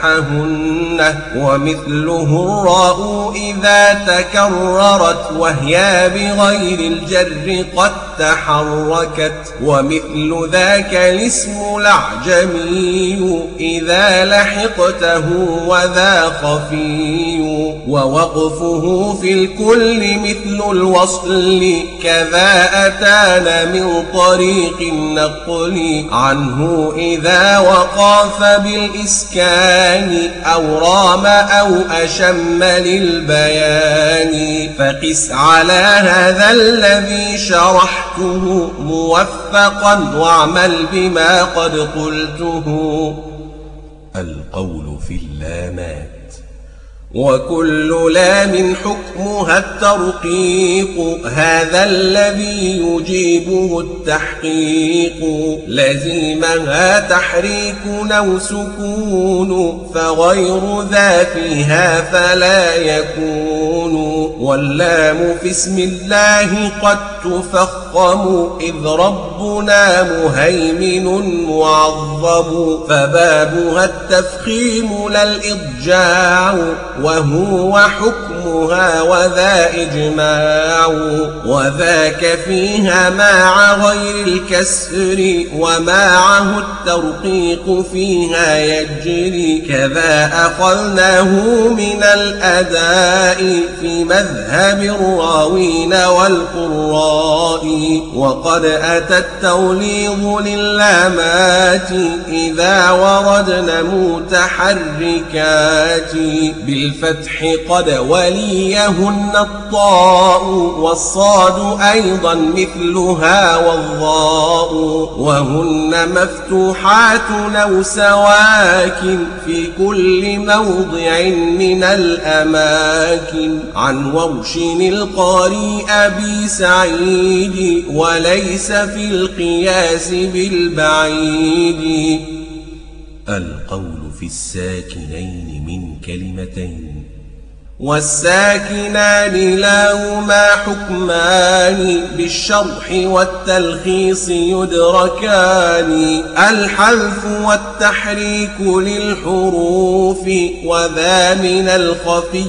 فتحهن ومثله الراء إذا تكررت وهي بغير الجر قد تحركت ومثل ذاك الاسم الأعجمي إذا لحقته وذا خفي ووقفه في الكل مثل الوصل كذا أتانا من طريق النقل عنه إذا وقاف بالإسكان أو رام أو أشم للبيان فقس على هذا الذي شرحته موفقا واعمل بما قد قلته. القول في اللامات. وكل لام حكمها الترقيق. هذا الذي يجيبه التحقيق. لزيمها تحريك أو سكون فغير ذا فيها فلا يكون. واللام في اسم الله قد تفخم إذ ربنا مهيمن معظم. فبابها التفخيم لا الإضجاع. وهو حكمها وذا إجماع وذاك فيها مع غير الكسر ومعه الترقيق فيها يجري كذا أخذناه من الأداء في مذهب الراوين والقراء وقد أتى التوليض للامات إذا وردن متحركات بالفتح قد وليهن الطاء والصاد أيضا مثلها والضاء وهن مفتوحات أو سواكن في كل موضع من الأماكن. عن ورش القاري أبي سعيد وليس في القياس بالبعيد. القول في الساكنين من كلمتين. والساكنان لهما حكمان بالشرح والتلخيص يدركان الحذف والتحريك للحروف وذا من الخفي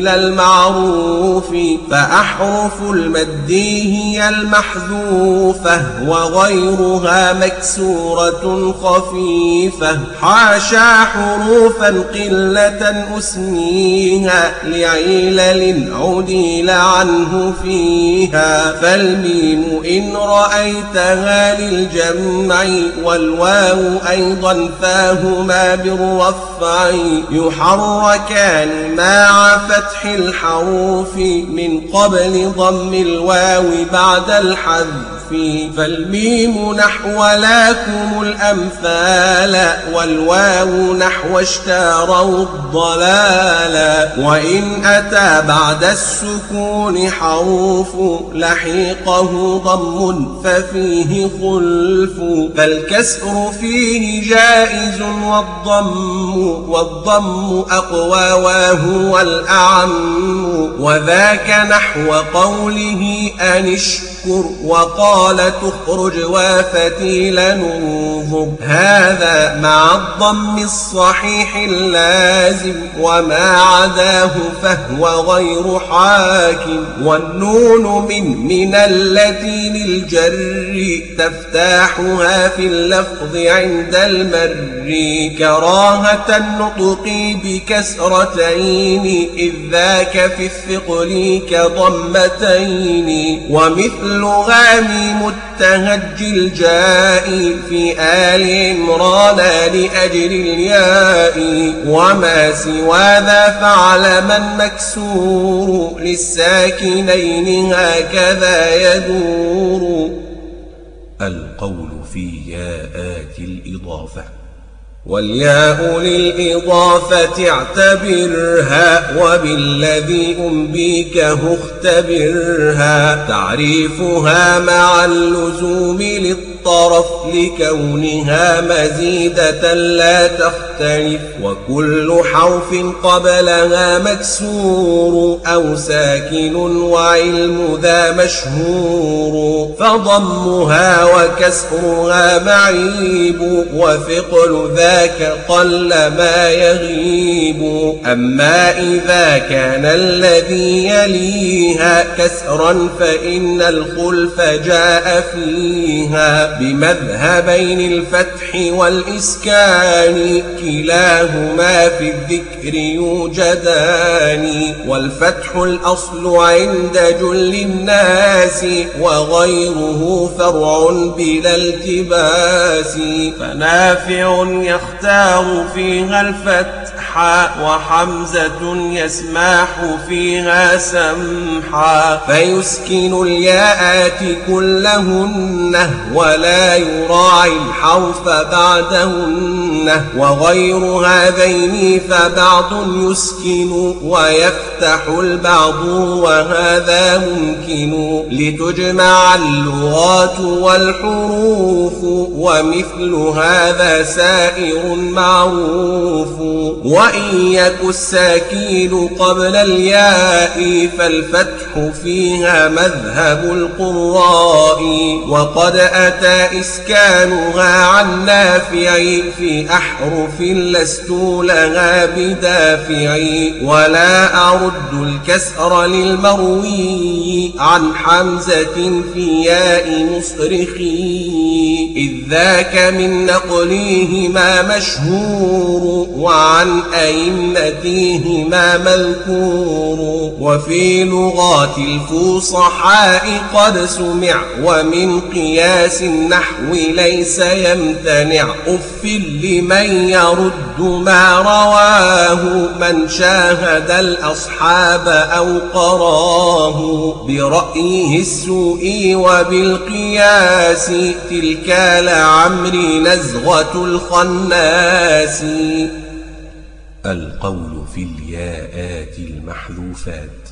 لا المعروف فأحرف المد هي المحذوفة وغيرها مكسورة خفيفة. حاشا حروفا قلة أسميها لعلل عديل عنه فيها. فالميم إن رأيتها للجمع والواو أيضا فاهما بالرفع. يحركان مع فتح الحروف من قبل ضم الواو بعد الحذف. تخفي فالميم نحو لكم الأمثال والواو نحو اشتاروا الضلال وإن أتى بعد السكون حروف لحيقه ضم ففيه خلف فالكسر فيه جائز والضم والضم أقوى وهو الأعم وذاك نحو قوله أن اشكر وقال تخرج وافتي لننظر هذا مع الضم الصحيح اللازم وما عداه فهو غير حاكم. والنون من من التي للجر تفتاحها في اللفظ عند المر. كراهة النطق بكسرتين إذ ذاك في الثقل كضمتين. ومثل غاميم التهج الجاء في آل عمران لأجل الياء. وما سوى ذا فعلما مكسور للساكنين هكذا يدور. القول في ياءات الإضافة. والياء للإضافة اعتبرها وبالذي أنبيكه اختبرها تعريفها مع اللزوم للطرف. لكونها مزيدة لا تختلف وكل حرف قبلها مكسور أو ساكن وعلم ذا مشهور. فضمها وكسرها معيب وثقل ذا ذاك قل ما يغيب. أما إذا كان الذي يليها كسرا فإن الخلف جاء فيها بمذهبين الفتح والإسكان كلاهما في الذكر يوجدان. والفتح الأصل عند جل الناس وغيره فرع بلا التباس. فنافع يختار فيها الفتح وحمزة يسماح فيها سمحا. فيسكن الياءات كلهن ولا يراعي الحرف بعدهن وغير هذين فبعض يسكن ويفتح البعض وهذا ممكن لتجمع اللغات والحروف ومثل هذا سائر معروف وإن يك الساكين قبل الياء فالفتح فيها مذهب القراء وقد أتى إسكانها عن نافع في أحرف لست لها بدافع ولا أرد الكسر للمروي عن حمزة في ياء مصرخي. إذ ذاك من نقليهما مشهور وعن أئمتهما مذكور. وفي لغات الفصحاء قد سمع ومن قياس النحو ليس يمتنع. أف لمن يرد ما رواه من شاهد الأصحاب أو قراه برأيه السوء وبالقياس. تلك لعمري نزغة الخناس. القول في الياءات المحذوفات.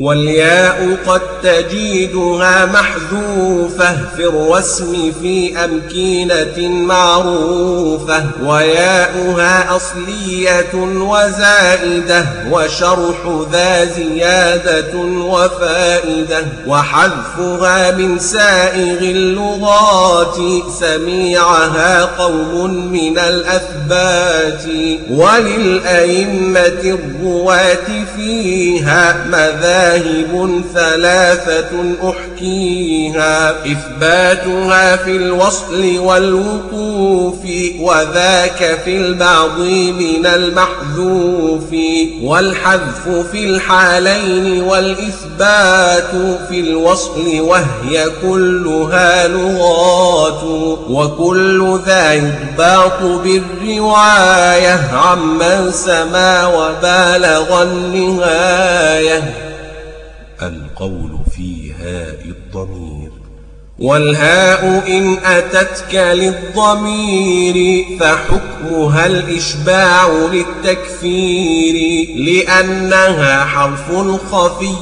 والياء قد تجيدها محذوفة في الرسم في أمكنة معروفة وياؤها أصلية وزائدة وشرح ذا زيادة وفائدة وحذفها من سائغ اللغات سميعها قوم من الأثبات وللأئمة الرواة فيها مذاهب مذاهب ثلاثة أحكيها. إثباتها في الوصل والوقوف وذاك في البعض من المحذوف. والحذف في الحالين والإثبات في الوصل وهي كلها لغات. وكل ذا يضباط بالرواية عمن سما وبالغ النهاية. القول في هاء الضمير والهاء إن أتتك للضمير فحكمها الإشباع للتكفير لأنها حرف خفي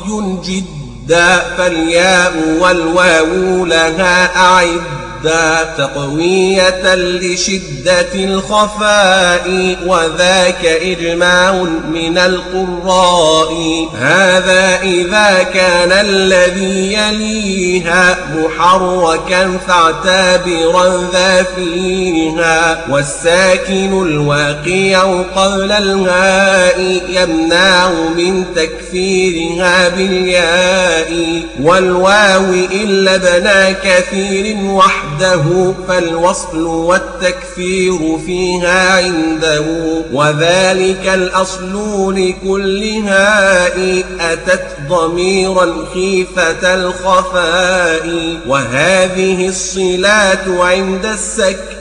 جدا فالياء والواو لها أعد ضدا تقوية لشدة الخفاء وذاك إجماع من القراء. هذا إذا كان الذي يليها محركا فاعتبرا ذا فيها. والساكن الواقع قبل الهاء يمنع من تكفيرها بالياء. والواو إلا بنا كثير وحده وحده فالوصل والتكفير فيها عنده وذلك الأصل لكل هاء أتت ضميرا خيفة الخفاء. وهذه الصلات عند السكت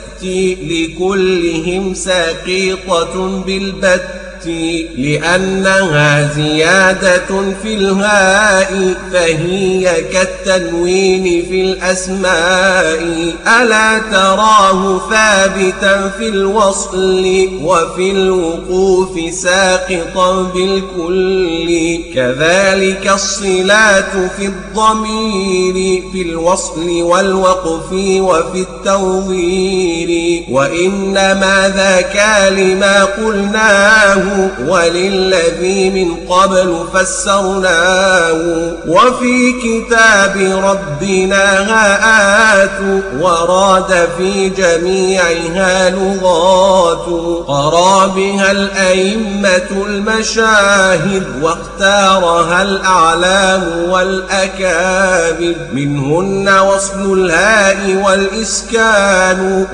لكلهم ساقيطة بالبت لأنها زيادة في الهاء فهي كالتنوين في الأسماء. ألا تراه ثابتا في الوصل وفي الوقوف ساقطا بالكل. كذلك الصلات في الضمير في الوصل والوقف وفي التوضير وإنما ذاك لما قلناه وللذي من قبل فسرناه. وفي كتاب ربنا هآت وراد في جميعها لغات. قرى بها الأئمة المشاهد واختارها الأعلام والأكابر. منهن وصل الهاء والإسكان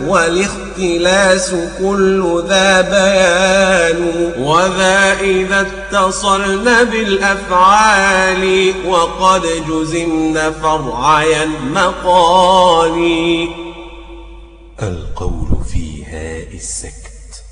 والاختلاس كل ذا بيان وذا إذا اتصلن بالأفعال وقد جزمن فرعي المقال. القول في هاء السكت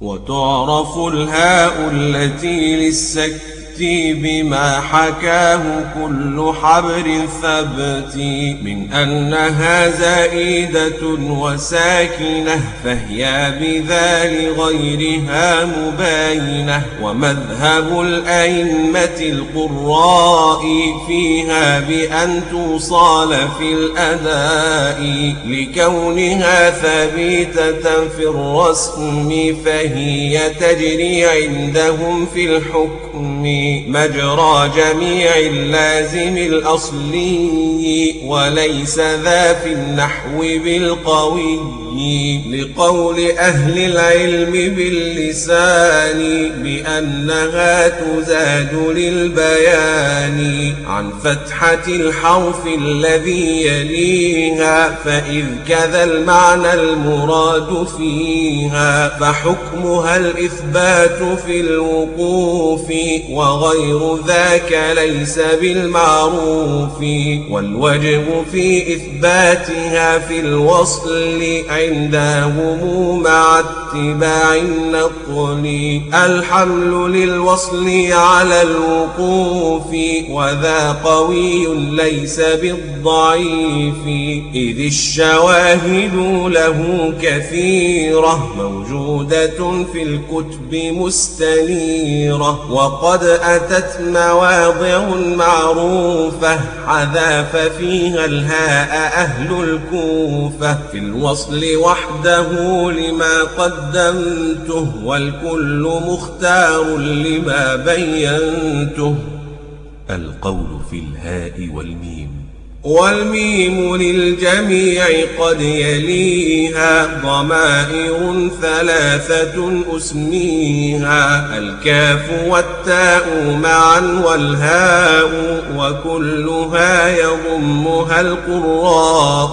وتعرف الهاء التي للسكت. بما حكاه كل حبر ثبت من أنها زائدة وساكنة فهي بذا لغيرها مباينة ومذهب الأئمة القراء فيها بأن توصال في الأداء لكونها ثابتة في الرسم فهي تجري عندهم في الحكم مجرى جميع اللازم الأصلي وليس ذا في النحو بالقوي لقول أهل العلم باللسان بأنها تزاد للبيان. عن فتحة الحرف الذي يليها فإذ كذا المعنى المراد فيها فحكمها الإثبات في الوقوف وغير ذاك ليس بالمعروف. والوجه في إثباتها في الوصل عندهم مع اتباع النقل. الحمل للوصل على الوقوف وذا قوي ليس بالضعيف. إذ الشواهد له كثيرة موجودة في الكتب مستنيرة. وقد أتت مواضع معروفة حذاف فيها الهاء أهل الكوفة. في الوصل وحده لما قدمته والكل مختار لما بينته. القول في الهاء والميم. والميم للجميع قد يليها ضمائر ثلاثة أسميها. الكاف والتاء معا والهاء وكلها يضمها القراء.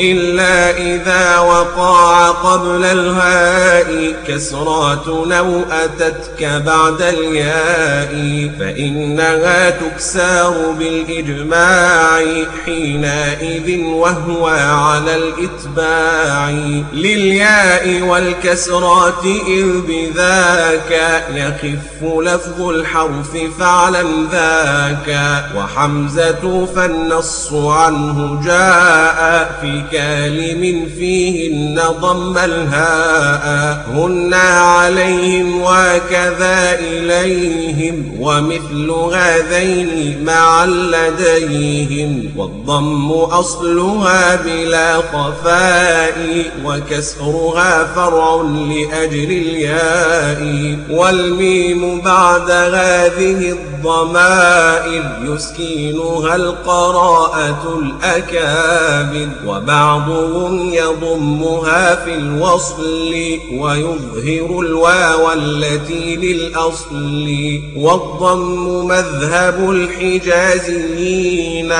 إلا إذا وقع قبل الهاء كسرات لو أتتك بعد الياء. فإنها تكسار بالإجماع. حينئذ وهو على الإتباع للياء والكسرات إذ بذاك يخف لفظ الحرف فاعلم ذاك وحمزة فالنص عنه جاء في كالم فيهن ضم الهاء هن عليهم وكذا إليهم ومثل هذين مع لديهم والضم أصلها بلا خفاء وكسرها فرع لأجل الياء والميم بعد هذه الضمائر يسكينها القراءة الأكابر وبعضهم يضمها في الوصل ويظهر الواو التي للأصل والضم مذهب الحجازيين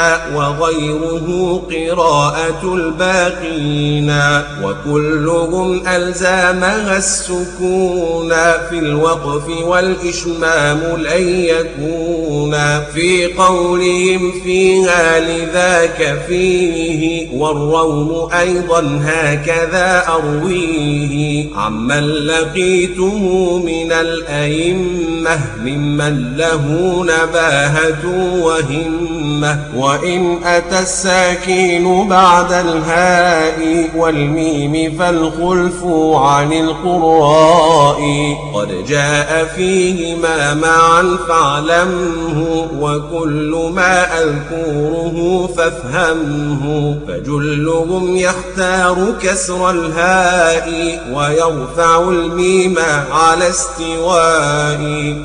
وغيره قراءة الباقين وكلهم ألزامها السكون. في الوقف والإشمام لن يكون. في قولهم فيها لذاك فيه والروم أيضا هكذا أرويه. عمن لقيته من الأئمة ممن له نباهة وهمة. وإن أتى الساكين بعد الهاء والميم فالخلف عن القراء. قد جاء فيهما معا فاعلمه وكل ما أذكره فافهمه. فجلهم يختار كسر الهاء ويرفع الميم على استواء.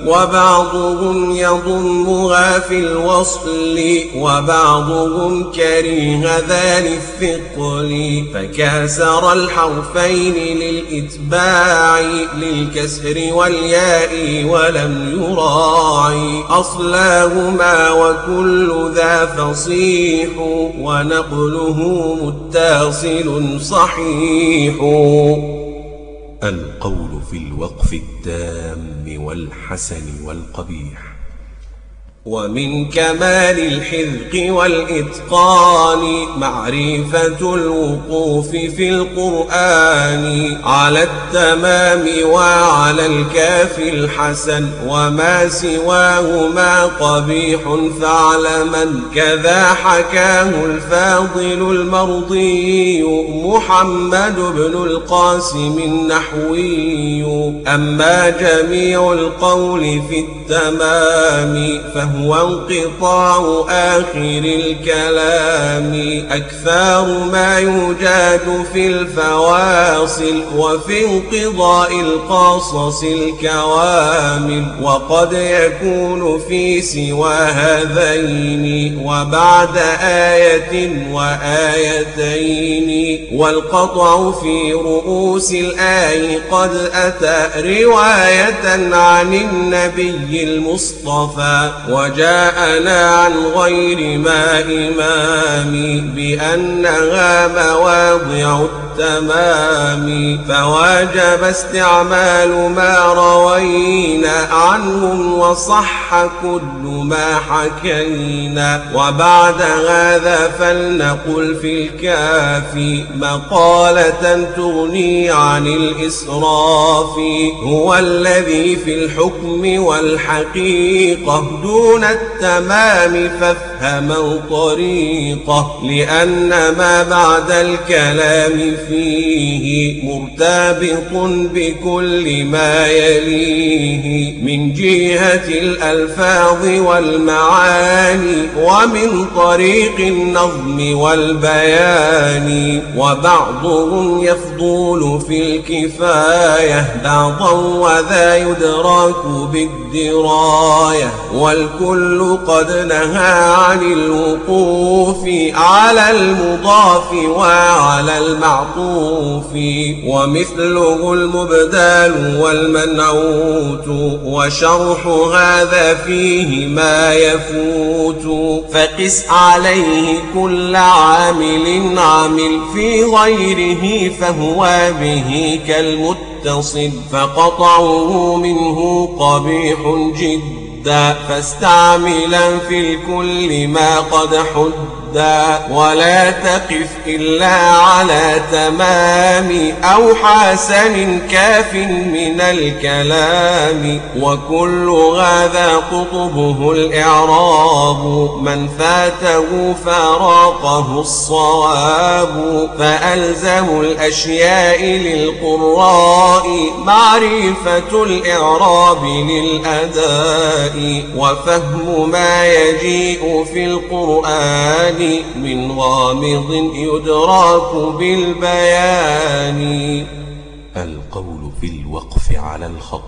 وبعضهم يضمها في الوصل وبعضهم كره ذا للثقل فكسر الحرفين للإتباع للكسر والياء ولم يراعي أصلاهما وكل ذا فصيح ونقله متصل صحيح. القول في الوقف التام والحسن والقبيح. ومن كمال الحذق والإتقان معرفة الوقوف في القرآن على التمام وعلى الكاف الحسن وما سواهما قبيح فاعلما كذا حكاه الفاضل المرضي محمد بن القاسم النحوي. أما جميع القول في التمام فهو وهو انقطاع آخر الكلام. أكثر ما يوجد في الفواصل وفي انقضاء القصص الكوامل. وقد يكون في سوى هذين وبعد آية وآيتين. والقطع في رؤوس الآي قد أتى رواية عن النبي المصطفى. وجاءنا عن غير ما إمام بأنها مواضع التمام فواجب استعمال ما روينا عنهم وصح كل ما حكينا. وبعد هذا فلنقل في الكافي مقالة تغني عن الإسراف. هو الذي في الحكم والحقيقة دون التمام فافهما طريقه لأن ما بعد الكلام فيه مرتبط بكل ما يليه من جهة الألفاظ والمعاني ومن طريق النظم والبيان وبعضهم يفضول في الكفاية بعضا وذا يدرك بالدراية والكل قد نهى عن الوقوف على المضاف وعلى المعطوف ومثله المبدال والمنعوت وشرح هذا فيه ما يفوت فقس عليه كل عامل عامل في غيره فهو به كالمتصل فقطعه منه قبيح جدا فاستعملا في الكل ما قد حد ردا ولا تقف إلا على تمام أو حسن كاف من الكلام وكل هذا قطبه الإعراب من فاته فراقه الصواب فألزم الأشياء للقراء معرفة الإعراب للأداء وفهم ما يجيء في القرآن من غامض يدراك بالبيان. القول في الوقف على الخط.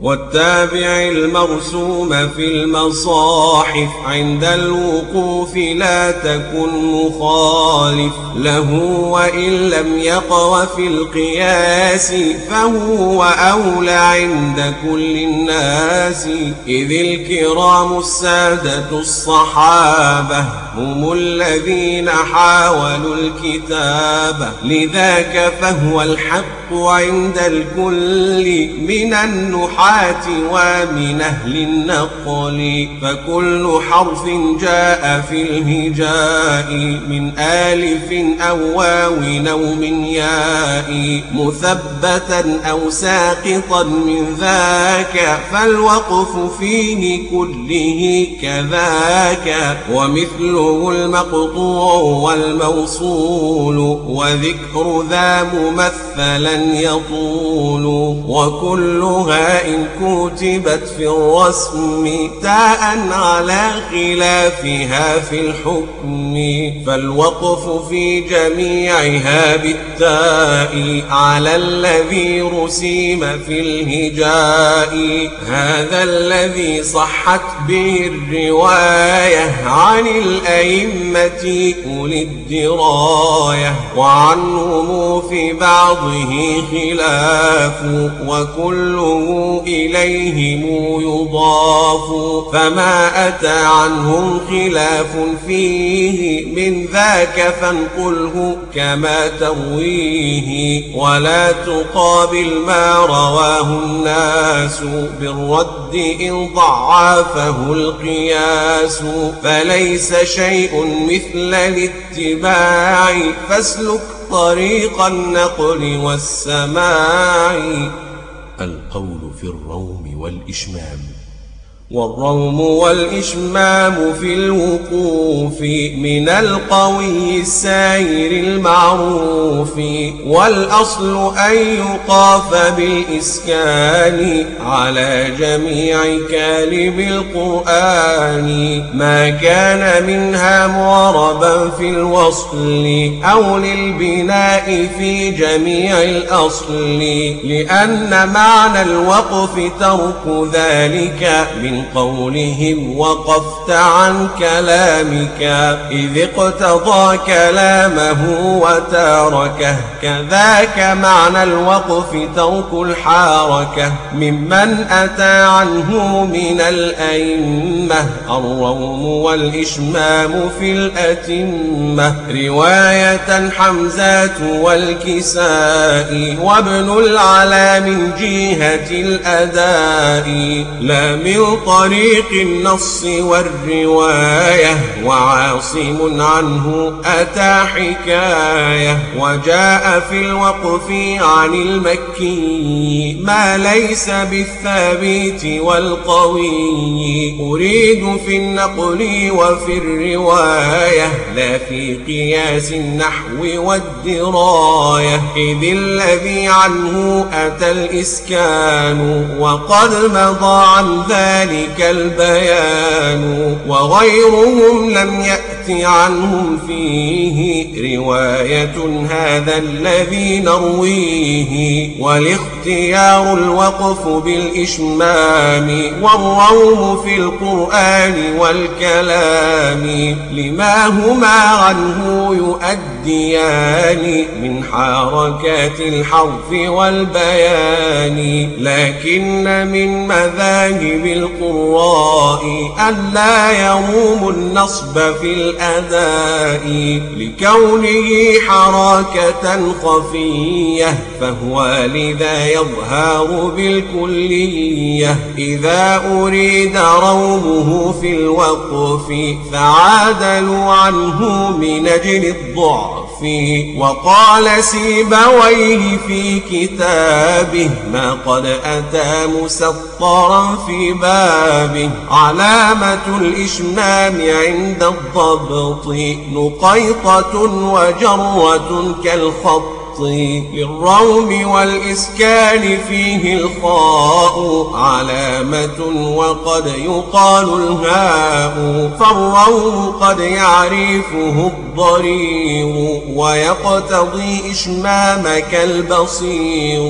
والتابع المرسوم في المصاحف عند الوقوف لا تكن مخالف. له وإن لم يقو في القياس فهو أولى عند كل الناس. إذ الكرام السادة الصحابة هم الذين حاولوا الكتابة لذاك فهو الحق عند الكل من النحاة ومن أهل النقل. فكل حرف جاء في الهجاء من آلف أو واو أو من ياء مثبتا أو ساقطا من ذاك. فالوقف فيه كله كذاك. ومثله المقطوع والموصول وذكر ذا ممثلا يطول. وكلها إن كتبت في الرسم تاء على خلافها في الحكم. فالوقف في جميعها بالتاء على الذي رسيم في الهجاء. هذا الذي صحت به الرواية عن الأئمة أولي الدراية وعنهم في بعضه خلاف وكله إليهم يضاف فما أتى عنهم خلاف فيه من ذاك فانقله كما ترويه ولا تقابل ما رواه الناس بالرد إن ضعفه القياس فليس شيء مثل الاتباع فاسلك طريق النقل والسماع. القول في الروم والإشمام. والروم والإشمام في الوقوف من القوي السائر المعروف والأصل أن يقاف بالإسكان على جميع كالب القرآن ما كان منها معربا في الوصل أو للبناء في جميع الأصل لأن معنى الوقف ترك ذلك من قولهم وقفت عن كلامك. إذ اقتضى كلامه وتاركه. كذاك معنى الوقف ترك الحاركة ممن أتى عنه من الأئمة. الروم والإشمام في الأتمة. رواية حمزات والكساء. وابن العلا من جهة الأداء. لا من طريق النص والرواية وعاصم عنه أتى حكاية وجاء في الوقف عن المكي ما ليس بالثابت والقوي. أريد في النقل وفي الرواية لا في قياس النحو والدراية. إذ الذي عنه أتى الإسكان وقد مضى عن ذلك البيان وغيرهم لم عنهم فيه رواية هذا الذي نرويه والاختيار الوقف بالإشمام والروم في القرآن والكلام لما هما عنه يؤديان من حركات الحرف والبيان لكن من مذاهب القراء ألا يروم النصب في الأداء لكونه حركة خفية فهو لذا يظهر بالكلية إذا أريد رومه في الوقف فعادلوا عنه من أجل الضعف. وقال سيبويه في كتابه ما قد أتى مسطرا في بابه. علامة الإشمام عند الضبط. نقيطة وجرة كالخط. للروم والإسكان فيه الخاء علامة وقد يقال الهاء فالروم قد يعرفه الضرير ويقتضي إشمامك البصير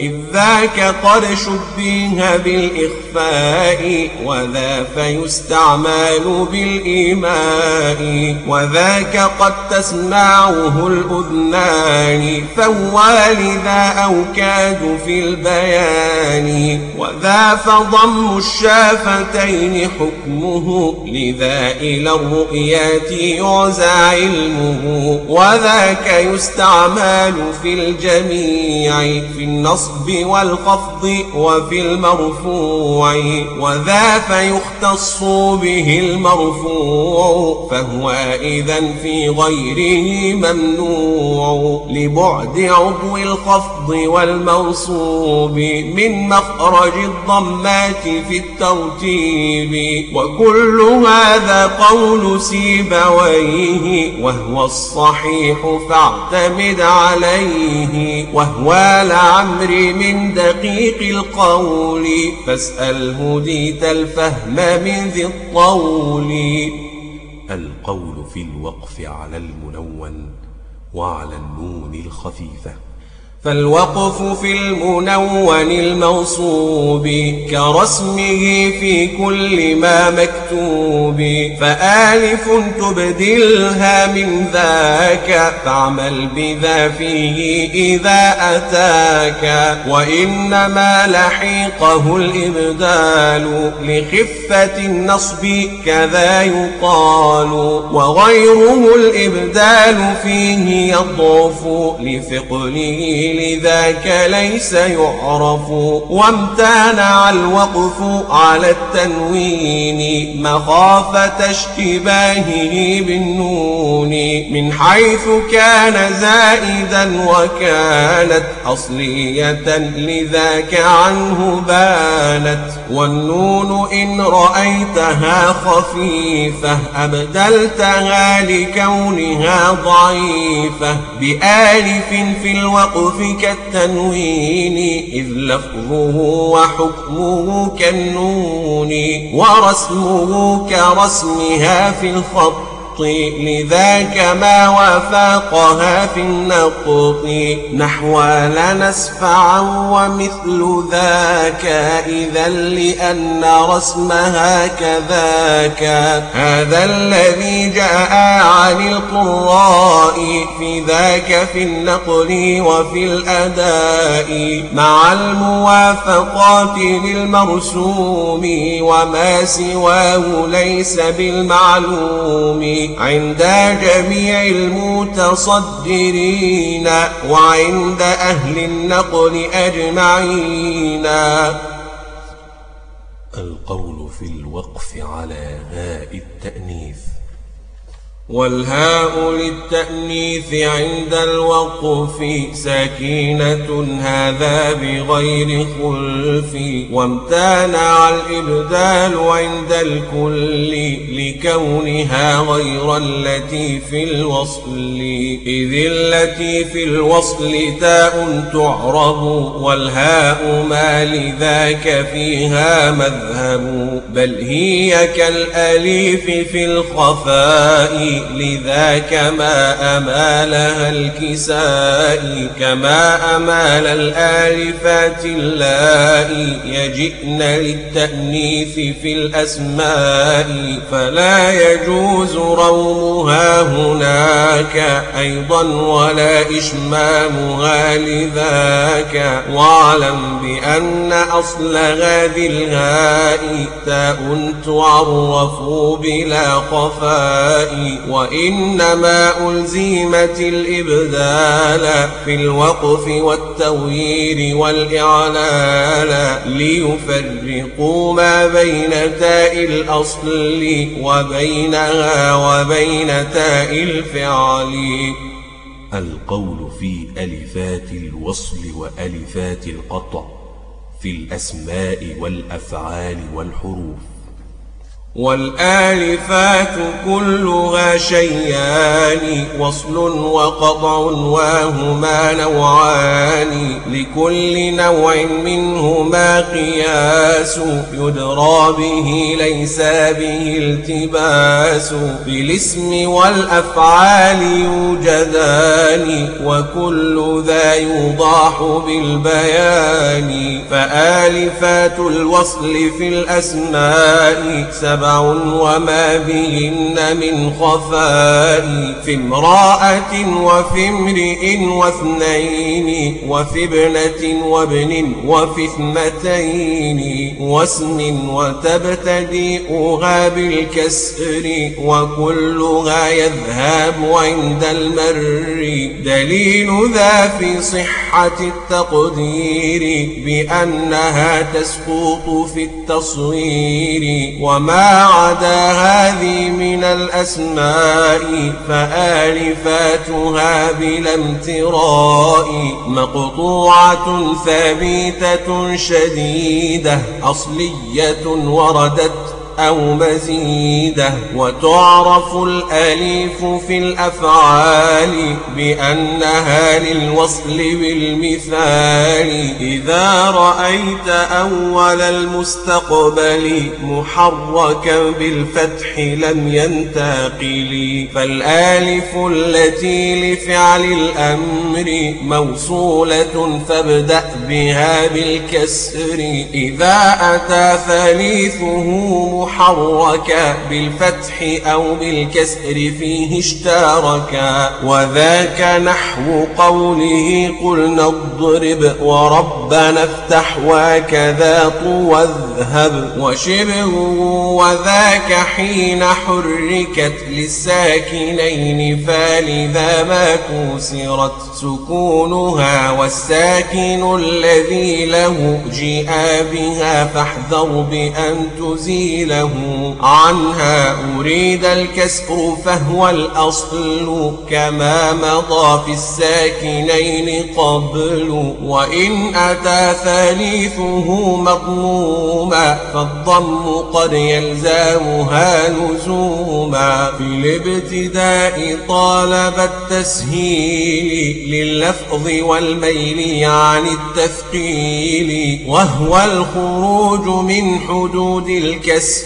إذ ذاك قد شبه بالإخفاء وذا فيستعمال بالإيماء وذاك قد تسمعه الأذنان فوالذا أوكاد في البيان وذا فضم الشافتين حكمه لذا إلى الرؤيات يعزى علمه وذاك يستعمال في الجميع في النصب والخفض وفي المرفوع وذا فيختص به المرفوع فهو إذا في غيره ممنوع لبعد بعد عضو الخفض والمنصوب من مخرج الضمات في الترتيب. وكل هذا قول سيبويه وهو الصحيح فاعتمد عليه. وهو لعمر من دقيق القول فاسأل هديت الفهم من ذي الطول. القول في الوقف على المنون. وعلى النون الخفيفة. فالوقف في المنون الموصوب كرسمه في كل ما مكتوب فآلف تبدلها من ذاك فاعمل بذا فيه إذا أتاك. وإنما لحيقه الإبدال لخفة النصب كذا يقال وغيره الإبدال فيه يضعف لثقله لذاك ليس يعرف. وامتنع الوقف على التنوين مخافة اشتباهه بالنون. من حيث كان زائدا وكانت أصلية لذاك عنه بانت. والنون إن رأيتها خفيفة أبدلتها لكونها ضعيفة. بآلف في الوقف كالتنوين إذ لفظه وحكمه كالنون ورسمه كرسمها في الخط. لذاك ما وافقها في النقط. نحو لنسفعا ومثل ذاك إذا لأن رسمها كذاك. هذا الذي جاء عن القراء في ذاك في النقل وفي الأداء. مع الموافقات للمرسوم وما سواه ليس بالمعلوم. عند جميع المتصدرين وعند أهل النقل أجمعين. القول في الوقف على هاء التأنيث. والهاء للتأنيث عند الوقف سكينة هذا بغير خلف. وامتنع الإبدال عند الكل لكونها غير التي في الوصل. إذ التي في الوصل تاء تعرب والهاء ما لذاك فيها مذهب. بل هي كالأليف في الخفاء لذاك ما أمالها الكساء كما أمال الآلفات اللائي يجئن للتأنيث في الأسماء فلا يجوز رومها هناك أيضا ولا إشمامها لذاك واعلم بأن أصل هذه الهاء تاء تعرف بلا خفاء وإنما ألزمت الإبدال في الوقف والتغيير والإعلال ليفرقوا ما بين تاء الأصل وبينها وبين تاء الفعل. القول في ألفات الوصل وألفات القطع في الأسماء والأفعال والحروف. والآلفات كلها شيان وصل وقطع وهما نوعان لكل نوع منهما قياس يدرى به ليس به التباس. بالاسم والأفعال يوجدان وكل ذا يوضاح بالبيان. فآلفات الوصل في الأسماء سبع سبع وما بهن من خفاء في امرأة وفي امرئ واثنين وفي ابنة وابن وفي اثنتين واسم وتبتدئها بالكسر وكلها يذهب عند المر دليل ذا في صحة التقدير بأنها تسقط في التصوير وما عدا هذه من الأسماء فآلفاتها بلا امتراء مقطوعة ثابتة شديدة أصلية وردت أو مزيدة وتعرف الأليف في الأفعال بأنها للوصل بالمثال. إذا رأيت أول المستقبل محركا بالفتح لم ينتقل فالآلف التي لفعل الأمر موصولة فابدأ بها بالكسر. إذا أتى ثالثه محركا بالفتح أو بالكسر فيه اشتاركا وذاك نحو قوله قلنا اضرب وربنا افتح وكذا واذهب. وشبه وذاك حين حركت للساكنين فلذا ما كسرت سكونها. والساكن الذي له جاء بها فاحذر بأن تزيل له عنها أريد الكسر فهو الأصل كما مضى في الساكنين قبل وإن أتى ثالثه مضموما فالضم قد يلزامها لزوما. في الابتداء طالب التسهيل لللفظ والميل عن التثقيل وهو الخروج من حدود الكسر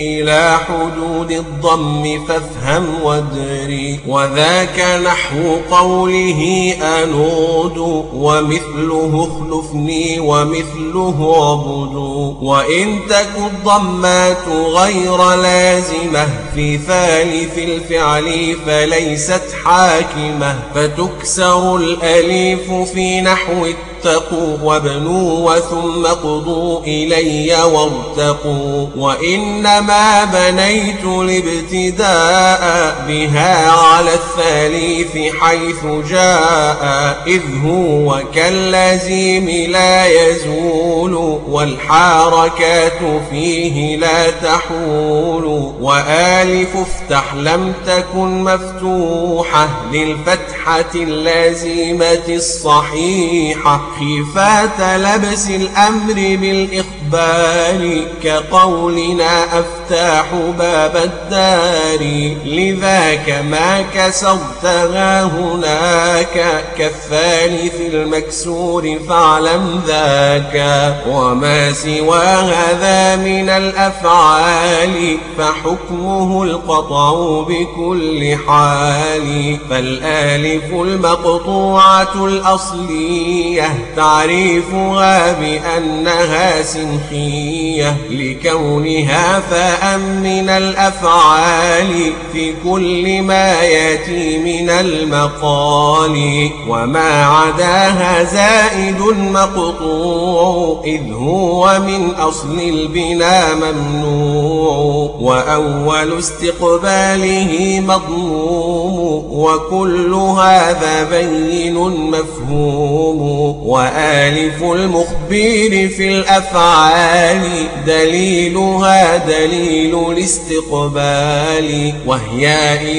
إلى حدود الضم فافهم وادري وذاك نحو قوله أنود ومثله اخلفني ومثله عبد. وإن تك الضمات غير لازمة في ثالث الفعل فليست حاكمة. فتكسر الأليف في نحو اتقوا وابنوا وثم قضوا إلي وارتقوا وإنما بنيت الابتداء بها على الثالث حيث جاء إذ هو كاللزيم لا يزول والحركات فيه لا تحول وآلف افتح لم تكن مفتوحة للفتحة اللازمة الصحيحة خفاة لبس الأمر بالإقبال كقولنا أفتاح باب الدار لذاك ما كسرتها هناك كالثالث المكسور فاعلم ذاك وما سوى هذا من الأفعال فحكمه القطع بكل حال فالآلف المقطوعة الأصلية تعريفها بأنها سنخية لكونها فاء من الأفعال في كل ما يأتي من المقال. وما عداها زائد مقطوع إذ هو من أصل البنا ممنوع. وأول استقباله مضموم وكل هذا بين مفهوم. وآلف المخبير في الأفعال دليلها دليل الاستقبال. وهي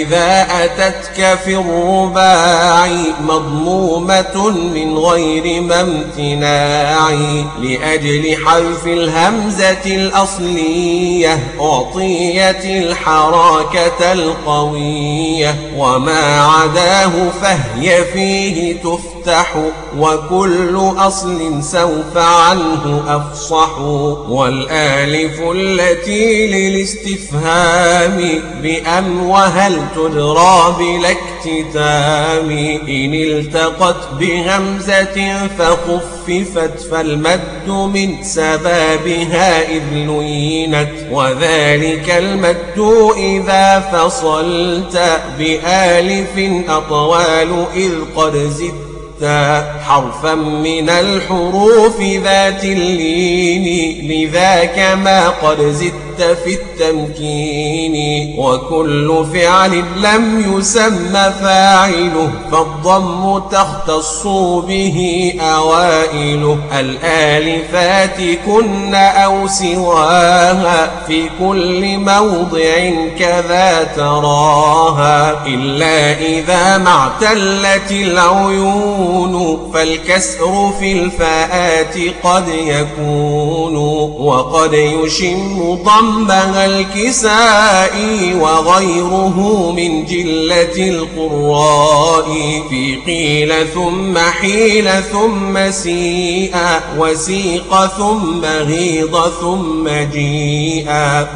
إذا أتتك في الرباع مضمومة من غير ما امتناع لأجل حذف الهمزة الأصلية أعطيت الحركة القوية. وما عداه فهي فيه تفتح وكل أصل سوف عنه أفصح والآلف التي للاستفهام بأم وهل تدرى بلا اكتتام إن التقت بهمزة فخففت فالمد من سبابها إذ لينت وذلك المد إذا فصلت بآلف أطوال إذ قد زدت حرفا من الحروف ذات اللين لذاك ما قد زدت. في التمكين وكل فعل لم يسم فاعله فالضم تختص به أوائله. الآلفات كن أو سواها في كل موضع كذا تراها. إلا إذا ما اعتلت العيون فالكسر في الفاءات قد يكون وقد يشم ضمها الكساء وغيره من جلة القراء في قيل ثم حيل ثم سيء وسيق ثم غيض ثم جيء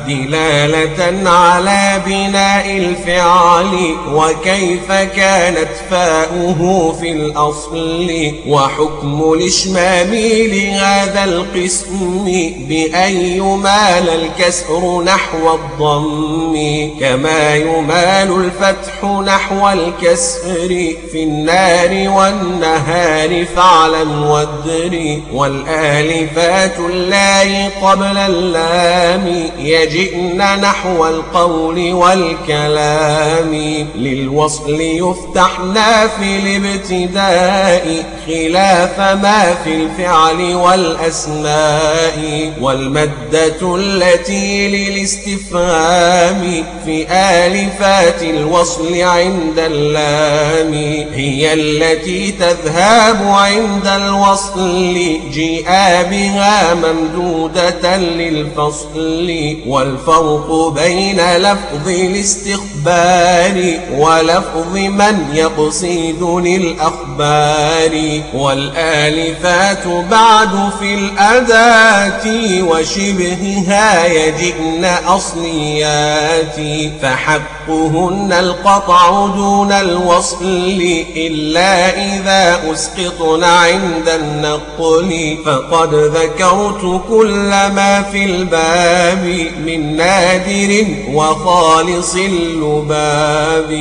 دلالة على بناء الفعل وكيف كانت فاؤه في الأصل وحكم الإشمام لهذا القسم بأن يمال الكسر نحو الضم كما يمال الفتح نحو الكسر في النار والنهار فاعلم والدر والآلفات الله قبل اللام يجئن نحو القول والكلام للوصل يفتحنا في الابتداء خلاف ما في الفعل والأسماء والمدة التي للاستفهام في آلفات الوصل عند اللام. هي التي تذهب عند الوصل جيء بها ممدودة للفصل. والفرق بين لفظ الاستخبار ولفظ من يقصدني الأخبار الأخبار والآلفات بعد في الأداة وشبهها يجئن أصليات فحقهن القطع دون الوصل إلا إذا أسقطن عند النقل فقد ذكرت كل ما في الباب من نادر وخالص اللباب.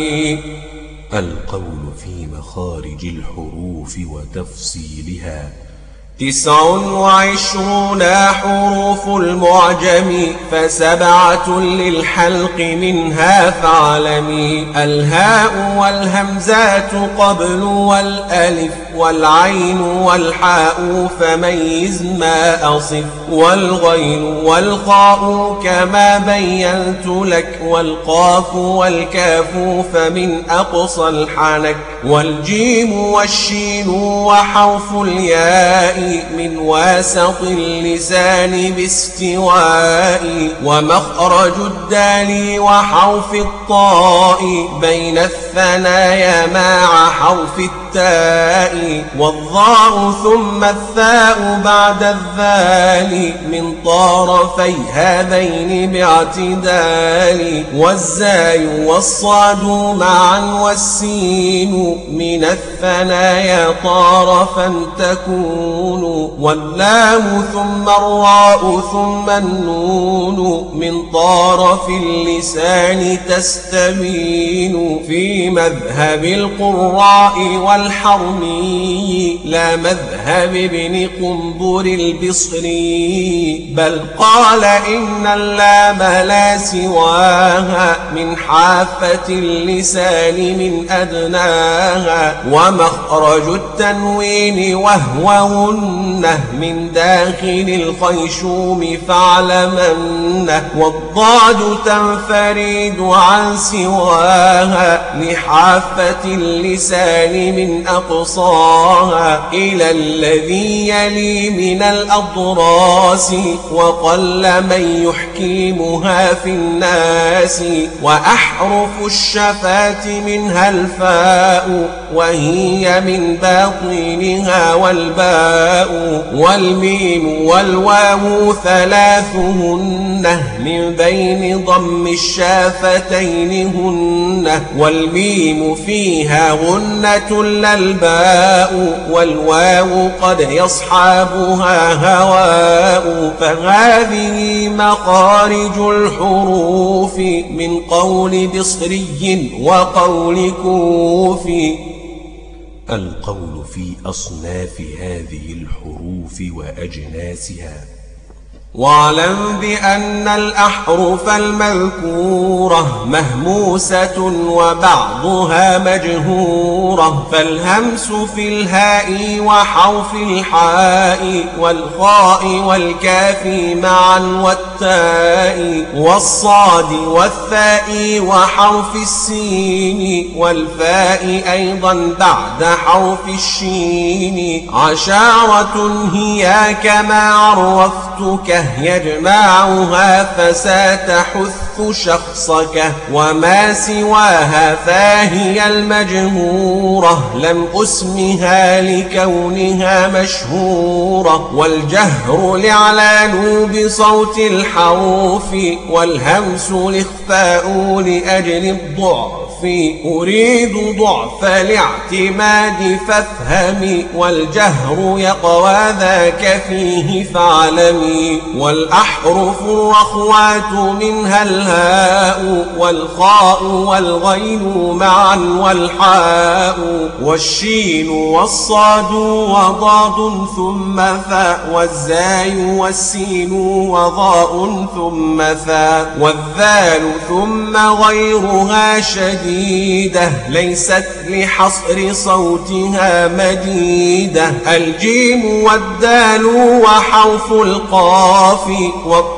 القول في مخارج الحروف وتفصيلها. تسع وعشرون حروف المعجم فسبعة للحلق منها فاعلمي الهاء والهمزات قبل والألف. والعين والحاء فميز ما أصف والغين والخاء كما بينت لك والقاف والكاف فمن أقصى الحنك والجيم والشين وحرف الياء من واسط اللسان باستواء ومخرج الدال وحرف الطاء بين الثنايا مع حرف التاء الياء والضاء ثم الثاء بعد الذال من طرفي هذين باعتدال والزاي والصاد معا والسين من الثنايا طرفا تكون واللام ثم الراء ثم النون من طرف اللسان تستبين في مذهب القراء والحرمي لا مذهب ابن قنبر البصري بل قال إن اللام لا سواها من حافة اللسان من أدناها ومخرج التنوين وهو غنه من داخل الخيشوم فاعلمنه والضاد تنفرد عن سواها لحافة اللسان من أقصاها. إلى الذي يلي من الأضراس وقل من يحكيمها في الناس وأحرف الشفاة منها الفاء وهي من باطنها والباء والميم والواو ثلاثهن من بين ضم الشافتين هن والميم فيها غنة للباء والواو قد يصحابها هواء فهذه مخارج الحروف من قول بصري وقول كوفي القول في أصناف هذه الحروف وأجناسها. واعلم بأن الأحرف المذكورة مهموسة وبعضها مجهورة فالهمس في الهاء وحرف الحاء والخاء والكاف معا والتاء والصاد والثاء وحرف السين والفاء أيضا بعد حرف الشين. عشارة هي كما عرفتك يجمعها فستحث شخصك وما سواها فهي المجهورة. لم أسمها لكونها مشهورة. والجهر لعلان بصوت الحروف. والهمس الإخفاء لأجل الضعف. أريد ضعف الاعتماد فافهمي والجهر يقوى ذاك فيه فاعلمي والأحرف الرخوات منها الهاء والخاء والغين معا والحاء. والشين والصاد وضاد ثم فاء والزاي والسين وضاء ثم ثاء والذال ثم غيرها شديد. شديدة ليست لحصر صوتها مديدة. الجيم والدال وحرف القاف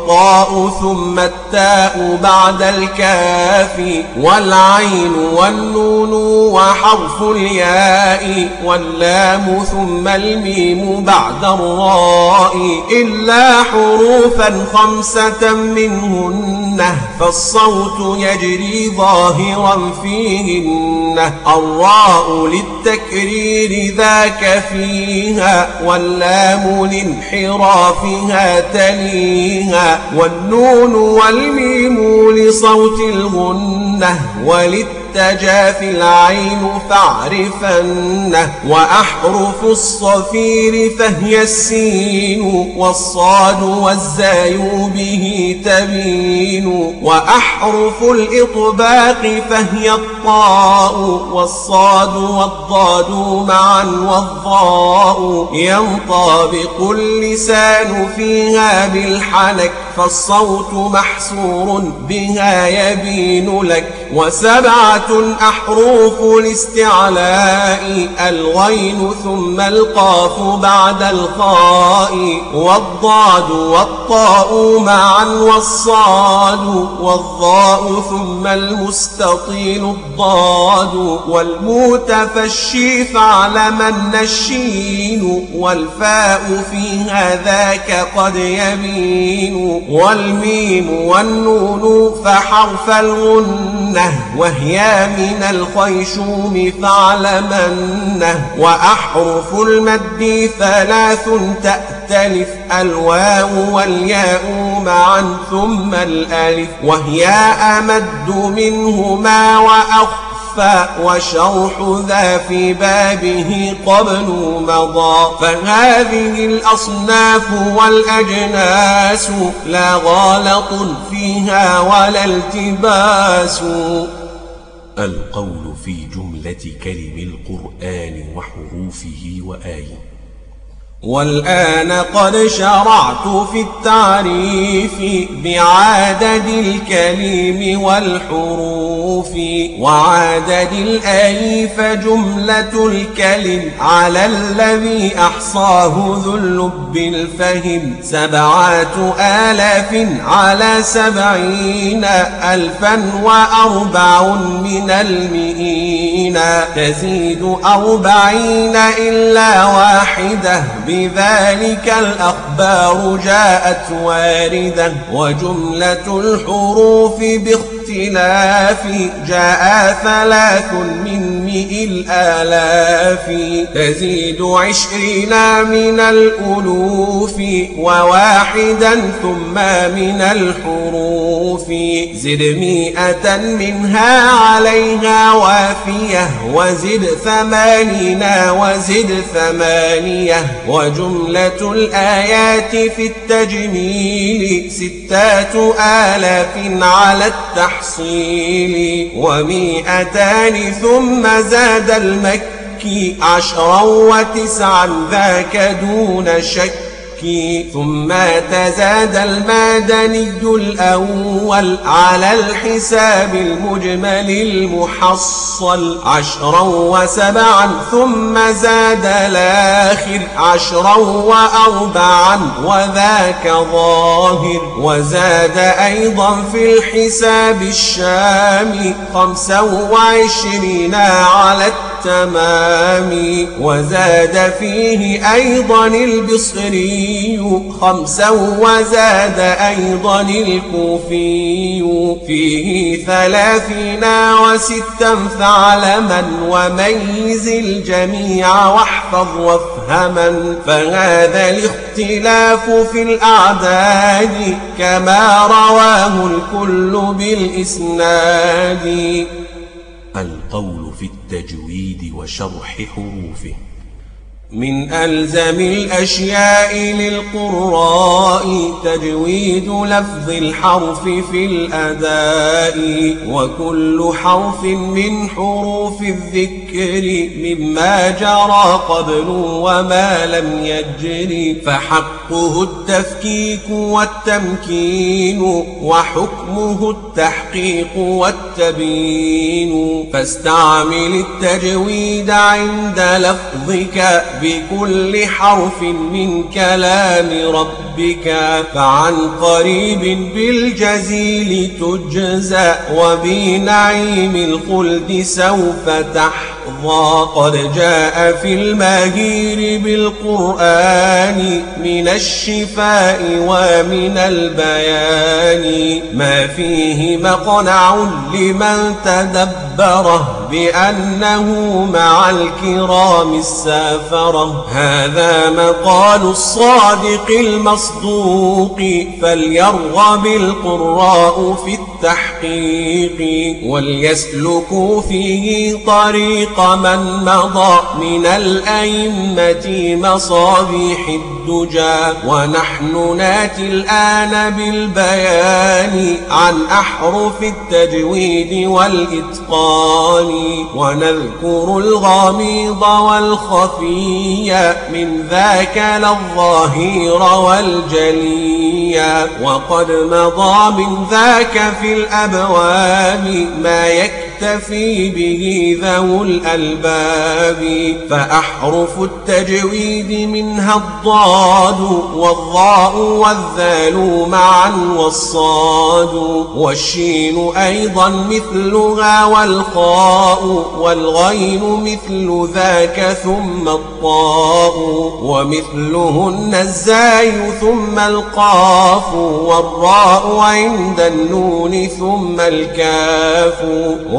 والطاء ثم التاء بعد الكاف والعين والنون وحرف الياء واللام ثم الميم بعد الراء إلا حروفا خمسة منهن فالصوت يجري ظاهرا فيهن الراء للتكرير ذاك فيها واللام لانحرافها تليها والنون والميم لصوت الغنة وللتكرير تجافي العين فاعرفنه وأحرف الصفير فهي السين والصاد والزاي به تبين وأحرف الإطباق فهي الطاء والصاد والضاد معا والضاء ينطابق اللسان فيها بالحنك فالصوت محسور بها يبين لك وسبعة أحروف الاستعلاء الغين ثم القاف بعد الخاء والضاد والطاء معا والصاد والضاء ثم المستطيل الضاد والمتفشي فاعلمن الشين والفاء في هذاك قد يبين والميم والنون فحرف الغنة وهي من الخيشوم فاعلمنه وأحرف المد ثلاث تأتلف الواو والياء معا ثم الألف وهي أمد منهما وأخفى وشرح ذا في بابه قبل مضى فهذه الأصناف والأجناس لا غالط فيها ولا التباس القول في جملة كلم القرآن وحروفه وآية. والآن قد شرعت في التعريف بعدد الكلم والحروف وعدد الآي فجملة الكلم على الذي أحصاه ذو اللب الفهم. سبعة آلاف على سبعين ألفا وأربع من المئين. تزيد أربعين إلا واحدة بذلك الأخبار جاءت واردة وجملة الحروف باختلاف جاء ثلاث من مئ الآلاف تزيد عشرين من الألوف وواحدا ثم من الحروف زد مئة منها عليها وافية وزد ثمانين وزد ثمانية وجملة الآيات في التجميل ستات آلاف على التحصيل ومئتان ثم زاد المكي عشرا وتسعا ذاك دون شك ثم تزاد المدني الأول على الحساب المجمل المحصل عشرا وسبعا ثم زاد الآخر عشرا وأربعا وذاك ظاهر وزاد أيضا في الحساب الشامي خمسا وعشرين على التمام وزاد فيه أيضا البصري خمسا وزاد أيضا الكوفي فيه ثلاثين وستا فعلما وميز الجميع واحفظ وافهما فهذا الاختلاف في الأعداد كما رواه الكل بالإسناد. القول في التجويد وشرح حروفه. من ألزم الأشياء للقراء تجويد لفظ الحرف في الأداء وكل حرف من حروف الذكر مما جرى قبل وما لم يجري فحقه التفكيك والتمكين وحكمه التحقيق والتبيين فاستعمل التجويد عند لفظك بكل حرف من كلام ربك. فعن قريب بالجزيل تجزى وبنعيم الخلد سوف تحظى قد جاء في المهير بالقرآن من الشفاء ومن البيان. ما فيه مقنع لمن تدبره بأنه مع الكرام السافرة. هذا مقال الصادق المصدوق. فليرغب القراء في التحقيق وليسلكوا فيه طريق من مضى من الأئمة مصابيح الدجى. ونحن ناتي الآن بالبيان عن أحرف التجويد والإتقان. ونذكر الغامض والخفي من ذاك للظاهير والجلي. وقد مضى من ذاك في الأبواب ما يكفي يكتفي به ذو الألباب فأحرف التجويد منها الضاد والضاء والذال معا والصاد والشين أيضا مثلها والخاء والغين مثل ذاك ثم الطاء ومثلهن الزاي ثم القاف والراء عند النون ثم الكاف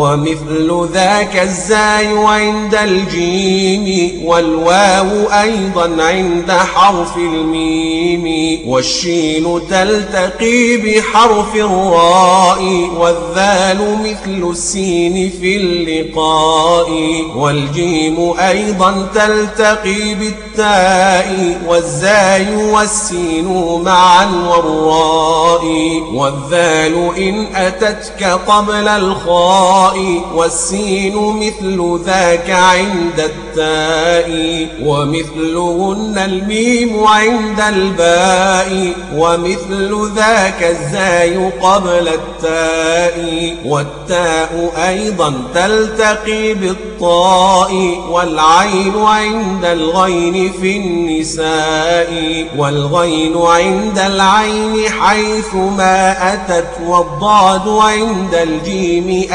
ومثل ذاك الزاي عند الجيم والواو أيضا عند حرف الميم. والشين تلتقي بحرف الراء والذال مثل السين في اللقاء. والجيم أيضا تلتقي بالتاء والزاي والسين معا والراء. والذال إن أتتك قبل الخاء والسين مثل ذاك عند التاء ومثلهن الميم عند الباء ومثل ذاك الزاي قبل التاء والتاء أيضا تلتقي بالطاء والعين عند الغين في النساء والغين عند العين حيث ما أتت والضاد عند الجيم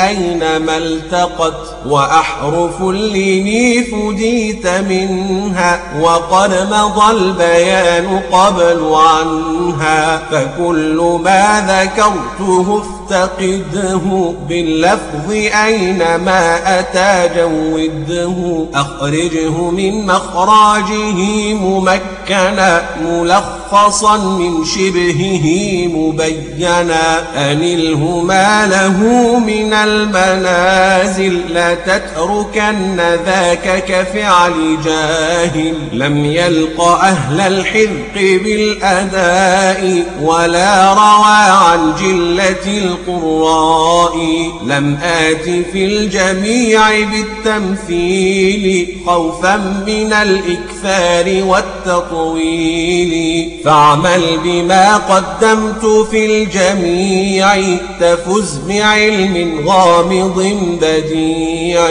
أينما التقت وأحرف اللين فديت منها وقد مضى البيان قبل عنها فكل ما ذكرته افتقده باللفظ أينما أتى جوده أخرجه من مخراجه ممكنا ملخصا من شبهه مبينا أنله ما له من المنازل لا تتركن ذاك كفعل جاهل لم يلق أهل الحذق بالأداء ولا روى عن جلة القراء. لم آت في الجميع بالتمثيل خوفا من الإكثار والتطويل. فاعمل بما قدمت في الجميع تفز بعلم غامض بديع.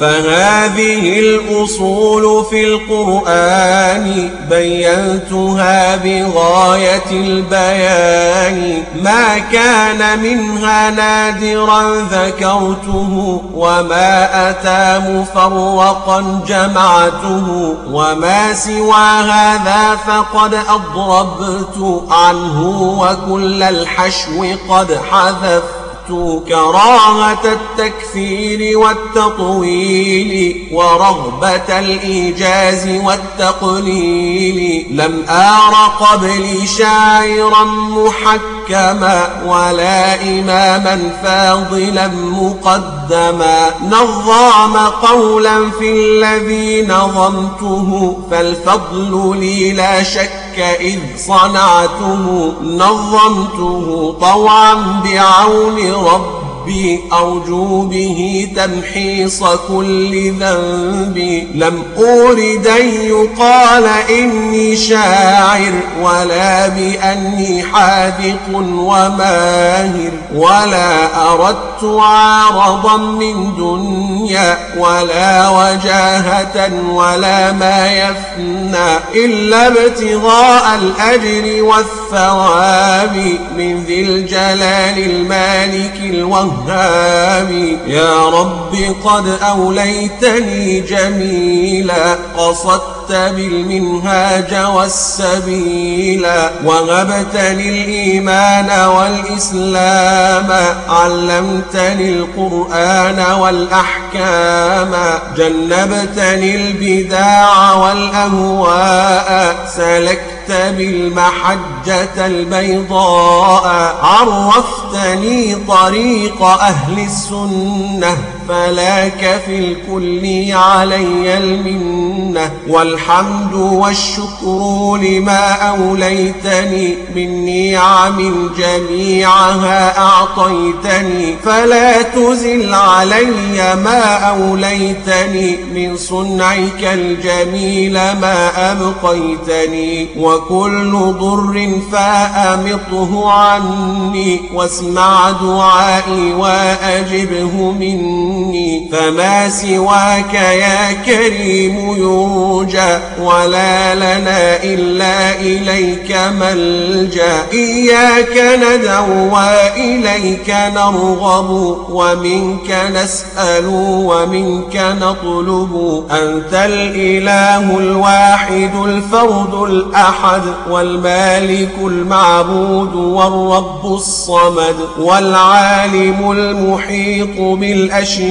فهذه الأصول في القرآن بينتها بغاية البيان. ما كان منها نادرا ذكرته وما أتى مفرقا جمعته وما سوى هذا فقد أضربت عنه وكل الحشو قد حذفت كراهة التكثير والتطويل ورغبة الإيجاز والتقليل. لم آر قبلي شاعرا محكما ولا إماما فاضلا مقدما نظام قولا في الذي نظمته فالفضل لي لا شك إذ صنعته نظمته طوعا بعون ربي أرجو به تمحيص كل ذنب. لم أرد أن يقال إني شاعر ولا بأني حاذق وماهر. ولا أردت عارضا من دنيا ولا وجاهة ولا ما يفنى. إلا ابتغاء الأجر والثواب من ذي الجلال المالك الوهاب. يا رب قد أوليتني جميلا قصدت بالمنهاج والسبيل وهبتني الإيمان والإسلام علمتني القرآن والأحكام جنبتني البداع والأهواء سلكت بالمحجة البيضاء. عرفتني طريق أهل السنة. فلاك في الكل علي المنة. والحمد والشكر لما أوليتني من نعم جميعها أعطيتني. فلا تزل علي ما أوليتني من صنعك الجميل ما أبقيتني. وكل ضر فأمطه عني واسمع دعائي وأجبه مني. مني فما سواك يا كريم يرجى ولا لنا إلا إليك ملجا. إياك ندعو وإليك نرغب ومنك نسأل ومنك نطلب. أنت الإله الواحد الفرد الأحد والمالك المعبود والرب الصمد والعالم المحيط بالأشياء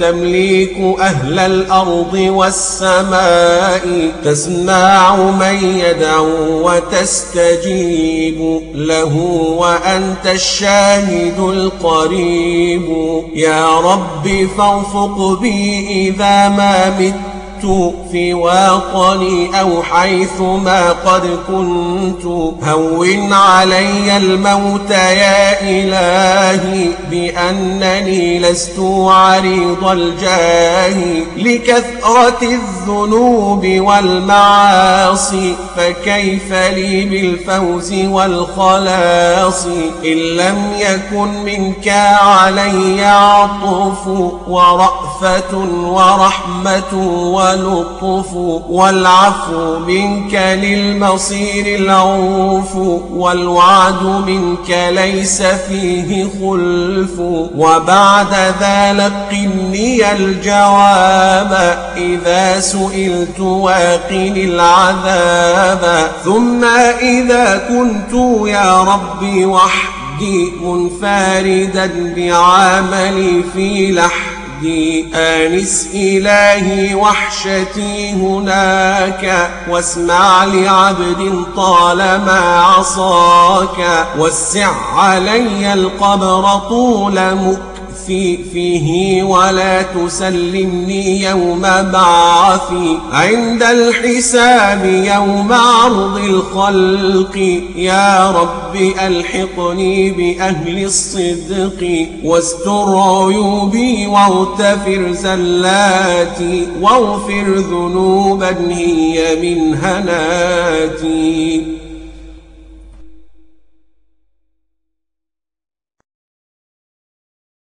تمليك أهل الأرض والسماء تسمع من يدعو وتستجيب له وأنت الشاهد القريب. يا رب فارفق بي إذا ما مت في وطني أو حيث ما قد كنت. هون علي الموت يا إلهي بأنني لست عريض الجاه. لكثرة الذنوب والمعاصي فكيف لي بالفوز والخلاص؟ إن لم يكن منك علي عطف ورأفة ورحمة ولطف والعفو منك للمصير العوف والوعد منك ليس فيه خلف وبعد ذا لقني الجواب إذا سئلت واقني العذاب ثم إذا كنت يا ربي وحدي منفردا بعملي في لحظة عبدي آنس إلهي وحشتي هناك واسمع لعبد طالما عصاك وسع علي القبر طول مؤمن في فيه ولا تسلمني يوم بعثي. عند الحساب يوم عرض الخلق. يا رب ألحقني بأهل الصدق. واستر عيوبي واغتفر زلاتي. واغفر ذنوبا هي من هناتي.